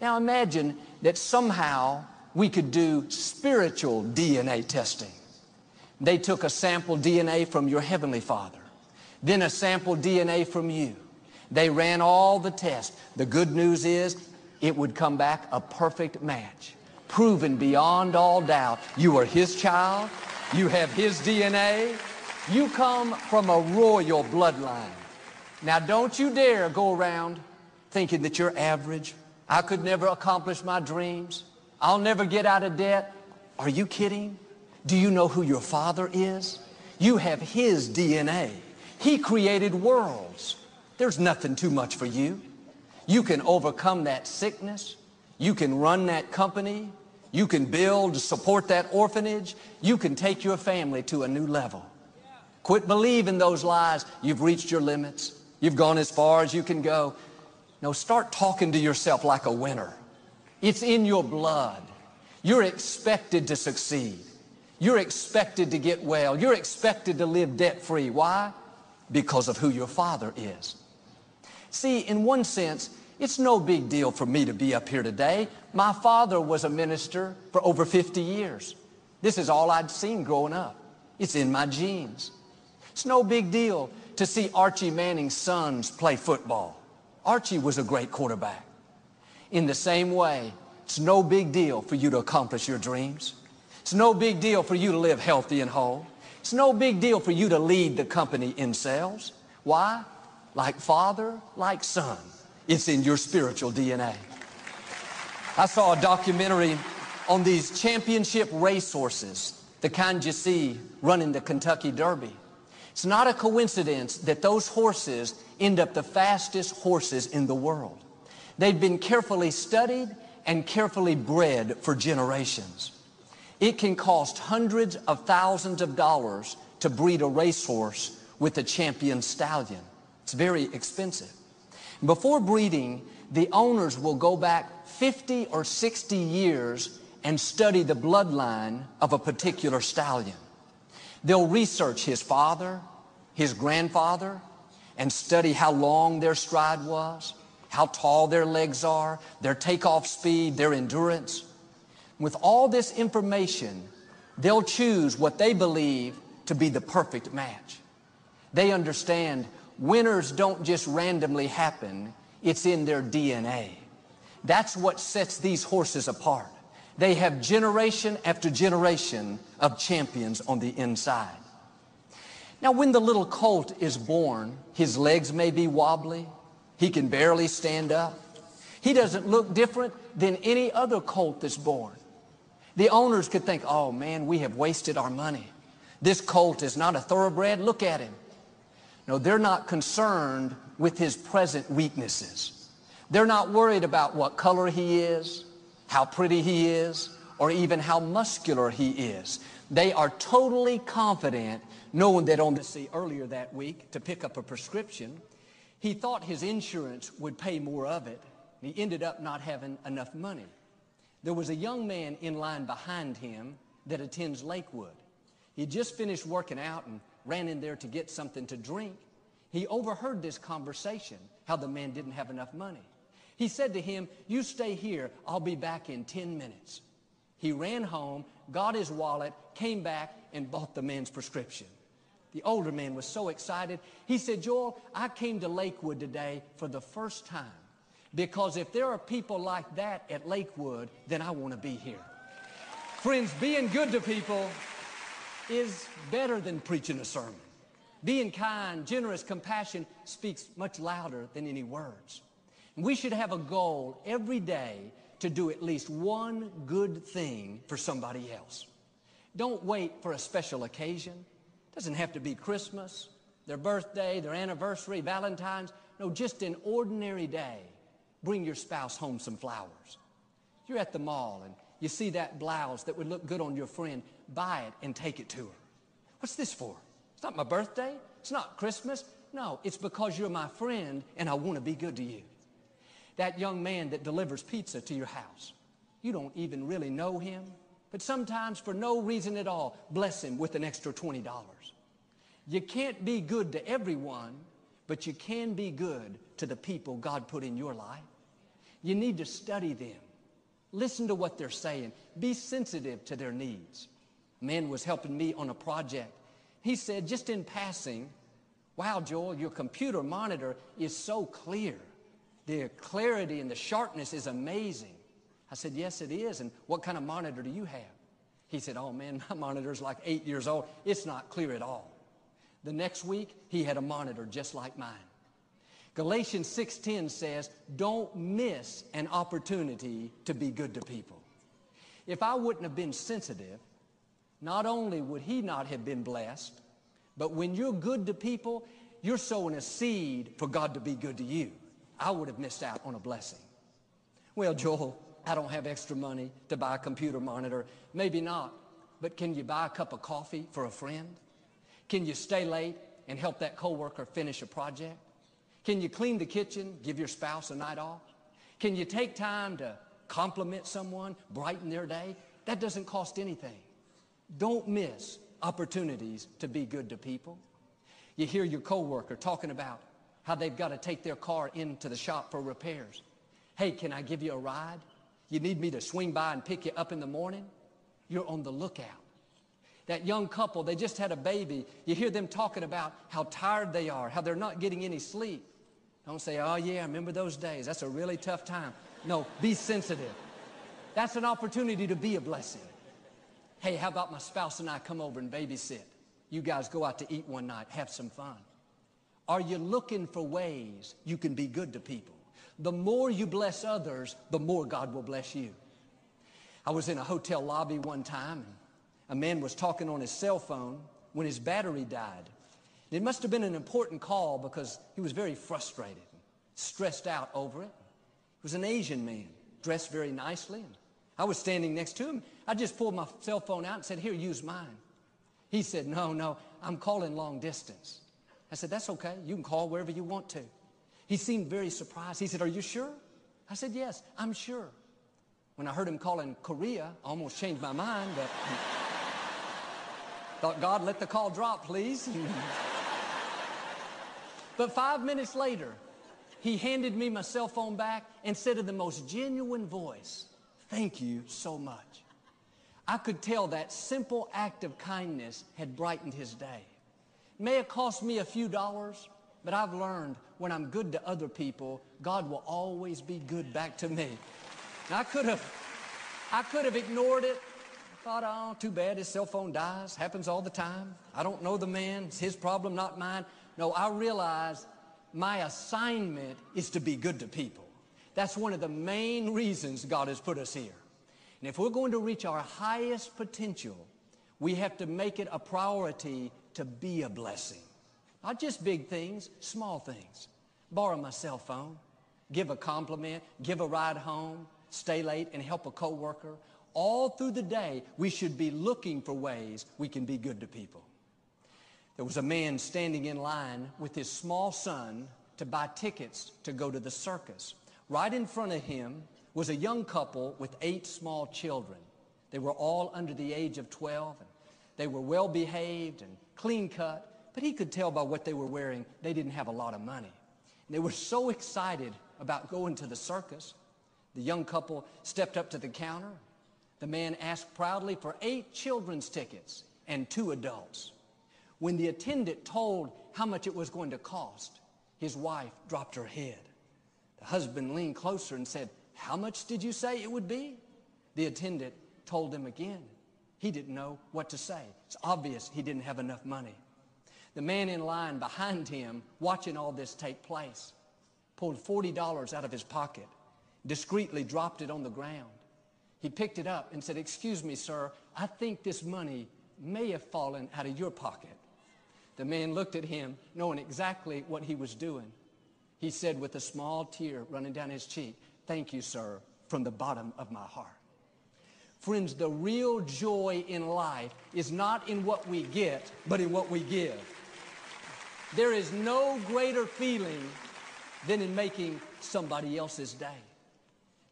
Now imagine that somehow we could do spiritual DNA testing. They took a sample DNA from your heavenly father, then a sample DNA from you. They ran all the tests. The good news is it would come back a perfect match, proven beyond all doubt. You are his child. You have his DNA. You come from a royal bloodline. Now, don't you dare go around thinking that you're average. I could never accomplish my dreams. I'll never get out of debt. Are you kidding? Do you know who your father is? You have his DNA. He created worlds. There's nothing too much for you. You can overcome that sickness. You can run that company. You can build, support that orphanage. You can take your family to a new level. Quit believing those lies. You've reached your limits. You've gone as far as you can go. No, start talking to yourself like a winner. It's in your blood. You're expected to succeed. You're expected to get well. You're expected to live debt-free. Why? Because of who your father is. See, in one sense, it's no big deal for me to be up here today. My father was a minister for over 50 years. This is all I'd seen growing up. It's in my genes. It's no big deal to see Archie Manning's sons play football. Archie was a great quarterback. In the same way, it's no big deal for you to accomplish your dreams. It's no big deal for you to live healthy and whole. It's no big deal for you to lead the company in sales. Why? Like father, like son. It's in your spiritual DNA. I saw a documentary on these championship racehorses, the kind you see running the Kentucky Derby. It's not a coincidence that those horses end up the fastest horses in the world. They've been carefully studied and carefully bred for generations. It can cost hundreds of thousands of dollars to breed a racehorse with a champion stallion. It's very expensive. Before breeding, the owners will go back 50 or 60 years and study the bloodline of a particular stallion. They'll research his father, his grandfather, and study how long their stride was, how tall their legs are, their takeoff speed, their endurance. With all this information, they'll choose what they believe to be the perfect match. They understand winners don't just randomly happen, it's in their DNA. That's what sets these horses apart. They have generation after generation of champions on the inside. Now, when the little colt is born, his legs may be wobbly. He can barely stand up. He doesn't look different than any other colt that's born. The owners could think, oh man, we have wasted our money. This colt is not a thoroughbred. Look at him. No, they're not concerned with his present weaknesses. They're not worried about what color he is, how pretty he is, or even how muscular he is. They are totally confident knowing that on the sea earlier that week to pick up a prescription, he thought his insurance would pay more of it. He ended up not having enough money. There was a young man in line behind him that attends Lakewood. He just finished working out and ran in there to get something to drink. He overheard this conversation, how the man didn't have enough money. He said to him, you stay here, I'll be back in 10 minutes. He ran home, got his wallet, came back, and bought the man's prescription. The older man was so excited. He said, Joel, I came to Lakewood today for the first time because if there are people like that at Lakewood, then I want to be here. Friends, being good to people is better than preaching a sermon. Being kind, generous, compassion speaks much louder than any words. We should have a goal every day to do at least one good thing for somebody else. Don't wait for a special occasion. It Doesn't have to be Christmas, their birthday, their anniversary, Valentine's. No, just an ordinary day. Bring your spouse home some flowers. You're at the mall and you see that blouse that would look good on your friend. Buy it and take it to her. What's this for? It's not my birthday. It's not Christmas. No, it's because you're my friend and I want to be good to you. That young man that delivers pizza to your house. You don't even really know him. But sometimes for no reason at all, bless him with an extra $20. You can't be good to everyone, but you can be good to the people God put in your life. You need to study them. Listen to what they're saying. Be sensitive to their needs. Man was helping me on a project. He said, just in passing, wow, Joel, your computer monitor is so clear. The clarity and the sharpness is amazing. I said, yes, it is. And what kind of monitor do you have? He said, oh man, (laughs) my monitor's like eight years old. It's not clear at all. The next week, he had a monitor just like mine. Galatians 6.10 says, don't miss an opportunity to be good to people. If I wouldn't have been sensitive, not only would he not have been blessed, but when you're good to people, you're sowing a seed for God to be good to you. I would have missed out on a blessing. Well, Joel, I don't have extra money to buy a computer monitor. Maybe not, but can you buy a cup of coffee for a friend? Can you stay late and help that coworker finish a project? Can you clean the kitchen, give your spouse a night off? Can you take time to compliment someone, brighten their day? That doesn't cost anything. Don't miss opportunities to be good to people. You hear your coworker talking about how they've got to take their car into the shop for repairs. Hey, can I give you a ride? You need me to swing by and pick you up in the morning? You're on the lookout. That young couple, they just had a baby. You hear them talking about how tired they are, how they're not getting any sleep. Don't say, oh yeah, I remember those days. That's a really tough time. No, be sensitive. That's an opportunity to be a blessing. Hey, how about my spouse and I come over and babysit? You guys go out to eat one night, have some fun. Are you looking for ways you can be good to people? the more you bless others, the more God will bless you. I was in a hotel lobby one time, and a man was talking on his cell phone when his battery died. It must have been an important call because he was very frustrated, stressed out over it. He was an Asian man, dressed very nicely. And I was standing next to him. I just pulled my cell phone out and said, here, use mine. He said, no, no, I'm calling long distance. I said, that's okay. You can call wherever you want to. He seemed very surprised. He said, are you sure? I said, yes, I'm sure. When I heard him calling Korea, I almost changed my mind, but (laughs) thought, God, let the call drop, please. (laughs) but five minutes later, he handed me my cell phone back and said in the most genuine voice, thank you so much. I could tell that simple act of kindness had brightened his day. It May have cost me a few dollars, but I've learned when I'm good to other people, God will always be good back to me. I could have, I could have ignored it. Thought, oh, too bad his cell phone dies. Happens all the time. I don't know the man. It's his problem, not mine. No, I realized my assignment is to be good to people. That's one of the main reasons God has put us here. And if we're going to reach our highest potential, we have to make it a priority to be a blessing. Not just big things, small things. Borrow my cell phone, give a compliment, give a ride home, stay late and help a coworker. All through the day, we should be looking for ways we can be good to people. There was a man standing in line with his small son to buy tickets to go to the circus. Right in front of him was a young couple with eight small children. They were all under the age of 12. And they were well behaved and clean cut, but he could tell by what they were wearing they didn't have a lot of money. And they were so excited about going to the circus. The young couple stepped up to the counter. The man asked proudly for eight children's tickets and two adults. When the attendant told how much it was going to cost, his wife dropped her head. The husband leaned closer and said, How much did you say it would be? The attendant told him again. He didn't know what to say. It's obvious he didn't have enough money. The man in line behind him, watching all this take place, pulled $40 out of his pocket, discreetly dropped it on the ground. He picked it up and said, Excuse me, sir, I think this money may have fallen out of your pocket. The man looked at him, knowing exactly what he was doing. He said with a small tear running down his cheek, Thank you, sir, from the bottom of my heart. Friends, the real joy in life is not in what we get, but in what we give. There is no greater feeling than in making somebody else's day.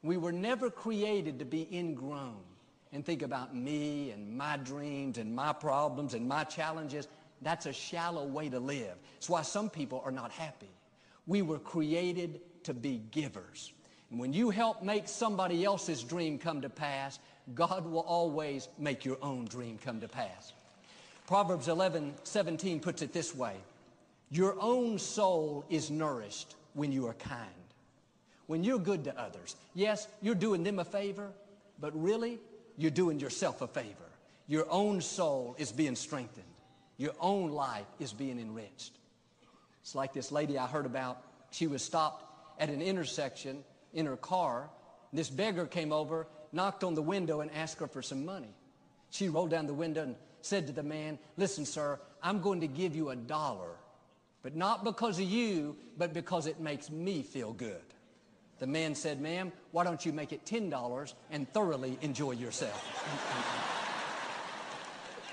We were never created to be ingrown and think about me and my dreams and my problems and my challenges. That's a shallow way to live. It's why some people are not happy. We were created to be givers. When you help make somebody else's dream come to pass, God will always make your own dream come to pass. Proverbs 11, 17 puts it this way. Your own soul is nourished when you are kind. When you're good to others. Yes, you're doing them a favor, but really, you're doing yourself a favor. Your own soul is being strengthened. Your own life is being enriched. It's like this lady I heard about. She was stopped at an intersection in her car. This beggar came over knocked on the window and asked her for some money. She rolled down the window and said to the man, listen, sir, I'm going to give you a dollar, but not because of you, but because it makes me feel good. The man said, ma'am, why don't you make it $10 and thoroughly enjoy yourself?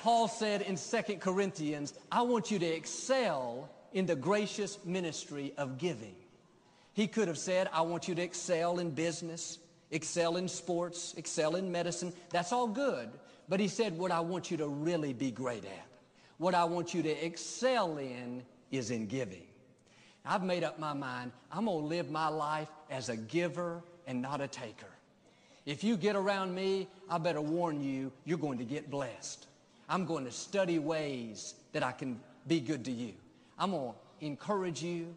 Paul said in 2 Corinthians, I want you to excel in the gracious ministry of giving. He could have said, I want you to excel in business, excel in sports, excel in medicine. That's all good. But he said, what I want you to really be great at, what I want you to excel in is in giving. I've made up my mind. I'm going to live my life as a giver and not a taker. If you get around me, I better warn you, you're going to get blessed. I'm going to study ways that I can be good to you. I'm going to encourage you.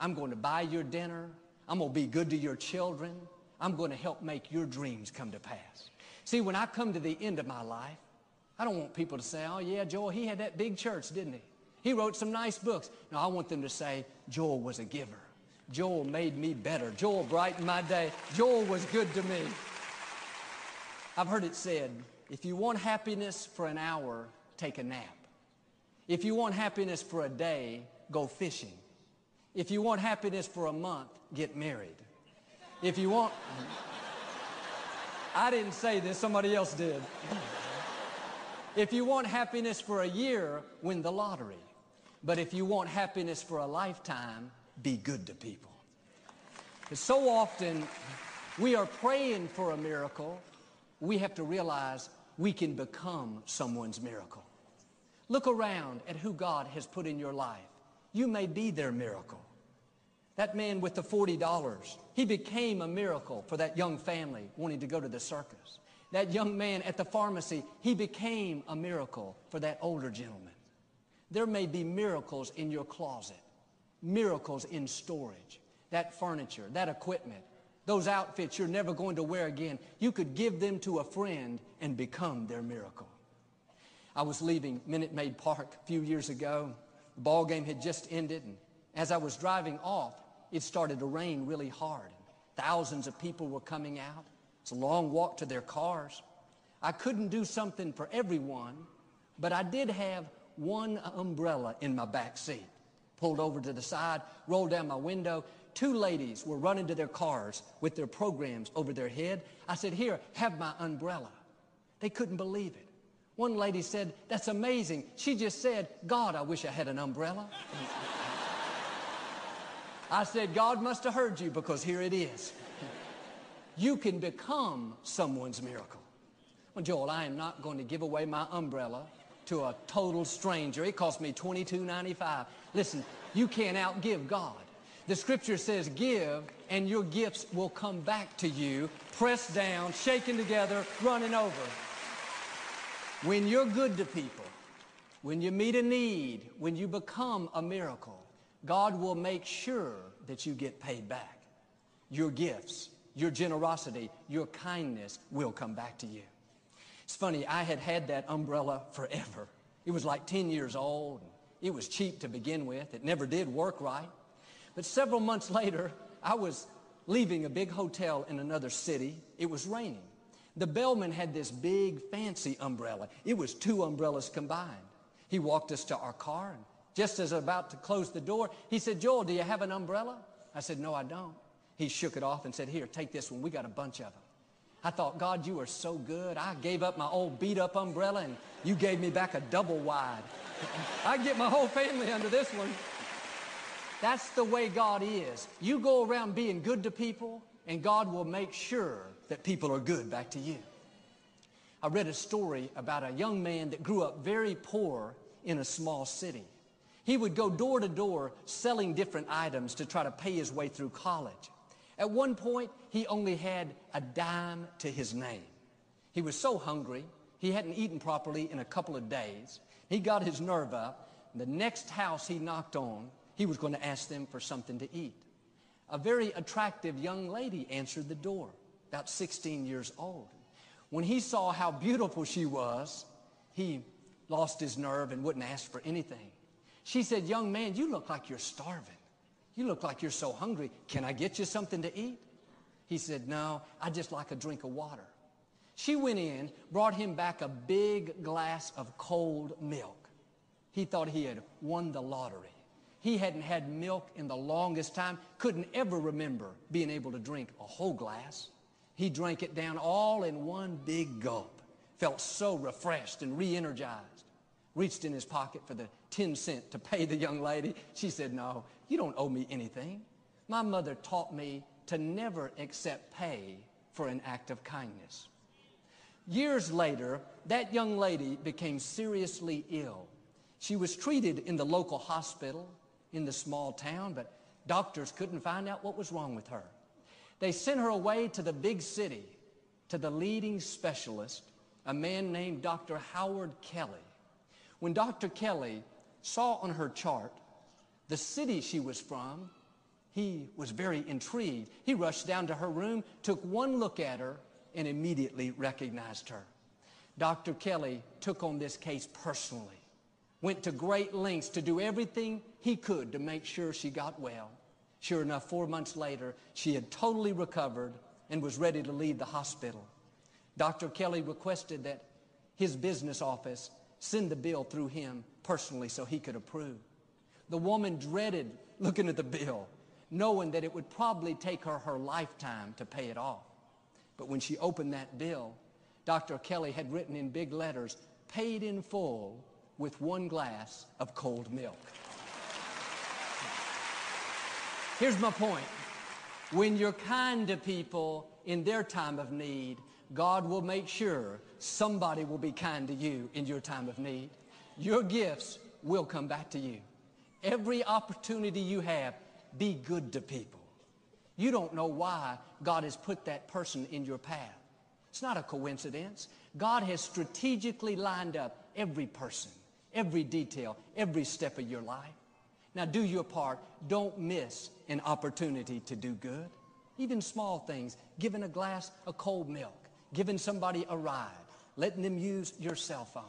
I'm going to buy your dinner. I'm going to be good to your children. I'm going to help make your dreams come to pass. See, when I come to the end of my life, I don't want people to say, oh yeah, Joel, he had that big church, didn't he? He wrote some nice books. No, I want them to say, Joel was a giver. Joel made me better. Joel brightened my day. Joel was good to me. I've heard it said, if you want happiness for an hour, take a nap. If you want happiness for a day, go fishing. If you want happiness for a month, get married. If you want, I didn't say this, somebody else did. If you want happiness for a year, win the lottery. But if you want happiness for a lifetime, be good to people. So often we are praying for a miracle, we have to realize we can become someone's miracle. Look around at who God has put in your life. You may be their miracle. That man with the $40, he became a miracle for that young family wanting to go to the circus. That young man at the pharmacy, he became a miracle for that older gentleman. There may be miracles in your closet, miracles in storage, that furniture, that equipment. Those outfits you're never going to wear again, you could give them to a friend and become their miracle. I was leaving Minute Maid Park a few years ago. The ball game had just ended, and as I was driving off, it started to rain really hard. Thousands of people were coming out. It's a long walk to their cars. I couldn't do something for everyone, but I did have one umbrella in my back seat. Pulled over to the side, rolled down my window. Two ladies were running to their cars with their programs over their head. I said, here, have my umbrella. They couldn't believe it. One lady said, that's amazing. She just said, God, I wish I had an umbrella. (laughs) I said, God must have heard you because here it is. (laughs) you can become someone's miracle. Well, Joel, I am not going to give away my umbrella to a total stranger. It cost me $22.95. Listen, you can't outgive God. The scripture says, give and your gifts will come back to you, pressed down, shaken together, running over. When you're good to people, when you meet a need, when you become a miracle, God will make sure that you get paid back. Your gifts, your generosity, your kindness will come back to you. It's funny, I had had that umbrella forever. It was like 10 years old. It was cheap to begin with. It never did work right. But several months (laughs) later, I was leaving a big hotel in another city. It was raining. The bellman had this big fancy umbrella. It was two umbrellas combined. He walked us to our car and just as about to close the door, he said, Joel, do you have an umbrella? I said, no, I don't. He shook it off and said, here, take this one. We got a bunch of them. I thought, God, you are so good. I gave up my old beat up umbrella and you gave me back a double wide. (laughs) I get my whole family under this one. That's the way God is. You go around being good to people and God will make sure that people are good back to you. I read a story about a young man that grew up very poor in a small city. He would go door to door selling different items to try to pay his way through college. At one point, he only had a dime to his name. He was so hungry, he hadn't eaten properly in a couple of days. He got his nerve up. The next house he knocked on, he was going to ask them for something to eat. A very attractive young lady answered the door, about 16 years old. When he saw how beautiful she was, he lost his nerve and wouldn't ask for anything. She said, young man, you look like you're starving. You look like you're so hungry. Can I get you something to eat? He said, no, I just like a drink of water. She went in, brought him back a big glass of cold milk. He thought he had won the lottery. He hadn't had milk in the longest time, couldn't ever remember being able to drink a whole glass. He drank it down all in one big gulp. Felt so refreshed and re-energized reached in his pocket for the 10 cent to pay the young lady. She said, no, you don't owe me anything. My mother taught me to never accept pay for an act of kindness. Years later, that young lady became seriously ill. She was treated in the local hospital in the small town, but doctors couldn't find out what was wrong with her. They sent her away to the big city, to the leading specialist, a man named Dr. Howard Kelly. When Dr. Kelly saw on her chart the city she was from, he was very intrigued. He rushed down to her room, took one look at her, and immediately recognized her. Dr. Kelly took on this case personally, went to great lengths to do everything he could to make sure she got well. Sure enough, four months later, she had totally recovered and was ready to leave the hospital. Dr. Kelly requested that his business office send the bill through him personally so he could approve. The woman dreaded looking at the bill, knowing that it would probably take her her lifetime to pay it off. But when she opened that bill, Dr. Kelly had written in big letters, paid in full with one glass of cold milk. Here's my point. When you're kind to people in their time of need, God will make sure somebody will be kind to you in your time of need. Your gifts will come back to you. Every opportunity you have, be good to people. You don't know why God has put that person in your path. It's not a coincidence. God has strategically lined up every person, every detail, every step of your life. Now do your part. Don't miss an opportunity to do good. Even small things, giving a glass of cold milk, giving somebody a ride, letting them use your cell phone.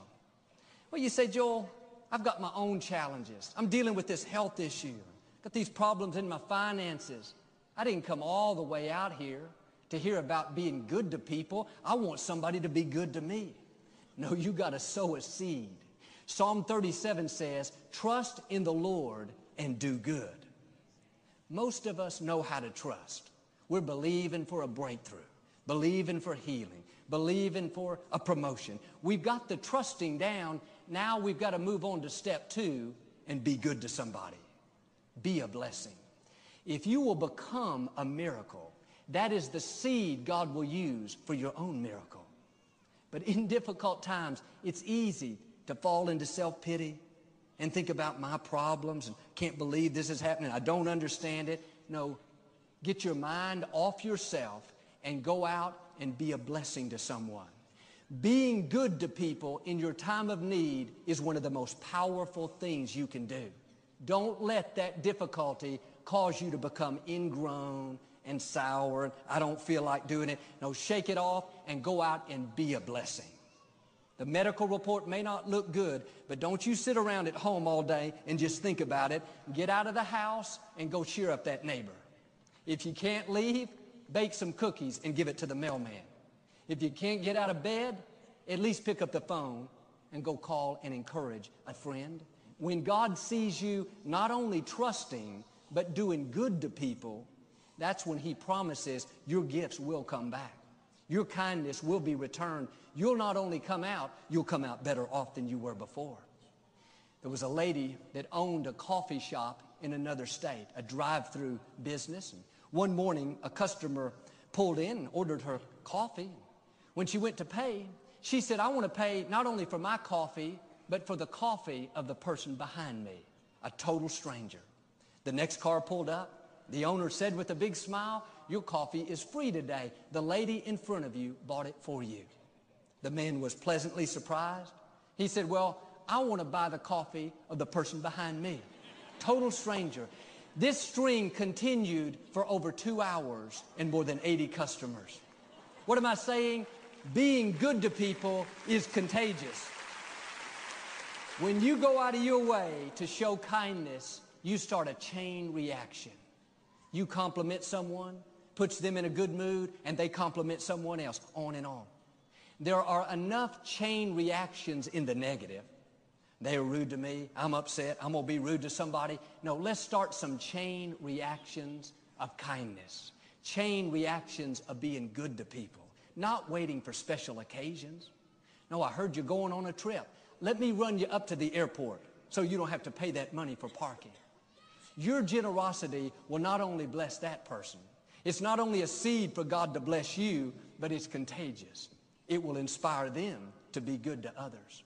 Well, you say, Joel, I've got my own challenges. I'm dealing with this health issue. Got these problems in my finances. I didn't come all the way out here to hear about being good to people. I want somebody to be good to me. No, you got to sow a seed. Psalm 37 says, trust in the Lord and do good. Most of us know how to trust. We're believing for a breakthrough, believing for healing, believing for a promotion. We've got the trusting down. Now we've got to move on to step two and be good to somebody. Be a blessing. If you will become a miracle, that is the seed God will use for your own miracle. But in difficult times, it's easy to fall into self-pity and think about my problems and can't believe this is happening. I don't understand it. No, get your mind off yourself and go out and be a blessing to someone. Being good to people in your time of need is one of the most powerful things you can do. Don't let that difficulty cause you to become ingrown and sour and I don't feel like doing it. No, shake it off and go out and be a blessing. The medical report may not look good, but don't you sit around at home all day and just think about it. Get out of the house and go cheer up that neighbor. If you can't leave, bake some cookies and give it to the mailman. If you can't get out of bed, at least pick up the phone and go call and encourage a friend. When God sees you not only trusting, but doing good to people, that's when he promises your gifts will come back. Your kindness will be returned. You'll not only come out, you'll come out better off than you were before. There was a lady that owned a coffee shop in another state, a drive-through business. One morning, a customer pulled in ordered her coffee. When she went to pay, she said, I want to pay not only for my coffee, but for the coffee of the person behind me, a total stranger. The next car pulled up. The owner said with a big smile, your coffee is free today. The lady in front of you bought it for you. The man was pleasantly surprised. He said, well, I want to buy the coffee of the person behind me. Total stranger. This string continued for over two hours and more than 80 customers. What am I saying? Being good to people is contagious. When you go out of your way to show kindness, you start a chain reaction. You compliment someone, puts them in a good mood, and they compliment someone else, on and on. There are enough chain reactions in the negative. They are rude to me. I'm upset. I'm going to be rude to somebody. No, let's start some chain reactions of kindness. Chain reactions of being good to people. Not waiting for special occasions. No, I heard you're going on a trip. Let me run you up to the airport so you don't have to pay that money for parking. Your generosity will not only bless that person, it's not only a seed for God to bless you, but it's contagious. It will inspire them to be good to others.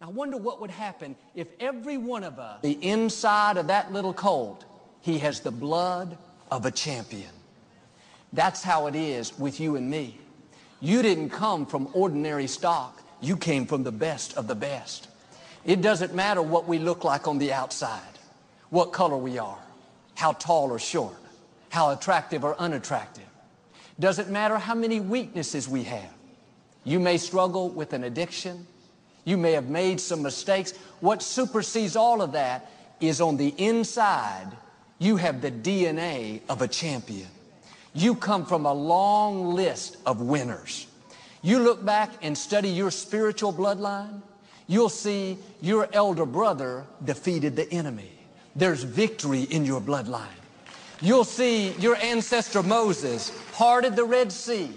I wonder what would happen if every one of us, the inside of that little colt, he has the blood of a champion. That's how it is with you and me. You didn't come from ordinary stock. You came from the best of the best. It doesn't matter what we look like on the outside, what color we are, how tall or short, how attractive or unattractive. Doesn't matter how many weaknesses we have. You may struggle with an addiction. You may have made some mistakes. What supersedes all of that is on the inside, you have the DNA of a champion. You come from a long list of winners. You look back and study your spiritual bloodline, you'll see your elder brother defeated the enemy. There's victory in your bloodline. You'll see your ancestor Moses parted the Red Sea.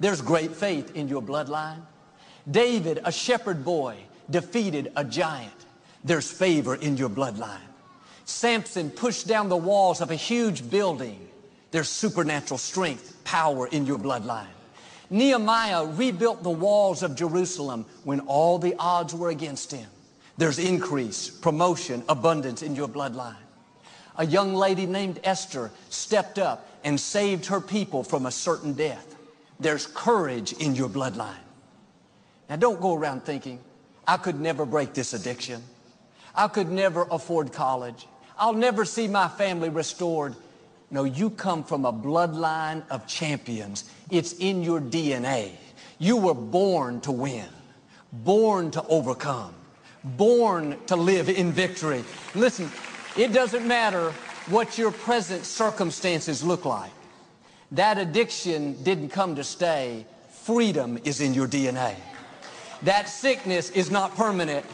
There's great faith in your bloodline. David, a shepherd boy, defeated a giant. There's favor in your bloodline. Samson pushed down the walls of a huge building. There's supernatural strength, power in your bloodline. Nehemiah rebuilt the walls of Jerusalem when all the odds were against him. There's increase, promotion, abundance in your bloodline. A young lady named Esther stepped up and saved her people from a certain death. There's courage in your bloodline. Now don't go around thinking, I could never break this addiction. I could never afford college. I'll never see my family restored. No, you come from a bloodline of champions. It's in your DNA. You were born to win, born to overcome, born to live in victory. Listen, it doesn't matter what your present circumstances look like. That addiction didn't come to stay. Freedom is in your DNA. That sickness is not permanent.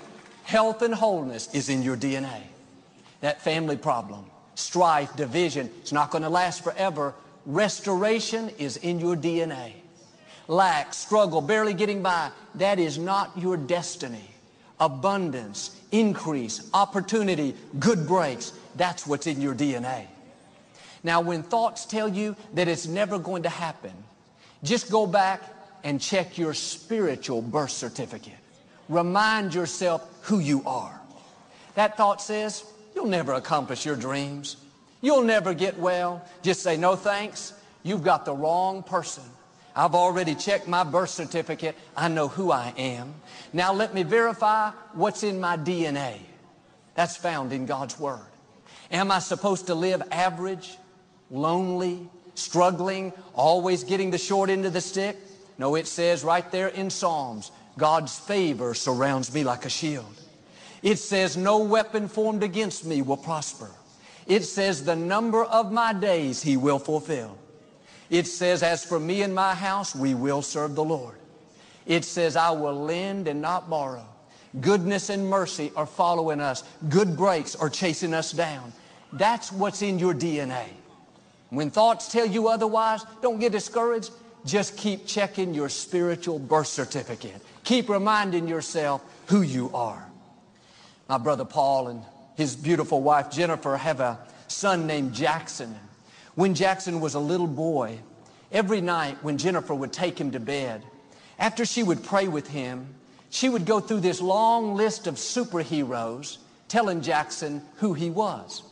Health and wholeness is in your DNA. That family problem, strife, division, it's not going to last forever. Restoration is in your DNA. Lack, struggle, barely getting by, that is not your destiny. Abundance, increase, opportunity, good breaks, that's what's in your DNA. Now, when thoughts tell you that it's never going to happen, just go back and check your spiritual birth certificate. Remind yourself who you are. That thought says, you'll never accomplish your dreams. You'll never get well. Just say, no thanks. You've got the wrong person. I've already checked my birth certificate. I know who I am. Now let me verify what's in my DNA. That's found in God's Word. Am I supposed to live average, lonely, struggling, always getting the short end of the stick? No, it says right there in Psalms, God's favor surrounds me like a shield. It says, no weapon formed against me will prosper. It says, the number of my days he will fulfill. It says, as for me and my house, we will serve the Lord. It says, I will lend and not borrow. Goodness and mercy are following us. Good breaks are chasing us down. That's what's in your DNA. When thoughts tell you otherwise, don't get discouraged. Just keep checking your spiritual birth certificate. Keep reminding yourself who you are. My brother Paul and his beautiful wife Jennifer have a son named Jackson. When Jackson was a little boy, every night when Jennifer would take him to bed, after she would pray with him, she would go through this long list of superheroes telling Jackson who he was.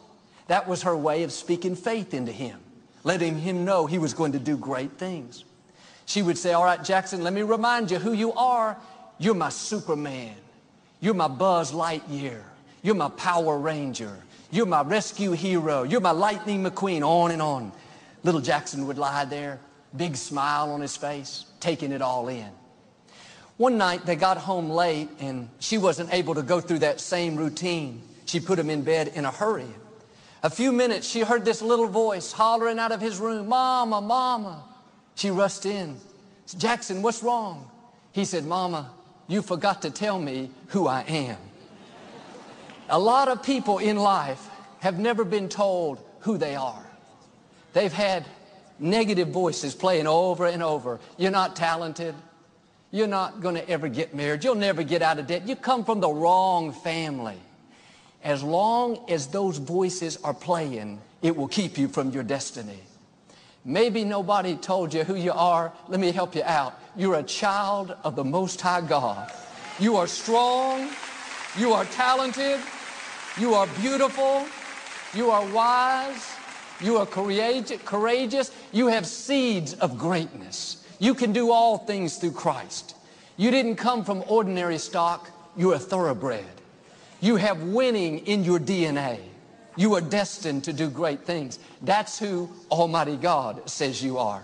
That was her way of speaking faith into him, letting him know he was going to do great things. She would say, all right, Jackson, let me remind you who you are. You're my Superman. You're my Buzz Lightyear. You're my Power Ranger. You're my rescue hero. You're my Lightning McQueen, on and on. Little Jackson would lie there, big smile on his face, taking it all in. One night they got home late and she wasn't able to go through that same routine. She put him in bed in a hurry. A few minutes, she heard this little voice hollering out of his room, Mama, Mama. She rushed in. Jackson, what's wrong? He said, Mama, you forgot to tell me who I am. A lot of people in life have never been told who they are. They've had negative voices playing over and over. You're not talented. You're not going to ever get married. You'll never get out of debt. You come from the wrong family. As long as those voices are playing, it will keep you from your destiny. Maybe nobody told you who you are. Let me help you out. You're a child of the Most High God. You are strong. You are talented. You are beautiful. You are wise. You are courageous. You have seeds of greatness. You can do all things through Christ. You didn't come from ordinary stock. You're a thoroughbred. You have winning in your DNA. You are destined to do great things. That's who Almighty God says you are.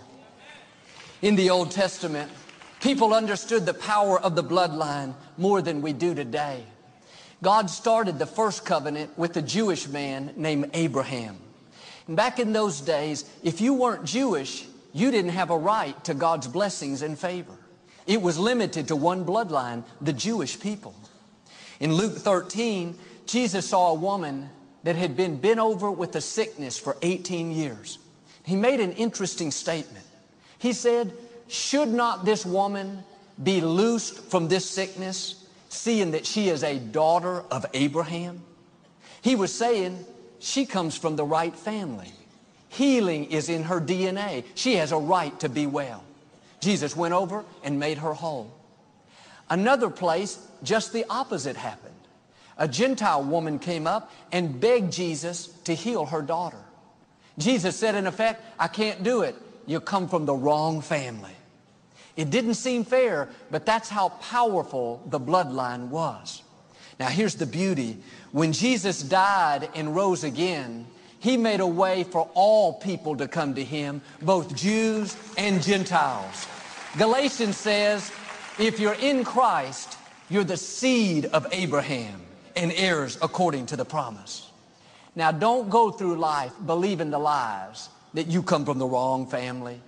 In the Old Testament, people understood the power of the bloodline more than we do today. God started the first covenant with a Jewish man named Abraham. And back in those days, if you weren't Jewish, you didn't have a right to God's blessings and favor. It was limited to one bloodline, the Jewish people. In Luke 13, Jesus saw a woman that had been bent over with a sickness for 18 years. He made an interesting statement. He said, should not this woman be loosed from this sickness, seeing that she is a daughter of Abraham? He was saying, she comes from the right family. Healing is in her DNA. She has a right to be well. Jesus went over and made her whole. Another place, just the opposite happened a Gentile woman came up and begged Jesus to heal her daughter. Jesus said, in effect, I can't do it. You come from the wrong family. It didn't seem fair, but that's how powerful the bloodline was. Now here's the beauty. When Jesus died and rose again, He made a way for all people to come to him, both Jews and Gentiles. Galatians says, if you're in Christ, you're the seed of Abraham and heirs according to the promise. Now don't go through life believing the lies that you come from the wrong family.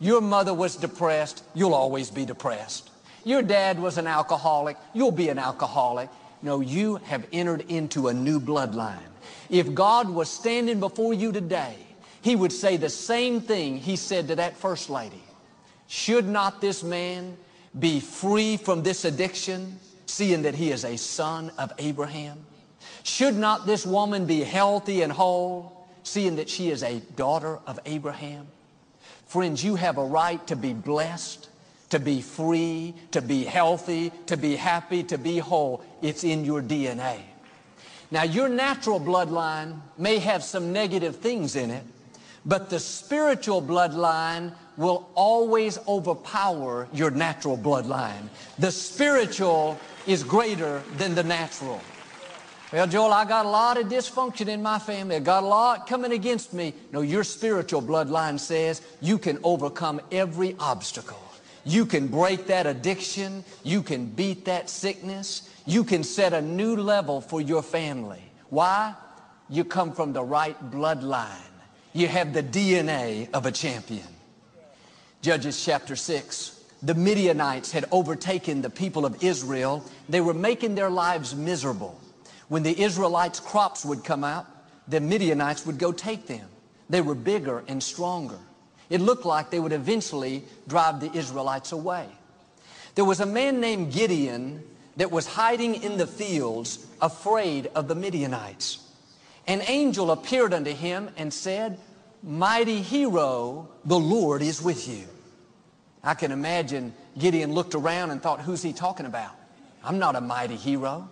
Your mother was depressed, you'll always be depressed. Your dad was an alcoholic, you'll be an alcoholic. No, you have entered into a new bloodline. If God was standing before you today, he would say the same thing he said to that first lady. Should not this man be free from this addiction, seeing that he is a son of Abraham? Should not this woman be healthy and whole, seeing that she is a daughter of Abraham? Friends, you have a right to be blessed, to be free, to be healthy, to be happy, to be whole. It's in your DNA. Now, your natural bloodline may have some negative things in it, but the spiritual bloodline will always overpower your natural bloodline. The spiritual is greater than the natural. Well, Joel, I got a lot of dysfunction in my family. I got a lot coming against me. No, your spiritual bloodline says you can overcome every obstacle. You can break that addiction. You can beat that sickness. You can set a new level for your family. Why? You come from the right bloodline. You have the DNA of a champion. Judges chapter 6. The Midianites had overtaken the people of Israel. They were making their lives miserable. When the Israelites' crops would come out, the Midianites would go take them. They were bigger and stronger. It looked like they would eventually drive the Israelites away. There was a man named Gideon that was hiding in the fields afraid of the Midianites. An angel appeared unto him and said, Mighty hero, the Lord is with you. I can imagine Gideon looked around and thought, who's he talking about? I'm not a mighty hero.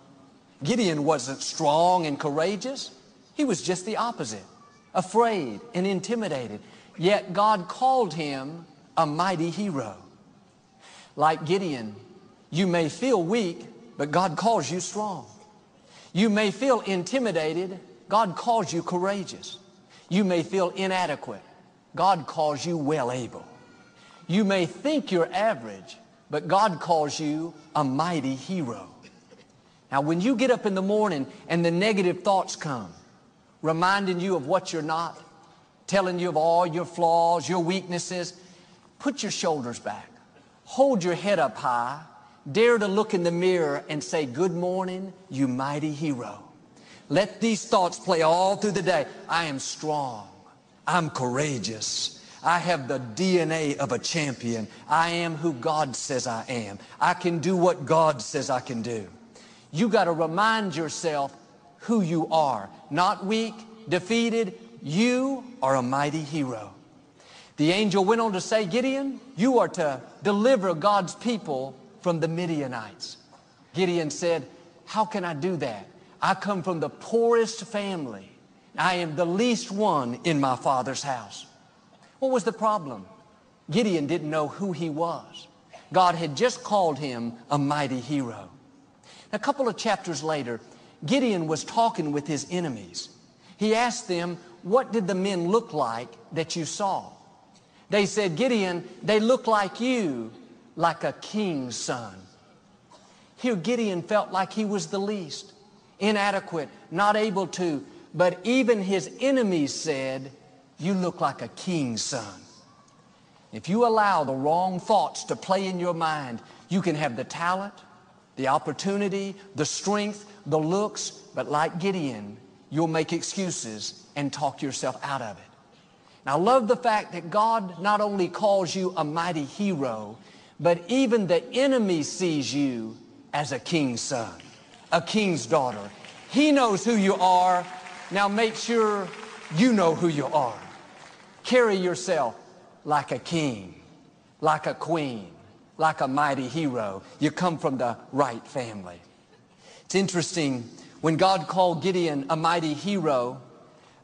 Gideon wasn't strong and courageous. He was just the opposite, afraid and intimidated. Yet God called him a mighty hero. Like Gideon, you may feel weak, but God calls you strong. You may feel intimidated, God calls you courageous. You may feel inadequate. God calls you well able. You may think you're average, but God calls you a mighty hero. Now, when you get up in the morning and the negative thoughts come, reminding you of what you're not, telling you of all your flaws, your weaknesses, put your shoulders back. Hold your head up high. Dare to look in the mirror and say, good morning, you mighty hero. Let these thoughts play all through the day. I am strong. I'm courageous. I have the DNA of a champion. I am who God says I am. I can do what God says I can do. You got to remind yourself who you are. Not weak, defeated. You are a mighty hero. The angel went on to say, Gideon, you are to deliver God's people from the Midianites. Gideon said, how can I do that? I come from the poorest family. I am the least one in my father's house. What was the problem? Gideon didn't know who he was. God had just called him a mighty hero. A couple of chapters later, Gideon was talking with his enemies. He asked them, what did the men look like that you saw? They said, Gideon, they look like you, like a king's son. Here Gideon felt like he was the least inadequate, not able to. But even his enemies said, you look like a king's son. If you allow the wrong thoughts to play in your mind, you can have the talent, the opportunity, the strength, the looks, but like Gideon, you'll make excuses and talk yourself out of it. Now, I love the fact that God not only calls you a mighty hero, but even the enemy sees you as a king's son a king's daughter. He knows who you are. Now make sure you know who you are. Carry yourself like a king, like a queen, like a mighty hero. You come from the right family. It's interesting, when God called Gideon a mighty hero,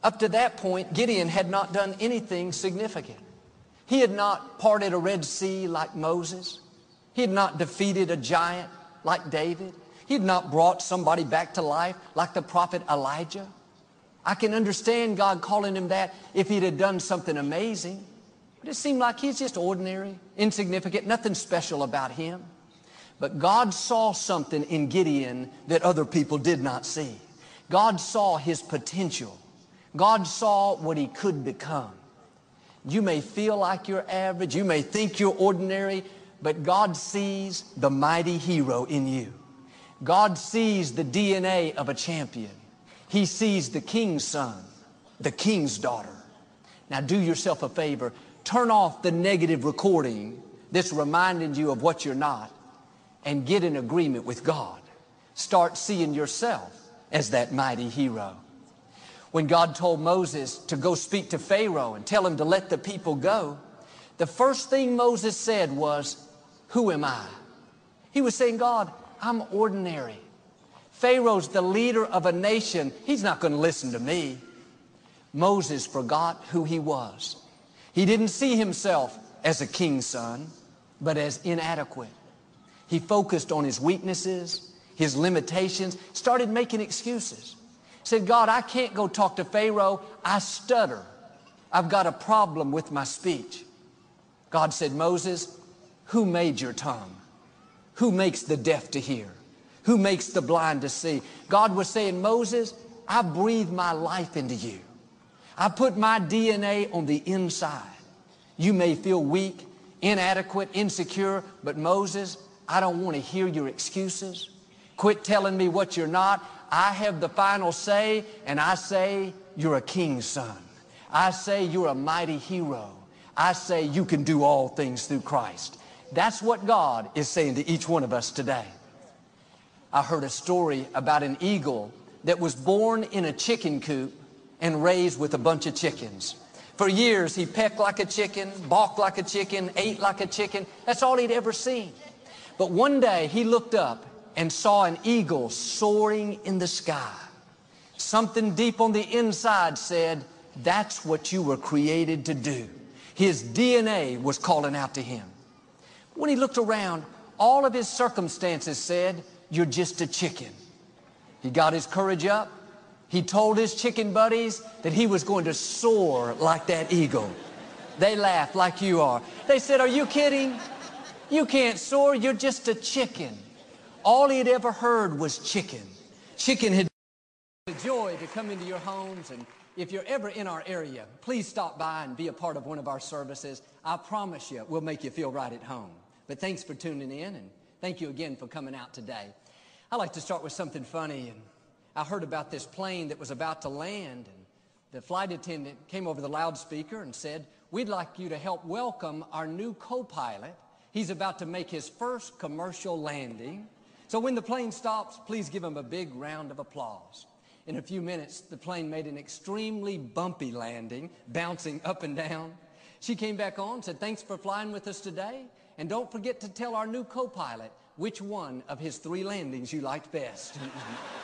up to that point, Gideon had not done anything significant. He had not parted a Red Sea like Moses. He had not defeated a giant like David. He had not brought somebody back to life like the prophet Elijah. I can understand God calling him that if he'd have done something amazing. But it seemed like he's just ordinary, insignificant, nothing special about him. But God saw something in Gideon that other people did not see. God saw his potential. God saw what he could become. You may feel like you're average. You may think you're ordinary, but God sees the mighty hero in you. God sees the DNA of a champion. He sees the king's son, the king's daughter. Now do yourself a favor. Turn off the negative recording that's reminding you of what you're not and get in agreement with God. Start seeing yourself as that mighty hero. When God told Moses to go speak to Pharaoh and tell him to let the people go, the first thing Moses said was, who am I? He was saying, God, I'm ordinary. Pharaoh's the leader of a nation. He's not going to listen to me. Moses forgot who he was. He didn't see himself as a king's son, but as inadequate. He focused on his weaknesses, his limitations, started making excuses. Said, God, I can't go talk to Pharaoh. I stutter. I've got a problem with my speech. God said, Moses, who made your tongue? Who makes the deaf to hear? Who makes the blind to see? God was saying, Moses, I breathe my life into you. I put my DNA on the inside. You may feel weak, inadequate, insecure, but Moses, I don't want to hear your excuses. Quit telling me what you're not. I have the final say, and I say you're a king's son. I say you're a mighty hero. I say you can do all things through Christ. That's what God is saying to each one of us today. I heard a story about an eagle that was born in a chicken coop and raised with a bunch of chickens. For years, he pecked like a chicken, balked like a chicken, ate like a chicken. That's all he'd ever seen. But one day, he looked up and saw an eagle soaring in the sky. Something deep on the inside said, that's what you were created to do. His DNA was calling out to him. When he looked around, all of his circumstances said, you're just a chicken. He got his courage up. He told his chicken buddies that he was going to soar like that eagle. They laughed like you are. They said, are you kidding? You can't soar. You're just a chicken. All he had ever heard was chicken. Chicken had the joy to come into your homes and if you're ever in our area, please stop by and be a part of one of our services. I promise you, we'll make you feel right at home. But thanks for tuning in and thank you again for coming out today. I like to start with something funny. And I heard about this plane that was about to land and the flight attendant came over the loudspeaker and said, we'd like you to help welcome our new co-pilot. He's about to make his first commercial landing. So when the plane stops, please give him a big round of applause. In a few minutes, the plane made an extremely bumpy landing, bouncing up and down. She came back on, said, thanks for flying with us today. And don't forget to tell our new co-pilot which one of his three landings you liked best.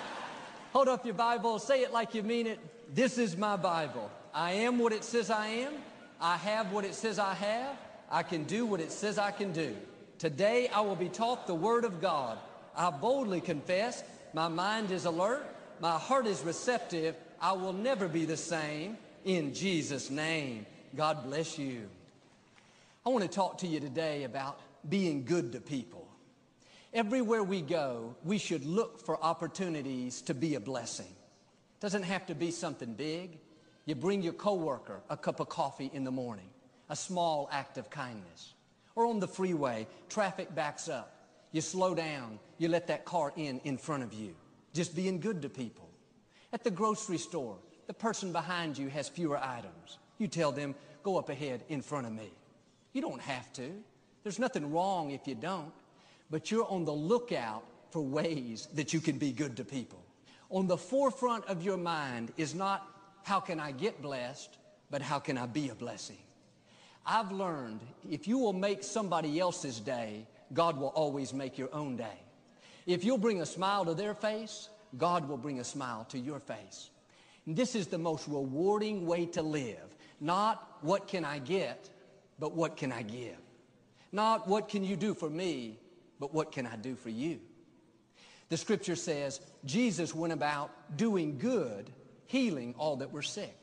(laughs) Hold up your Bible, say it like you mean it. This is my Bible. I am what it says I am. I have what it says I have. I can do what it says I can do. Today I will be taught the Word of God. I boldly confess my mind is alert, my heart is receptive. I will never be the same. In Jesus' name, God bless you. I want to talk to you today about being good to people. Everywhere we go, we should look for opportunities to be a blessing. Doesn't have to be something big. You bring your coworker a cup of coffee in the morning, a small act of kindness. Or on the freeway, traffic backs up. You slow down, you let that car in in front of you. Just being good to people. At the grocery store, the person behind you has fewer items. You tell them, go up ahead in front of me. You don't have to. There's nothing wrong if you don't. But you're on the lookout for ways that you can be good to people. On the forefront of your mind is not how can I get blessed, but how can I be a blessing? I've learned if you will make somebody else's day, God will always make your own day. If you'll bring a smile to their face, God will bring a smile to your face. And this is the most rewarding way to live. Not what can I get, but what can I give? Not what can you do for me, but what can I do for you? The scripture says Jesus went about doing good. healing all that were sick.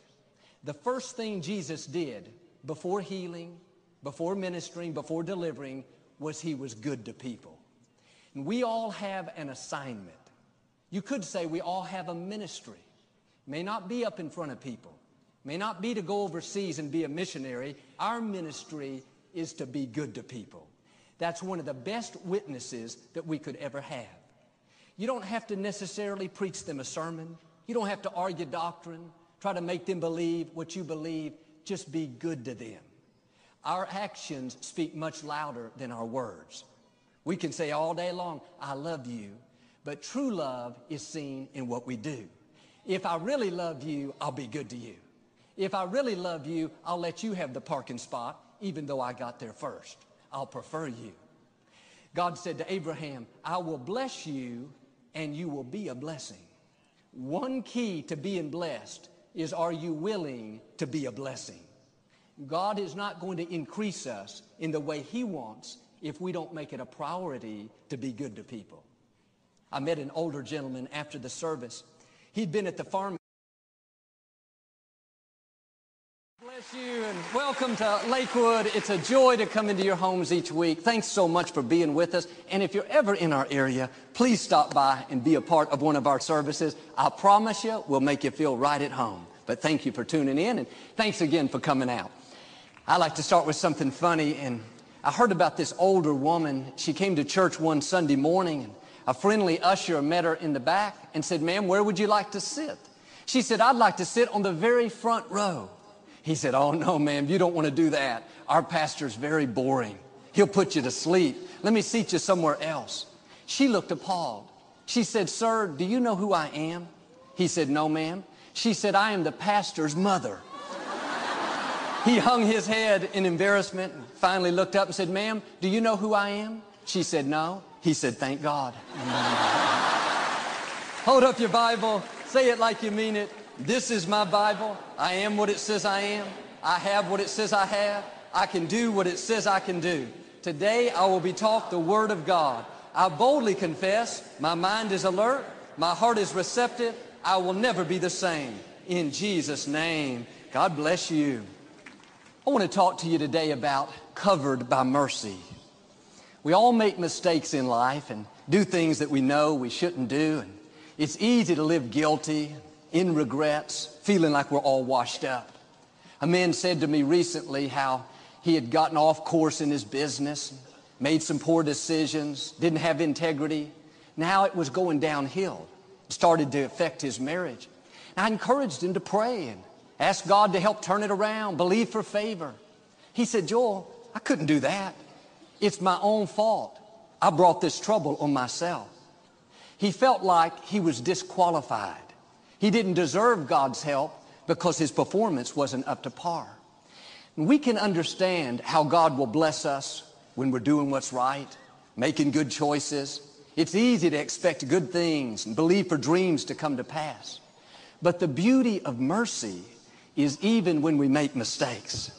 The first thing Jesus did before healing, before ministering, before delivering, was he was good to people. And we all have an assignment. You could say we all have a ministry. May not be up in front of people. May not be to go overseas and be a missionary. Our ministry is to be good to people. That's one of the best witnesses that we could ever have. You don't have to necessarily preach them a sermon. You don't have to argue doctrine, try to make them believe what you believe. Just be good to them. Our actions speak much louder than our words. We can say all day long, I love you, but true love is seen in what we do. If I really love you, I'll be good to you. If I really love you, I'll let you have the parking spot, even though I got there first. I'll prefer you. God said to Abraham, I will bless you and you will be a blessing. One key to being blessed is are you willing to be a blessing? God is not going to increase us in the way He wants if we don't make it a priority to be good to people. I met an older gentleman after the service. He'd been at the farm. Welcome to Lakewood. It's a joy to come into your homes each week. Thanks so much for being with us. And if you're ever in our area, please stop by and be a part of one of our services. I promise you, we'll make you feel right at home. But thank you for tuning in and thanks again for coming out. I like to start with something funny and I heard about this older woman. She came to church one Sunday morning and a friendly usher met her in the back and said, ma'am, where would you like to sit? She said, I'd like to sit on the very front row. He said, Oh, no, ma'am, you don't want to do that. Our pastor's very boring. He'll put you to sleep. Let me seat you somewhere else. She looked appalled. She said, Sir, do you know who I am? He said, No, ma'am. She said, I am the pastor's mother. he hung his head in embarrassment and finally looked up and said, Ma'am, do you know who I am? She said, No. He said, Thank God. (laughs) Hold up your Bible. Say it like you mean it. This is my Bible. I am what it says I am. I have what it says I have. I can do what it says I can do. Today I will be taught the Word of God. I boldly confess my mind is alert. My heart is receptive. I will never be the same. In Jesus' name, God bless you. I want to talk to you today about covered by mercy. We all make mistakes in life and do things that we know we shouldn't do. And it's easy to live guilty, in regrets, feeling like we're all washed up. A man said to me recently how he had gotten off course in his business, made some poor decisions, didn't have integrity. Now it was going downhill. It started to affect his marriage. And I encouraged him to pray and ask God to help turn it around, believe for favor. He said, Joel, I couldn't do that. It's my own fault. I brought this trouble on myself. He felt like he was disqualified. He didn't deserve God's help because his performance wasn't up to par. We can understand how God will bless us when we're doing what's right, making good choices. It's easy to expect good things and believe for dreams to come to pass. But the beauty of mercy is even when we make mistakes,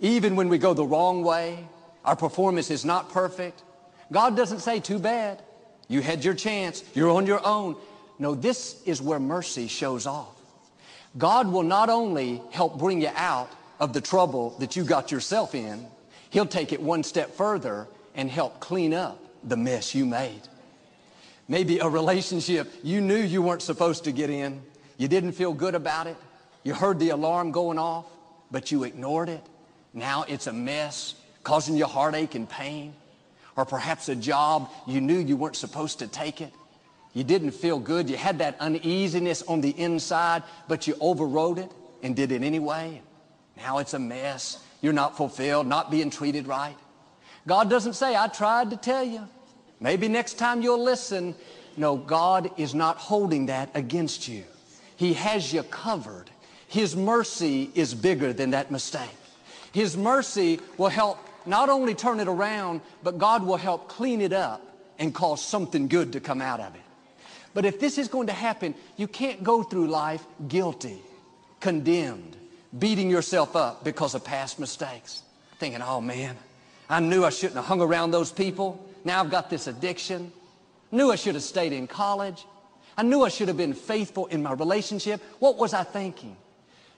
even when we go the wrong way, our performance is not perfect. God doesn't say, too bad. You had your chance. You're on your own. No, this is where mercy shows off. God will not only help bring you out of the trouble that you got yourself in, He'll take it one step further and help clean up the mess you made. Maybe a relationship you knew you weren't supposed to get in. You didn't feel good about it. You heard the alarm going off, but you ignored it. Now it's a mess, causing you heartache and pain. Or perhaps a job you knew you weren't supposed to take it. You didn't feel good. You had that uneasiness on the inside, but you overrode it and did it anyway. Now it's a mess. You're not fulfilled, not being treated right. God doesn't say, I tried to tell you. Maybe next time you'll listen. No, God is not holding that against you. He has you covered. His mercy is bigger than that mistake. His mercy will help not only turn it around, but God will help clean it up and cause something good to come out of it. But if this is going to happen, you can't go through life guilty, condemned, beating yourself up because of past mistakes. Thinking, oh man, I knew I shouldn't have hung around those people. Now I've got this addiction. Knew I should have stayed in college. I knew I should have been faithful in my relationship. What was I thinking?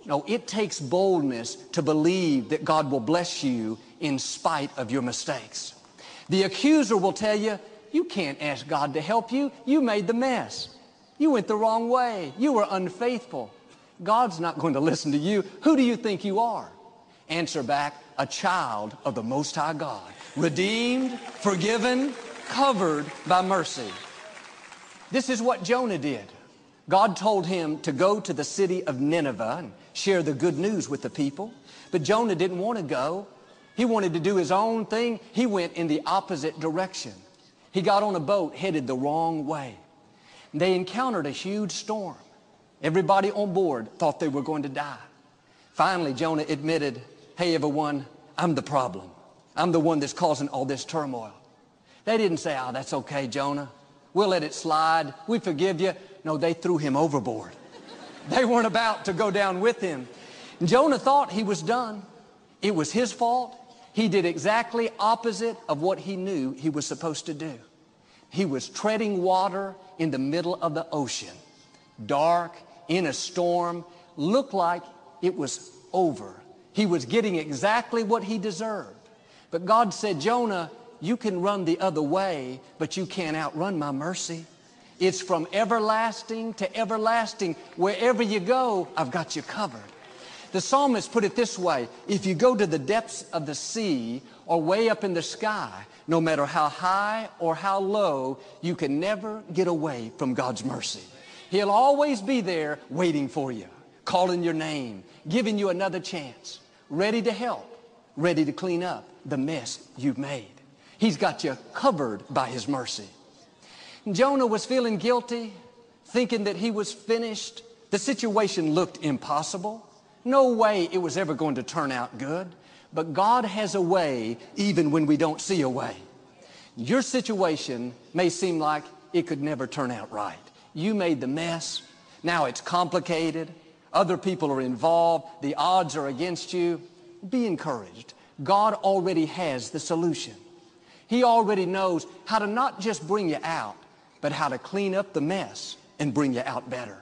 No, it takes boldness to believe that God will bless you in spite of your mistakes. The accuser will tell you, you can't ask God to help you. You made the mess. You went the wrong way. You were unfaithful. God's not going to listen to you. Who do you think you are? Answer back, a child of the Most High God, redeemed, forgiven, covered by mercy. This is what Jonah did. God told him to go to the city of Nineveh and share the good news with the people. But Jonah didn't want to go. He wanted to do his own thing. He went in the opposite direction. He got on a boat headed the wrong way. They encountered a huge storm. Everybody on board thought they were going to die. Finally, Jonah admitted, hey, everyone, I'm the problem. I'm the one that's causing all this turmoil. They didn't say, oh, that's okay, Jonah. We'll let it slide. We forgive you. No, they threw him overboard. (laughs) They weren't about to go down with him. Jonah thought he was done. It was his fault. He did exactly opposite of what he knew he was supposed to do. He was treading water in the middle of the ocean, dark, in a storm, looked like it was over. He was getting exactly what he deserved. But God said, Jonah, you can run the other way, but you can't outrun my mercy. It's from everlasting to everlasting. Wherever you go, I've got you covered. The psalmist put it this way, if you go to the depths of the sea or way up in the sky, no matter how high or how low, you can never get away from God's mercy. He'll always be there waiting for you, calling your name, giving you another chance, ready to help, ready to clean up the mess you've made. He's got you covered by His mercy. Jonah was feeling guilty, thinking that he was finished. The situation looked impossible. No way it was ever going to turn out good. But God has a way even when we don't see a way. Your situation may seem like it could never turn out right. You made the mess. Now it's complicated. Other people are involved. The odds are against you. Be encouraged. God already has the solution. He already knows how to not just bring you out, but how to clean up the mess and bring you out better.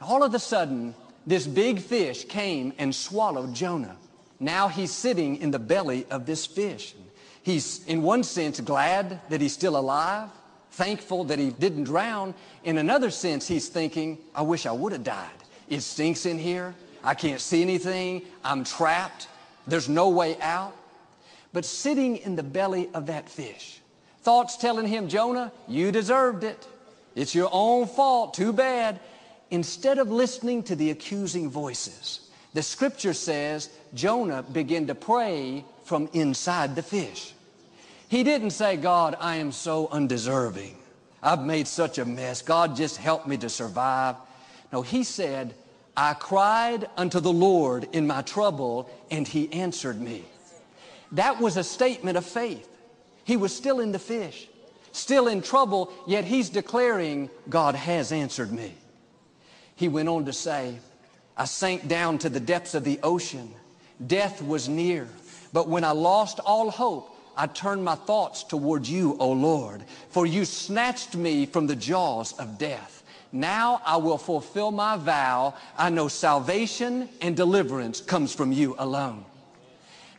All of a sudden, this big fish came and swallowed Jonah. Now he's sitting in the belly of this fish. He's, in one sense, glad that he's still alive, thankful that he didn't drown. In another sense, he's thinking, I wish I would have died. It stinks in here. I can't see anything. I'm trapped. There's no way out. But sitting in the belly of that fish, thoughts telling him, Jonah, you deserved it. It's your own fault. Too bad instead of listening to the accusing voices, the scripture says Jonah began to pray from inside the fish. He didn't say, God, I am so undeserving. I've made such a mess. God, just help me to survive. No, he said, I cried unto the Lord in my trouble, and he answered me. That was a statement of faith. He was still in the fish, still in trouble, yet he's declaring, God has answered me. He went on to say, I sank down to the depths of the ocean. Death was near. But when I lost all hope, I turned my thoughts toward you, O Lord, for you snatched me from the jaws of death. Now I will fulfill my vow. I know salvation and deliverance comes from you alone.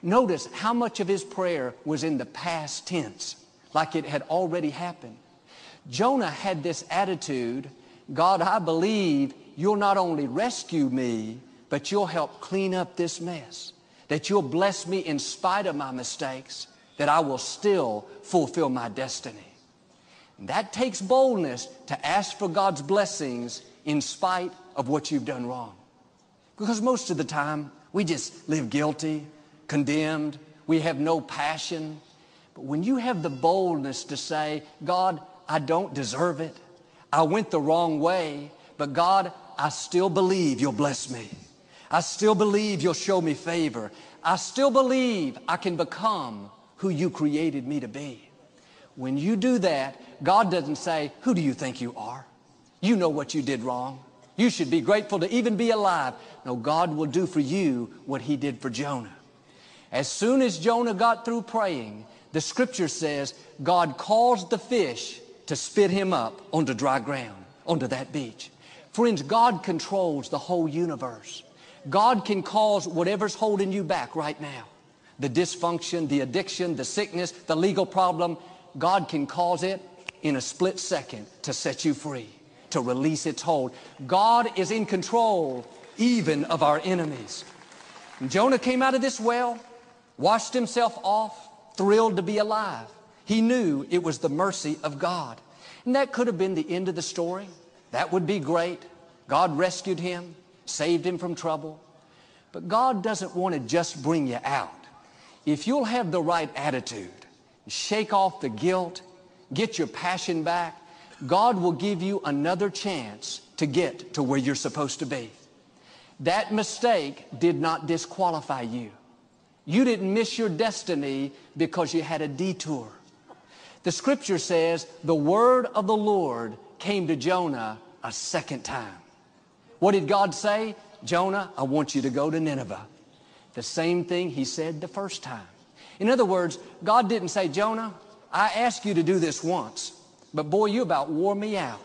Notice how much of his prayer was in the past tense, like it had already happened. Jonah had this attitude, God, I believe you'll not only rescue me, but you'll help clean up this mess. That you'll bless me in spite of my mistakes, that I will still fulfill my destiny. And that takes boldness to ask for God's blessings in spite of what you've done wrong. Because most of the time, we just live guilty, condemned, we have no passion. But when you have the boldness to say, God, I don't deserve it. I went the wrong way, but God, I still believe you'll bless me. I still believe you'll show me favor. I still believe I can become who you created me to be. When you do that, God doesn't say, who do you think you are? You know what you did wrong. You should be grateful to even be alive. No, God will do for you what he did for Jonah. As soon as Jonah got through praying, the scripture says God caused the fish to spit him up onto dry ground onto that beach. Friends, God controls the whole universe. God can cause whatever's holding you back right now. The dysfunction, the addiction, the sickness, the legal problem, God can cause it in a split second to set you free, to release its hold. God is in control even of our enemies. Jonah came out of this well, washed himself off, thrilled to be alive. He knew it was the mercy of God. And that could have been the end of the story. That would be great. God rescued him, saved him from trouble. But God doesn't want to just bring you out. If you'll have the right attitude, shake off the guilt, get your passion back, God will give you another chance to get to where you're supposed to be. That mistake did not disqualify you. You didn't miss your destiny because you had a detour. The scripture says the word of the Lord came to Jonah a second time. What did God say? Jonah, I want you to go to Nineveh. The same thing he said the first time. In other words, God didn't say, Jonah, I asked you to do this once, but boy, you about wore me out.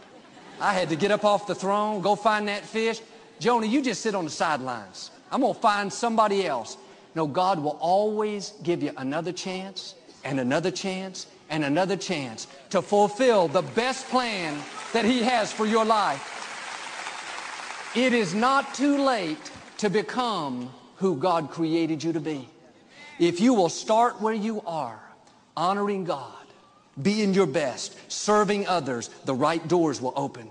I had to get up off the throne, go find that fish. Jonah, you just sit on the sidelines. I'm going to find somebody else. No, God will always give you another chance and another chance and another chance to fulfill the best plan that He has for your life. It is not too late to become who God created you to be. If you will start where you are, honoring God, being your best, serving others, the right doors will open.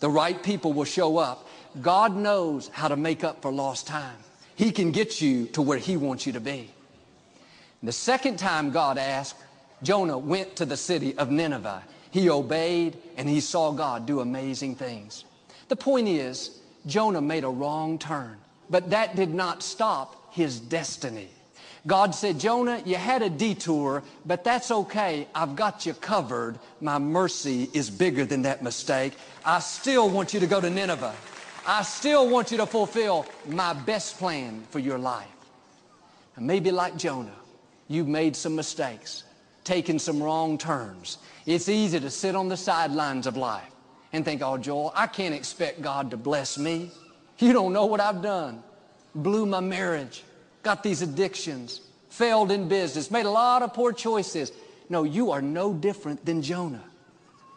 The right people will show up. God knows how to make up for lost time. He can get you to where He wants you to be. The second time God asked, Jonah went to the city of Nineveh. He obeyed and he saw God do amazing things. The point is, Jonah made a wrong turn, but that did not stop his destiny. God said, Jonah, you had a detour, but that's okay. I've got you covered. My mercy is bigger than that mistake. I still want you to go to Nineveh. I still want you to fulfill my best plan for your life. And maybe like Jonah, you've made some mistakes, taken some wrong turns. It's easy to sit on the sidelines of life and think, oh, Joel, I can't expect God to bless me. You don't know what I've done. Blew my marriage, got these addictions, failed in business, made a lot of poor choices. No, you are no different than Jonah.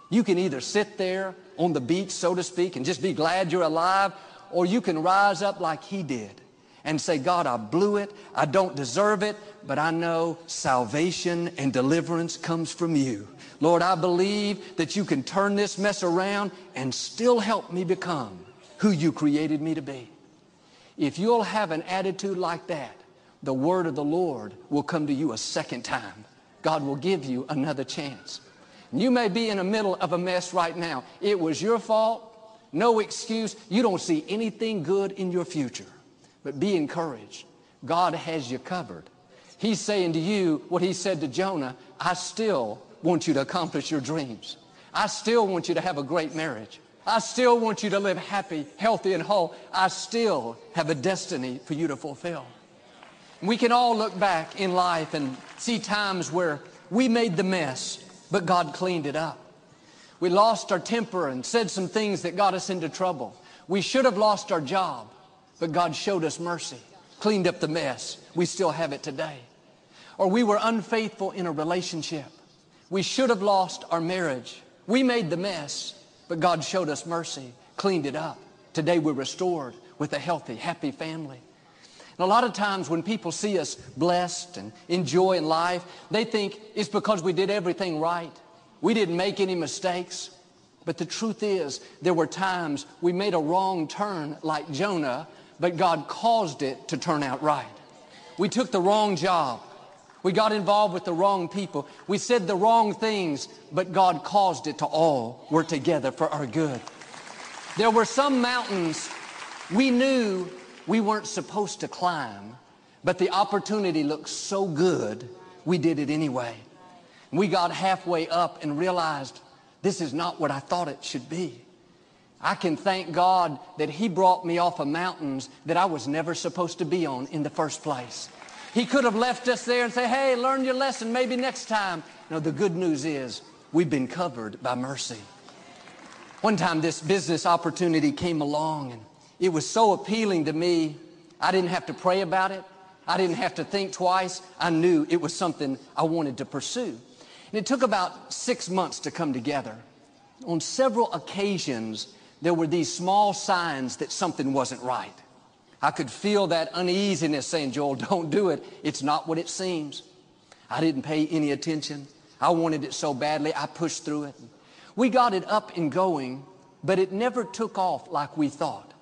You can either sit there on the beach, so to speak, and just be glad you're alive, or you can rise up like he did and say, God, I blew it. I don't deserve it, but I know salvation and deliverance comes from you. Lord, I believe that you can turn this mess around and still help me become who you created me to be. If you'll have an attitude like that, the word of the Lord will come to you a second time. God will give you another chance. You may be in the middle of a mess right now. It was your fault. No excuse. You don't see anything good in your future. But be encouraged. God has you covered. He's saying to you what he said to Jonah, I still want you to accomplish your dreams. I still want you to have a great marriage. I still want you to live happy, healthy, and whole. I still have a destiny for you to fulfill. We can all look back in life and see times where we made the mess, but God cleaned it up. We lost our temper and said some things that got us into trouble. We should have lost our job, but God showed us mercy, cleaned up the mess. We still have it today. Or we were unfaithful in a relationship. We should have lost our marriage. We made the mess, but God showed us mercy, cleaned it up. Today we're restored with a healthy, happy family. And a lot of times when people see us blessed and enjoying life, they think it's because we did everything right. We didn't make any mistakes. But the truth is, there were times we made a wrong turn like Jonah, but God caused it to turn out right. We took the wrong job. We got involved with the wrong people. We said the wrong things, but God caused it to all work together for our good. There were some mountains we knew we weren't supposed to climb, but the opportunity looked so good, we did it anyway. We got halfway up and realized this is not what I thought it should be. I can thank God that He brought me off of mountains that I was never supposed to be on in the first place. He could have left us there and say, hey, learn your lesson, maybe next time. No, the good news is we've been covered by mercy. One time this business opportunity came along and it was so appealing to me, I didn't have to pray about it. I didn't have to think twice. I knew it was something I wanted to pursue. And it took about six months to come together. On several occasions, there were these small signs that something wasn't right. I could feel that uneasiness saying, Joel, (laughs) don't do it. It's not what it seems. I didn't pay any attention. I wanted it so badly, I pushed through it. We got it up and going, but it never took off like we thought.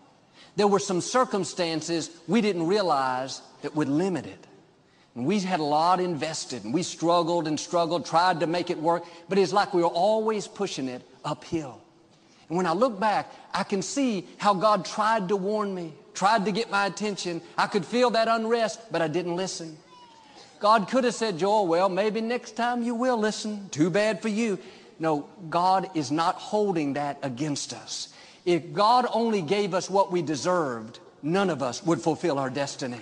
There were some circumstances we didn't realize that would limit it. And we had a lot invested, and we struggled and struggled, tried to make it work, but it's like we were always pushing it uphill. And when I look back, I can see how God tried to warn me, tried to get my attention. I could feel that unrest, but I didn't listen. God could have said, Joel, well, maybe next time you will listen. Too bad for you. No, God is not holding that against us. If God only gave us what we deserved, none of us would fulfill our destiny.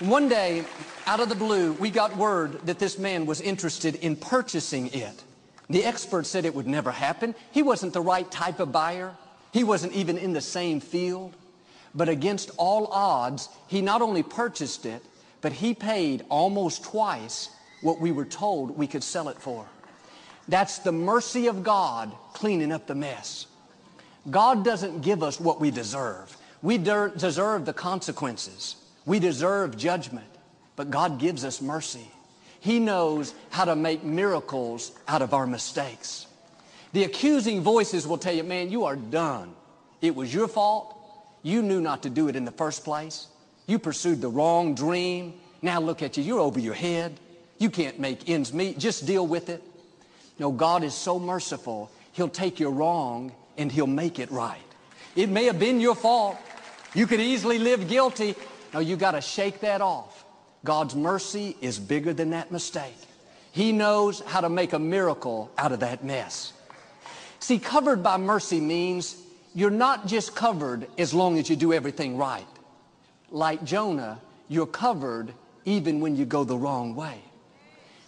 One day, out of the blue, we got word that this man was interested in purchasing it. The expert said it would never happen. He wasn't the right type of buyer. He wasn't even in the same field. But against all odds, he not only purchased it, but he paid almost twice what we were told we could sell it for. That's the mercy of God cleaning up the mess. God doesn't give us what we deserve. We de deserve the consequences. We deserve judgment, but God gives us mercy. He knows how to make miracles out of our mistakes. The accusing voices will tell you, man, you are done. It was your fault. You knew not to do it in the first place. You pursued the wrong dream. Now look at you. You're over your head. You can't make ends meet. Just deal with it. No, God is so merciful. He'll take your wrong and He'll make it right. It may have been your fault. You could easily live guilty. No, you got to shake that off. God's mercy is bigger than that mistake. He knows how to make a miracle out of that mess. See, covered by mercy means you're not just covered as long as you do everything right. Like Jonah, you're covered even when you go the wrong way.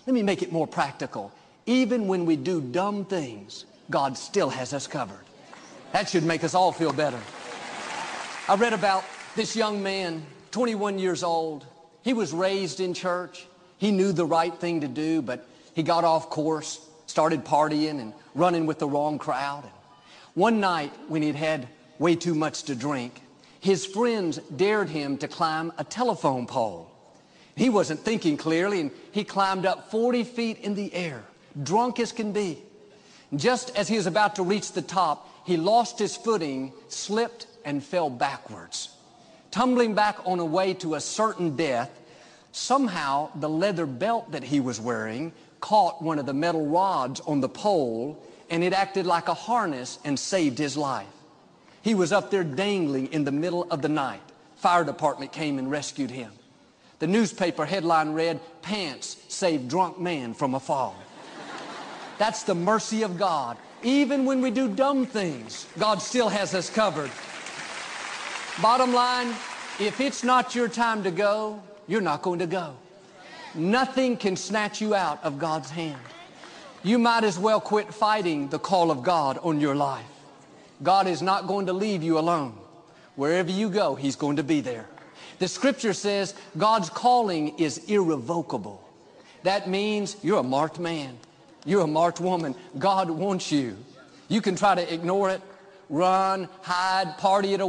Let me make it more practical. Even when we do dumb things, God still has us covered. That should make us all feel better. I read about this young man, 21 years old. He was raised in church. He knew the right thing to do, but he got off course, started partying and running with the wrong crowd. One night when he'd had way too much to drink, his friends dared him to climb a telephone pole. He wasn't thinking clearly, and he climbed up 40 feet in the air, drunk as can be. Just as he was about to reach the top, he lost his footing, slipped, and fell backwards. Tumbling back on a way to a certain death, somehow the leather belt that he was wearing caught one of the metal rods on the pole, and it acted like a harness and saved his life. He was up there dangling in the middle of the night. Fire department came and rescued him. The newspaper headline read, Pants Save Drunk Man from a Fall. That's the mercy of God. Even when we do dumb things, God still has us covered. Bottom line, if it's not your time to go, you're not going to go. Nothing can snatch you out of God's hand. You might as well quit fighting the call of God on your life. God is not going to leave you alone. Wherever you go, He's going to be there. The scripture says God's calling is irrevocable. That means you're a marked man. You're a marked woman. God wants you. You can try to ignore it, run, hide, party it away.